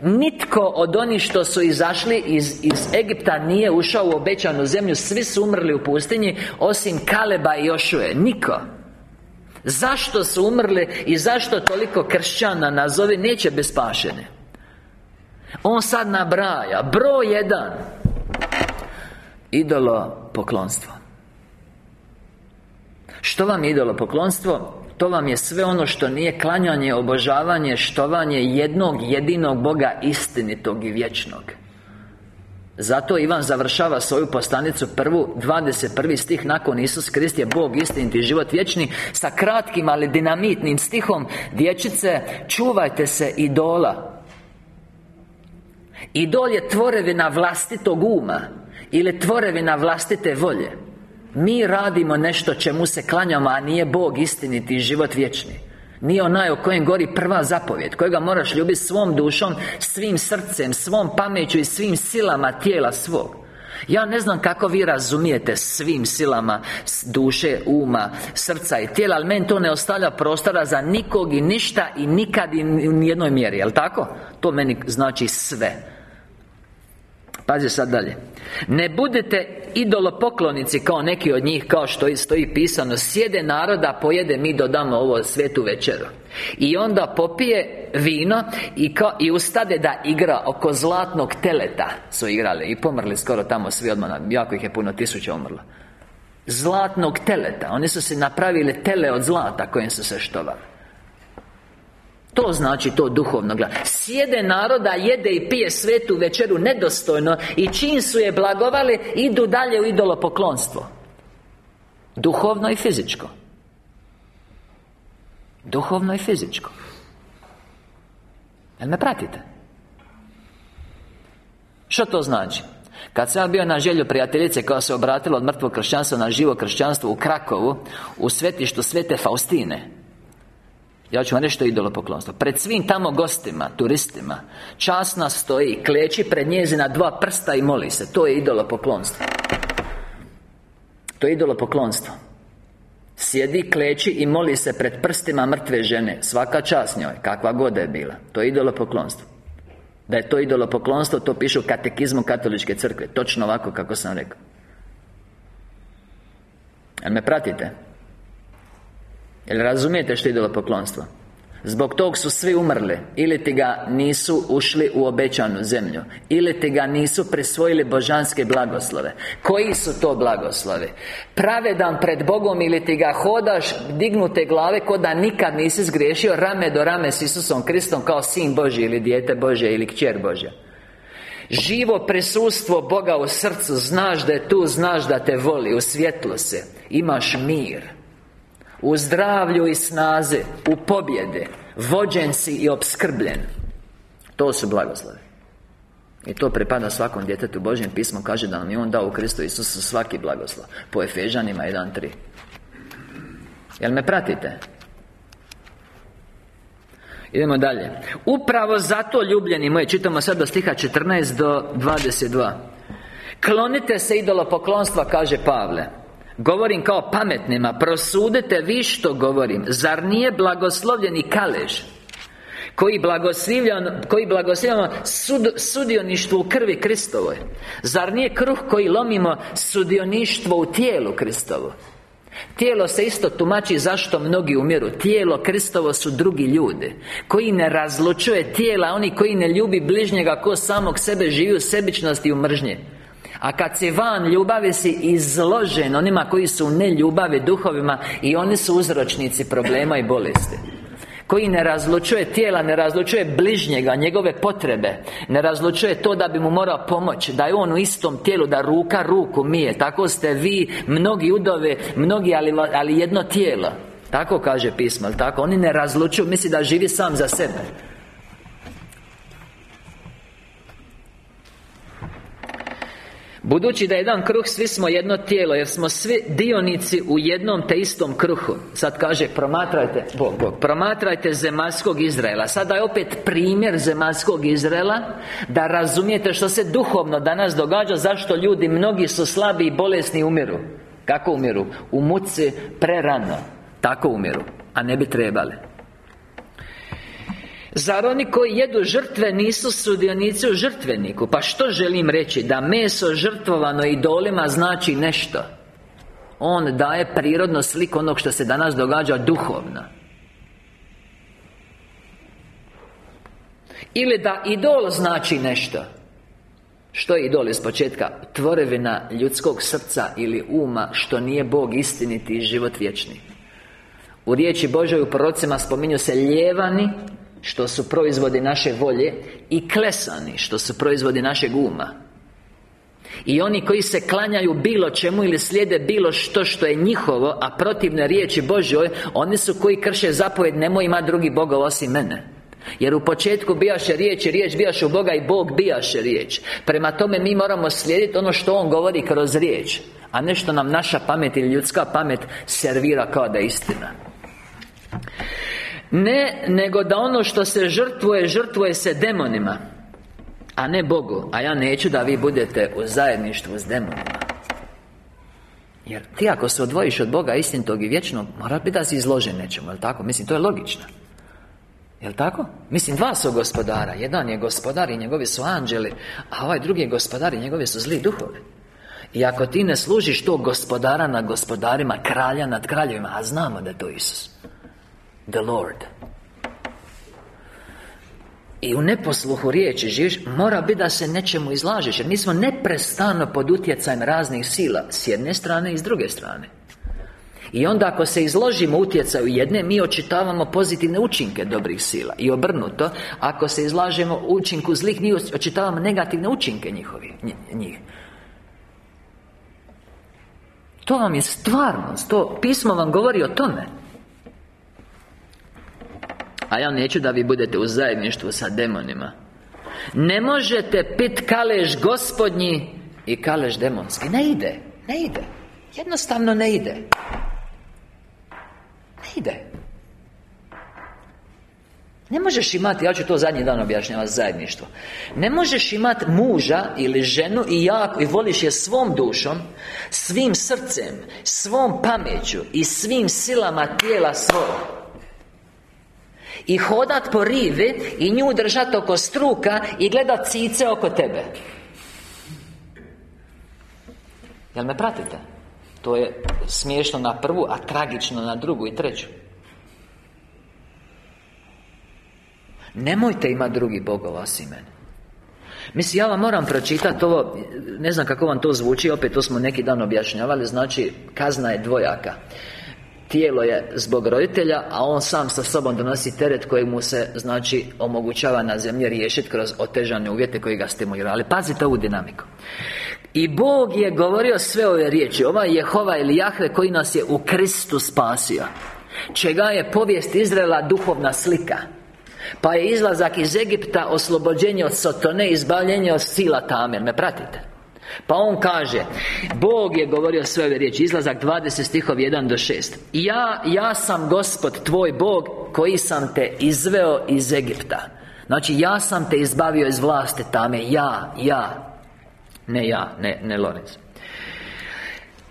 Nitko od onih što su izašli iz, iz Egipta nije ušao u obećanu zemlju. Svi su umrli u pustinji Osim Kaleba i Jošuje Niko. Zašto su umrli i zašto toliko kršćana nazovi? Neće bez spašene On sad nabraja. Broj jedan Idolo poklonstvo Što vam je idolo poklonstvo? To vam je sve ono što nije klanjanje, obožavanje, štovanje jednog jedinog Boga istinitog i vječnog zato Ivan završava svoju postanicu prvu 21. stih nakon Isus Krist je Bog istiniti život vječni sa kratkim ali dinamitnim stihom dječice čuvajte se idola Idol je tvorevina vlastitog uma ili tvorevina vlastite volje. Mi radimo nešto čemu se klanjamo, a nije Bog istiniti i život vječni. Nije onaj o kojem gori prva zapovjed Kojega moraš ljubiti svom dušom, svim srcem, svom pameću i svim silama tijela svog. Ja ne znam kako vi razumijete svim silama duše, uma, srca i tijela Ali meni to ne ostavlja prostora za nikog i ništa i nikad i u nijednoj mjeri, jel tako? To meni znači sve Pazi sad dalje. Ne budete idolopoklonici kao neki od njih Kao što stoji pisano Sjede naroda, pojede, mi dodamo ovo svetu večeru. I onda popije vino I, kao, i ustade da igra oko zlatnog teleta. Su igrali i pomrli skoro tamo svi odmah Jako ih je puno tisuća umrlo. Zlatnog teleta. Oni su se napravili tele od zlata kojim su se štovali to znači to duhovno glad Sjede naroda, jede i pije svetu večeru nedostojno I čim su je blagovali, idu dalje u idolopoklonstvo Duhovno i fizičko Duhovno i fizičko Jel me pratite? Što to znači? Kad sam bio na želju prijateljice koja se obratila od mrtvog kršćanstva na živo kršćanstvo u Krakovu U svetištu Svete Faustine ja ću vam reći što je idolopoklonstvo. Pred svim tamo gostima, turistima Časna stoji, kleči pred njezina dva prsta i moli se. To je idolopoklonstvo. To je idolopoklonstvo. Sjedi, kleči i moli se pred prstima mrtve žene. Svaka čast njoj, kakva god je bila. To je idolopoklonstvo. Da je to idolopoklonstvo, to piše u katekizmu katoličke crkve. Točno ovako kako sam rekao. Jel me pratite? Jel razumijete što je poklonstvo? Zbog tog su svi umrli. Ili ti ga nisu ušli u obećanu zemlju. Ili ti ga nisu presvojili božanske blagoslove. Koji su to blagoslove? Pravedan pred Bogom ili ti ga hodaš Dignute glave ko da nikad nisi zgriješio Rame do rame s Isusom Kristom Kao sin Boži ili dijete Bože ili kćer Božja. Živo prisustvo Boga u srcu Znaš da je tu, znaš da te voli U svjetlo se. Imaš mir u zdravlju i snazi U pobjede Vođen si i obskrbljen To su blagoslovi. I to pripada svakom djetetu Božjem. Pismo kaže da nam je On dao u Kristu Isusu svaki blagoslov. Po Efežanima 1.3 Jel me pratite? Idemo dalje. Upravo zato ljubljeni moji Čitamo sad do stiha 14 do 22 Klonite se idolopoklonstva, kaže Pavle Govorim kao pametnima Prosudite vi što govorim. Zar nije blagoslovljeni kalež koji blagoslivljamo, koji blagoslivljamo sud, sudioništvo u krvi Kristovoj? Zar nije kruh koji lomimo sudioništvo u tijelu Kristovo? Tijelo se isto tumači zašto mnogi umiru. Tijelo Kristovo su drugi ljudi Koji ne razlučuje tijela Oni koji ne ljubi bližnjega Ko samog sebe živi u sebičnosti i u mržnje a kad si van ljubavi si izložen onima koji su u neljubavi duhovima I oni su uzročnici problema i bolesti. Koji ne razlučuje tijela, ne razlučuje bližnjega, njegove potrebe Ne razlučuje to da bi mu morao pomoći Da je on u istom tijelu, da ruka ruku mije. Tako ste vi, mnogi udove, mnogi, ali, ali jedno tijelo. Tako kaže pismo, tako? Oni ne razlučuju, misli da živi sam za sebe Budući da je jedan kruh, svi smo jedno tijelo Jer smo svi dionici u jednom te istom kruhu. Sad kaže, promatrajte Bog, Bog Promatrajte zemaljskog Izraela. Sada je opet primjer zemaljskog Izraela Da razumijete što se duhovno danas događa Zašto ljudi, mnogi su slabi i bolesni umiru. Kako umiru? U muci prerano. Tako umiru A ne bi trebali Zar oni koji jedu žrtve nisu sudionici u žrtveniku? Pa što želim reći? Da meso žrtvovano idolima znači nešto On daje prirodno sliku onog što se danas događa duhovno Ili da idol znači nešto Što je idol iz početka? Tvorevina ljudskog srca ili uma Što nije Bog istiniti i život vječni U riječi Božoj u prorocima spominju se ljevani što su proizvodi naše volje I klesani Što su proizvodi našeg uma. I oni koji se klanjaju bilo čemu ili slijede bilo što što je njihovo A protivne riječi Božoj Oni su koji krše zapovjed Nemoj ima drugi Boga osim mene. Jer u početku bijaše riječ i riječ bijaše u Boga i Bog bijaše riječ. Prema tome mi moramo slijediti ono što On govori kroz riječ A ne što nam naša pamet ili ljudska pamet servira kao da je istina ne, nego da ono što se žrtvuje, žrtvuje se demonima A ne Bogu. A ja neću da vi budete u zajedništvu s demonima. Jer ti ako se odvojiš od Boga istinitog i vječnog Mora biti da si izložen nečemu, jel tako? Mislim, to je logično. Jel tako? Mislim, dva su gospodara. Jedan je gospodar i njegovi su anđeli A ovaj drugi je gospodar i njegovi su zli duhovi. I ako ti ne služiš tog gospodara nad gospodarima Kralja nad kraljevima A znamo da je to Isus The Lord. I u neposluhu riječi živiš Mora biti da se nečemu izlažeš Jer mi smo neprestano pod utjecajem raznih sila S jedne strane i s druge strane. I onda ako se izložimo utjecaju jedne Mi očitavamo pozitivne učinke dobrih sila. I obrnuto Ako se izlažemo učinku zlih Mi očitavamo negativne učinke njihovi njih. To vam je stvarnost. To pismo vam govori o tome a ja neću da vi budete u zajedništvu sa demonima. Ne možete pit kalež gospodnji I kalež demonski. Ne ide, ne ide. Jednostavno ne ide. Ne ide. Ne možeš imati, ja ću to zadnji dan objašnjavati zajedništvo. Ne možeš imati muža ili ženu i jako i voliš je svom dušom Svim srcem, svom pameću i svim silama tijela svojeg i hodat po rivi I nju držati oko struka I gledat cice oko tebe. Jel me pratite? To je smiješno na prvu, a tragično na drugu i treću. Nemojte imati drugi bogova osim mene. Mislim, ja vam moram pročitati ovo Ne znam kako vam to zvuči Opet to smo neki dan objašnjavali Znači, kazna je dvojaka Tijelo je zbog roditelja, a on sam sa sobom donosi teret koji mu se, znači, omogućava na zemlji riješiti kroz otežane uvjete koji ga stimulirali. Pazite ovu dinamiku. I Bog je govorio sve ove riječi Ovaj Jehova ili Jahve koji nas je u Kristu spasio Čega je povijest Izraela duhovna slika Pa je izlazak iz Egipta Oslobođenje od Sotone Izbavljenje od sila Tamer Me pratite pa on kaže Bog je govorio sve ove riječi Izlazak 20 stihov 1 do 6 Ja, ja sam Gospod tvoj Bog Koji sam te izveo iz Egipta. Znači ja sam te izbavio iz vlasti tame Ja, ja Ne ja, ne, ne Lorenz.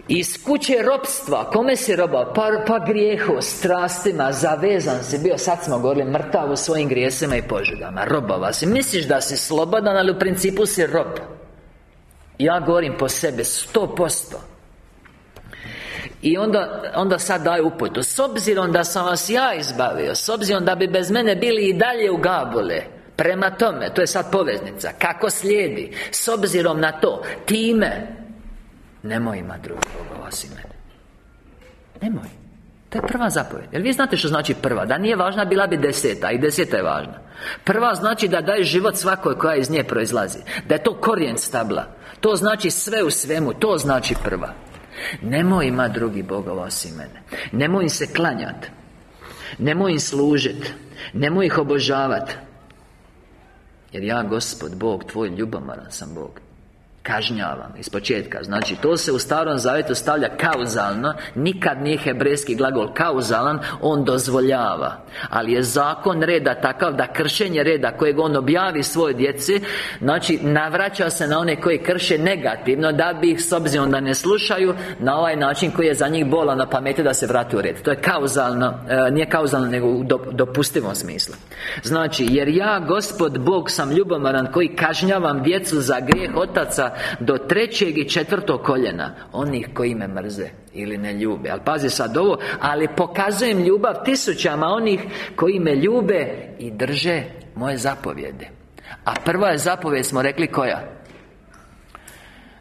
Iz kuće ropstva, kome si robao? Pa, pa grijehu, strastima, zavezan si bio Sad smo govorili, mrtav u svojim grijesima i požudama Robova si, misliš da si slobodan, ali u principu si rob Ja govorim po sebe, sto posto. I onda, onda sad daju uputu. S obzirom da sam vas ja izbavio S obzirom da bi bez mene bili i dalje u gabule Prema tome, to je sad poveznica Kako slijedi S obzirom na to Time Nemoj ima drugog Boga osim mene. Nemoj. To je prva zapovjed. Jer vi znate što znači prva? Da nije važna, bila bi deseta I deseta je važna. Prva znači da daje život svakoj koja iz nje proizlazi Da je to korijen stabla To znači sve u svemu To znači prva. Nemoj ima drugi Bogova osim mene. Nemoj im se klanjati Nemoj im služiti Nemoj ih obožavati Jer ja, Gospod, Bog, Tvoj ljubomoran sam Bog kažnjavam iz početka. Znači to se u Starom Zavjetu stavlja kauzalno Nikad nije hebrejski glagol kauzalan On dozvoljava. Ali je zakon reda takav da kršenje reda kojeg on objavi svoje djeci Znači navraća se na one koji krše negativno Da bi ih s obzirom da ne slušaju Na ovaj način koji je za njih bola na pameti da se vrati u red. To je kauzalno e, Nije kauzalno nego u dopustivom smislu. Znači jer ja gospod Bog sam ljubomoran koji kažnjavam djecu za grijeh otaca do trećeg i četvrtog koljena Onih koji me mrze Ili ne ljube Ali pazi sad ovo Ali pokazujem ljubav tisućama onih Koji me ljube I drže moje zapovjede A prva je zapovjed smo rekli koja?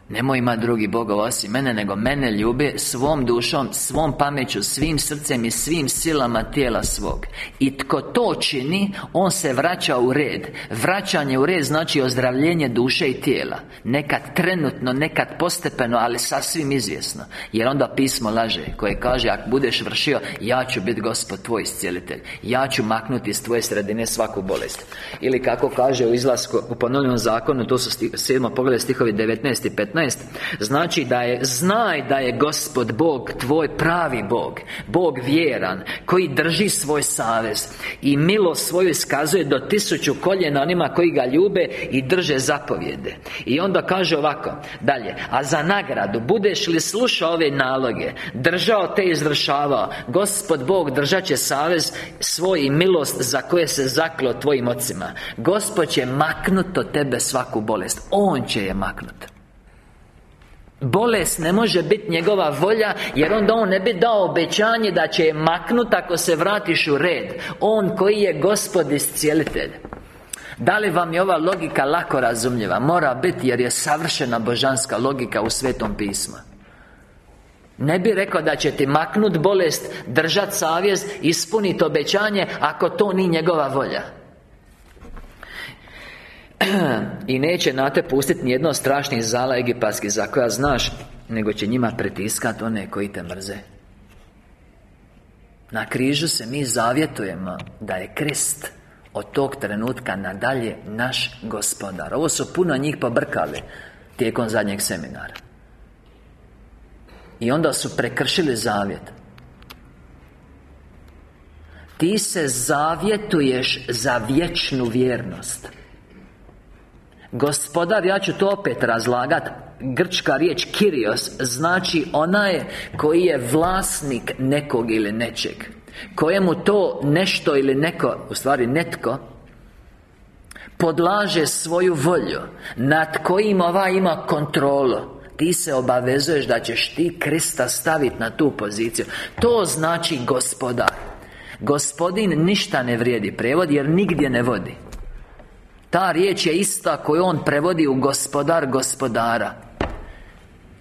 Nemoj ima drugi Boga osim mene Nego mene ljubi svom dušom Svom pameću, svim srcem i svim silama tijela svog. I tko to čini On se vraća u red. Vraćanje u red znači ozdravljenje duše i tijela. Nekad trenutno, nekad postepeno Ali sasvim izvjesno. Jer onda pismo laže Koje kaže Ako budeš vršio Ja ću biti gospod tvoj iscijelitelj. Ja ću maknuti iz tvoje sredine svaku bolest. Ili kako kaže u izlasku U ponovljenom zakonu To su 7. pogled stihovi 19 i 15 Znači da je, znaj da je Gospod Bog Tvoj pravi Bog Bog vjeran Koji drži svoj savez I milost svoju iskazuje do tisuću koljena onima koji ga ljube I drže zapovjede. I onda kaže ovako Dalje A za nagradu Budeš li slušao ove naloge? Držao te izvršavao. Gospod Bog držat će savez Svoj i milost za koje se zaklo tvojim ocima. Gospod će maknuti od tebe svaku bolest. On će je maknuti Bolest ne može biti njegova volja Jer onda on ne bi dao obećanje da će je maknuti ako se vratiš u red. On koji je gospod iscijelitelj. Da li vam je ova logika lako razumljiva? Mora biti jer je savršena božanska logika u Svetom pismu. Ne bi rekao da će ti maknut bolest Držat savjest Ispuniti obećanje Ako to nije njegova volja <clears throat> I neće na te pustiti nijedno strašnih zala egipatskih za koja znaš Nego će njima pritiskati one koji te mrze. Na križu se mi zavjetujemo Da je krist Od tog trenutka nadalje naš gospodar. Ovo su puno njih pobrkali Tijekom zadnjeg seminara. I onda su prekršili zavjet. Ti se zavjetuješ za vječnu vjernost Gospodar, ja ću to opet razlagat. Grčka riječ Kirios Znači onaj koji je vlasnik nekog ili nečeg. Kojemu to nešto ili neko U stvari netko Podlaže svoju volju Nad kojim ova ima kontrolu. Ti se obavezuješ da ćeš ti Krista staviti na tu poziciju. To znači gospodar. Gospodin ništa ne vrijedi prevod jer nigdje ne vodi ta riječ je ista koju on prevodi u gospodar gospodara.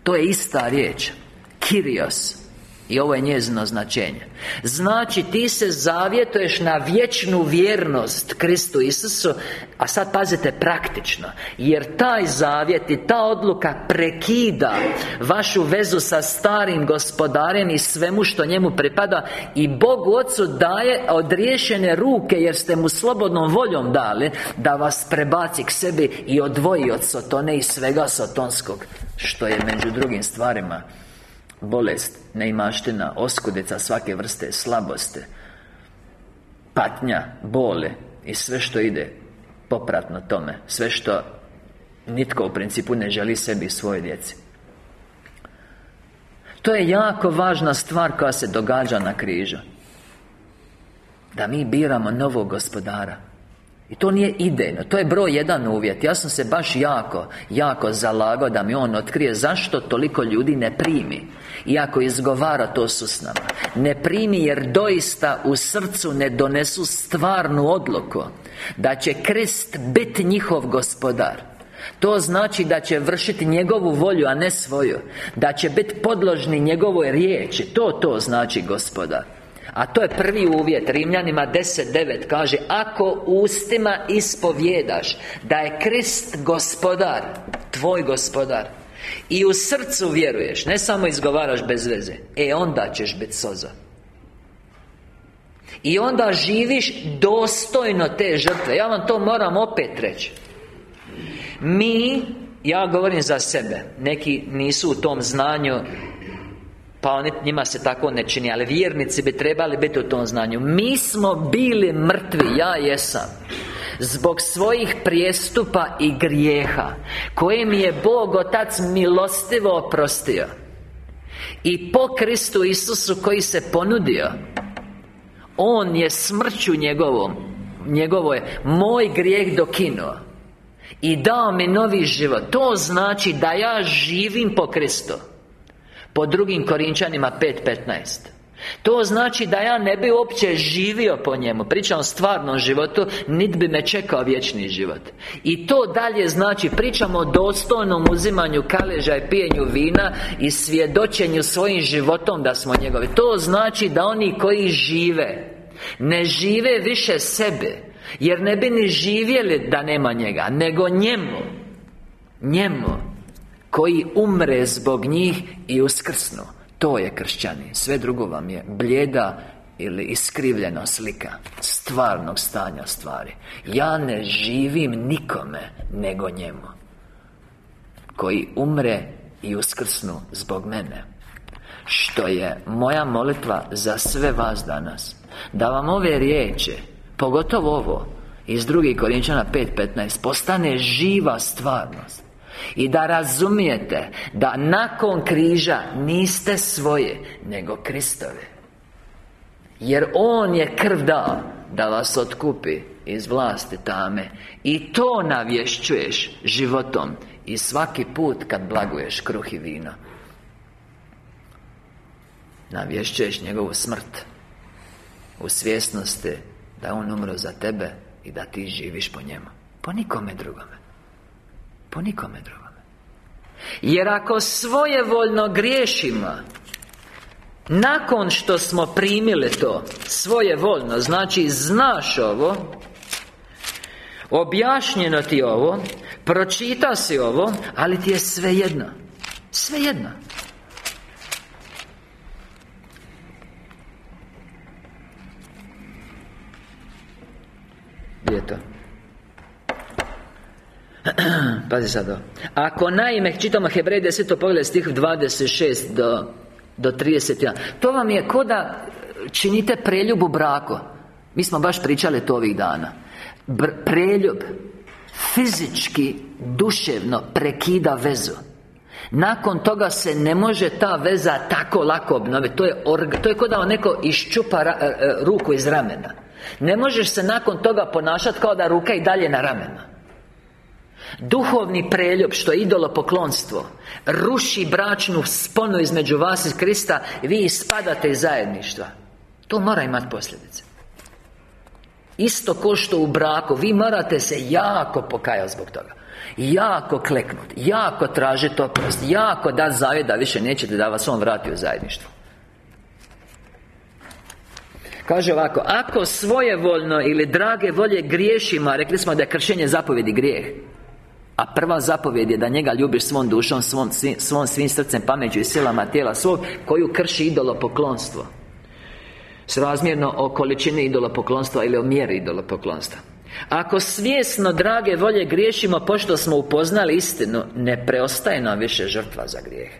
To je ista riječ. Kirios i ovo je njezino značenje. Znači ti se zavjetuješ na vječnu vjernost Kristu Isusu A sad pazite praktično. Jer taj zavjet i ta odluka prekida Vašu vezu sa starim gospodarem I svemu što njemu pripada I Bogu Otcu daje odriješene ruke Jer ste mu slobodnom voljom dali Da vas prebaci k sebi I odvoji od Sotone i svega Sotonskog Što je među drugim stvarima Bolest, neimaština, oskudica svake vrste, slabosti Patnja, bole i sve što ide popratno tome Sve što nitko u principu ne želi sebi i svoje djeci. To je jako važna stvar koja se događa na križu. Da mi biramo novog gospodara i to nije idejno, to je broj jedan uvjet. Ja sam se baš jako, jako zalagao da mi on otkrije zašto toliko ljudi ne primi. Iako izgovara to su s nama. Ne primi jer doista u srcu ne donesu stvarnu odluku Da će krist biti njihov gospodar. To znači da će vršiti njegovu volju, a ne svoju. Da će biti podložni njegovoj riječi. To to znači gospodar a to je prvi uvjet. Rimljanima 10.9 kaže Ako ustima ispovjedaš Da je Krist gospodar Tvoj gospodar I u srcu vjeruješ Ne samo izgovaraš bez veze E onda ćeš biti soza. I onda živiš dostojno te žrtve. Ja vam to moram opet reći Mi ja govorim za sebe Neki nisu u tom znanju pa oni, njima se tako ne čini Ali vjernici bi trebali biti u tom znanju. Mi smo bili mrtvi, ja jesam Zbog svojih prijestupa i grijeha Koje mi je Bog Otac milostivo oprostio I po Kristu Isusu koji se ponudio. On je smrću njegovom Njegovo je Moj grijeh dokinuo I dao mi novi život. To znači da ja živim po Kristu po drugim Korinčanima 5.15 to znači da ja ne bi uopće živio po njemu. Pričam o stvarnom životu Nit bi me čekao vječni život. I to dalje znači Pričamo o dostojnom uzimanju kaleža i pijenju vina I svjedočenju svojim životom da smo njegovi. To znači da oni koji žive Ne žive više sebe Jer ne bi ni živjeli da nema njega Nego njemu. Njemu koji umre zbog njih i uskrsnu. To je kršćani Sve drugo vam je bljeda ili iskrivljena slika Stvarnog stanja stvari. Ja ne živim nikome nego njemu Koji umre i uskrsnu zbog mene. Što je moja molitva za sve vas danas. Da vam ove riječi Pogotovo ovo Iz drugih Korinčana 5.15 Postane živa stvarnost i da razumijete da nakon križa niste svoje Nego Kristove. Jer On je krv dao Da vas otkupi iz vlasti tame. I to navješćuješ životom I svaki put kad blaguješ kruh i vino. Navješćuješ njegovu smrt U svjesnosti Da On umro za tebe I da ti živiš po njemu. Po nikome drugome po nikome drugome Jer ako svojevoljno griješimo Nakon što smo primili to Svojevoljno Znači znaš ovo Objašnjeno ti ovo Pročita si ovo Ali ti je svejedno Svejedno Gdje je to? <clears throat> Pazi sad ovo. Ako naime, čitamo Hebrej 10. pogled stih 26 do, do 31 To vam je ko da činite preljub u braku. Mi smo baš pričali to ovih dana. Br Preljub Fizički, duševno prekida vezu. Nakon toga se ne može ta veza tako lako obnoviti. To je, to je kao da neko iščupa ra, e, e, ruku iz ramena. Ne možeš se nakon toga ponašati kao da ruka i dalje na ramenu Duhovni preljub, što je idolopoklonstvo. Ruši bračnu sponu između vas i Krista. Vi ispadate iz zajedništva. To mora imati posljedice. Isto ko što u braku Vi morate se jako pokajati zbog toga. Jako kleknuti Jako tražiti oprost Jako da zavjet da više nećete da vas on vrati u zajedništvo. Kaže ovako Ako svojevoljno ili drage volje griješima Rekli smo da je kršenje zapovjedi grijeh a prva zapovjed je da njega ljubiš svom dušom, svom, svom svim srcem, pameđu i silama tijela svog Koju krši idolopoklonstvo. Srazmjerno o količini idolopoklonstva ili o mjeri idolopoklonstva. Ako svjesno, drage volje, griješimo pošto smo upoznali istinu Ne preostaje nam više žrtva za grijeh.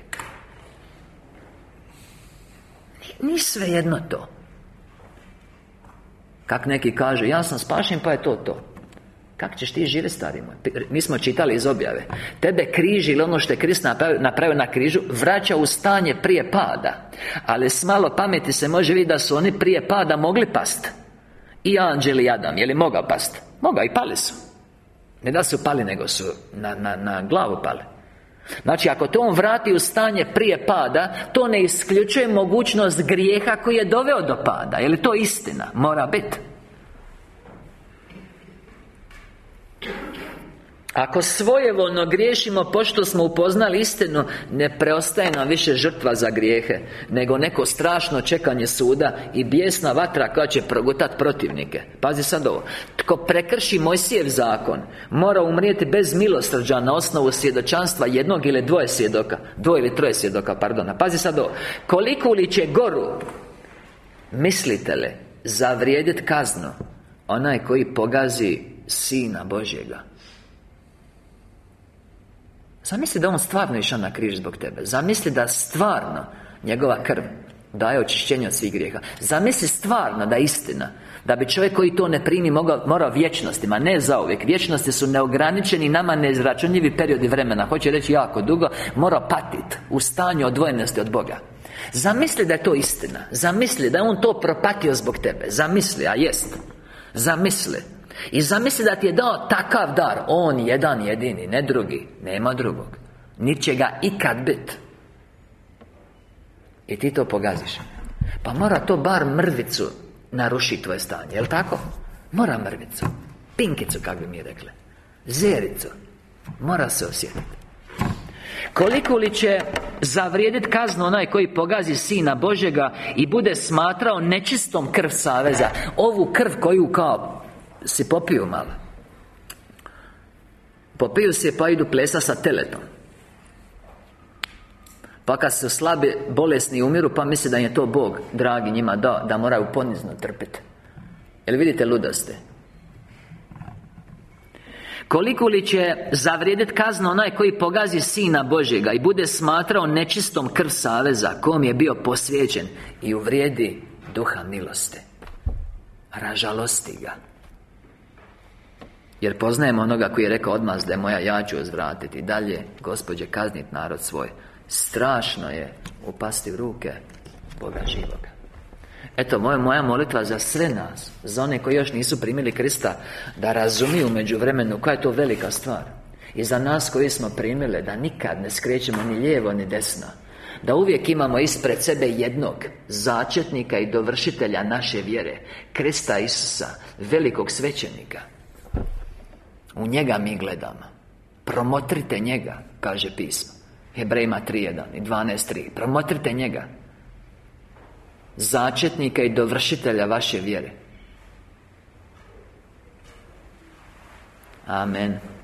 Ni jedno to. Kak neki kaže, ja sam spašen pa je to to Kako ćeš ti živjeti, stari moj? Mi smo čitali iz objave. Tebe križ ili ono što je Krist napravio na križu Vraća u stanje prije pada. Ali s malo pameti se može vidjeti da su oni prije pada mogli past. I anđeli i Adam, je li mogao past? Mogao i pali su. Ne da su pali, nego su na, na, na glavu pali. Znači, ako to on vrati u stanje prije pada To ne isključuje mogućnost grijeha koji je doveo do pada. Je li to istina? Mora biti Ako svojevoljno griješimo pošto smo upoznali istinu Ne preostaje nam više žrtva za grijehe Nego neko strašno čekanje suda I bijesna vatra koja će progutat protivnike. Pazi sad ovo. Tko prekrši Mojsijev zakon Mora umrijeti bez milosrđa Na osnovu svjedočanstva jednog ili dvoje svjedoka. Dvoje ili troje svjedoka, pardon. Pazi sad ovo. Koliko li će goru Mislite li Zavrijedit kaznu Onaj koji pogazi Sina Božjega Zamisli da on stvarno išao na križ zbog tebe. Zamisli da stvarno Njegova krv daje očišćenje od svih grijeha. Zamisli stvarno da istina Da bi čovjek koji to ne primi mogao, morao vječnostima Ne zauvijek. Vječnosti su neograničeni Nama neizračunljivi periodi vremena. Hoće reći jako dugo Mora patit U stanju odvojenosti od Boga. Zamisli da je to istina. Zamisli da je on to propatio zbog tebe. Zamisli, a jest. Zamisli i zamisli da ti je dao takav dar On jedan jedini, ne drugi Nema drugog. Niti će ga ikad bit. I ti to pogaziš. Pa mora to bar mrvicu Narušiti tvoje stanje, jel tako? Mora mrvicu Pinkicu, kako bi mi rekli. Zericu. Mora se osjetiti koliko li će zavrijediti kaznu onaj koji pogazi Sina Božega I bude smatrao nečistom krv saveza Ovu krv koju kao si popiju malo. Popiju se pa idu plesa sa teletom. Pa kad se slabi, bolesni umiru Pa misle da je to Bog Dragi njima da Da moraju ponizno trpiti Jel vidite ludosti? Koliko li će zavrijediti kaznu onaj koji pogazi Sina Božjega I bude smatrao nečistom krv saveza Kom je bio posvjeđen I uvrijedi duha milosti? Ražalosti ga jer poznajemo onoga koji je rekao odmah da je moja ja ću uzvratiti Dalje, gospođe, kaznit narod svoj. Strašno je upasti u ruke Boga živoga. Eto, moja, moja molitva za sve nas Za one koji još nisu primili Krista Da razumiju među vremenu koja je to velika stvar. I za nas koji smo primili Da nikad ne skrećemo ni lijevo ni desno. Da uvijek imamo ispred sebe jednog Začetnika i dovršitelja naše vjere Krista Isusa Velikog svećenika u njega mi gledamo. Promotrite njega, kaže pismo. Hebrejima 3.1 i 12.3 Promotrite njega. Začetnika i dovršitelja vaše vjere. Amen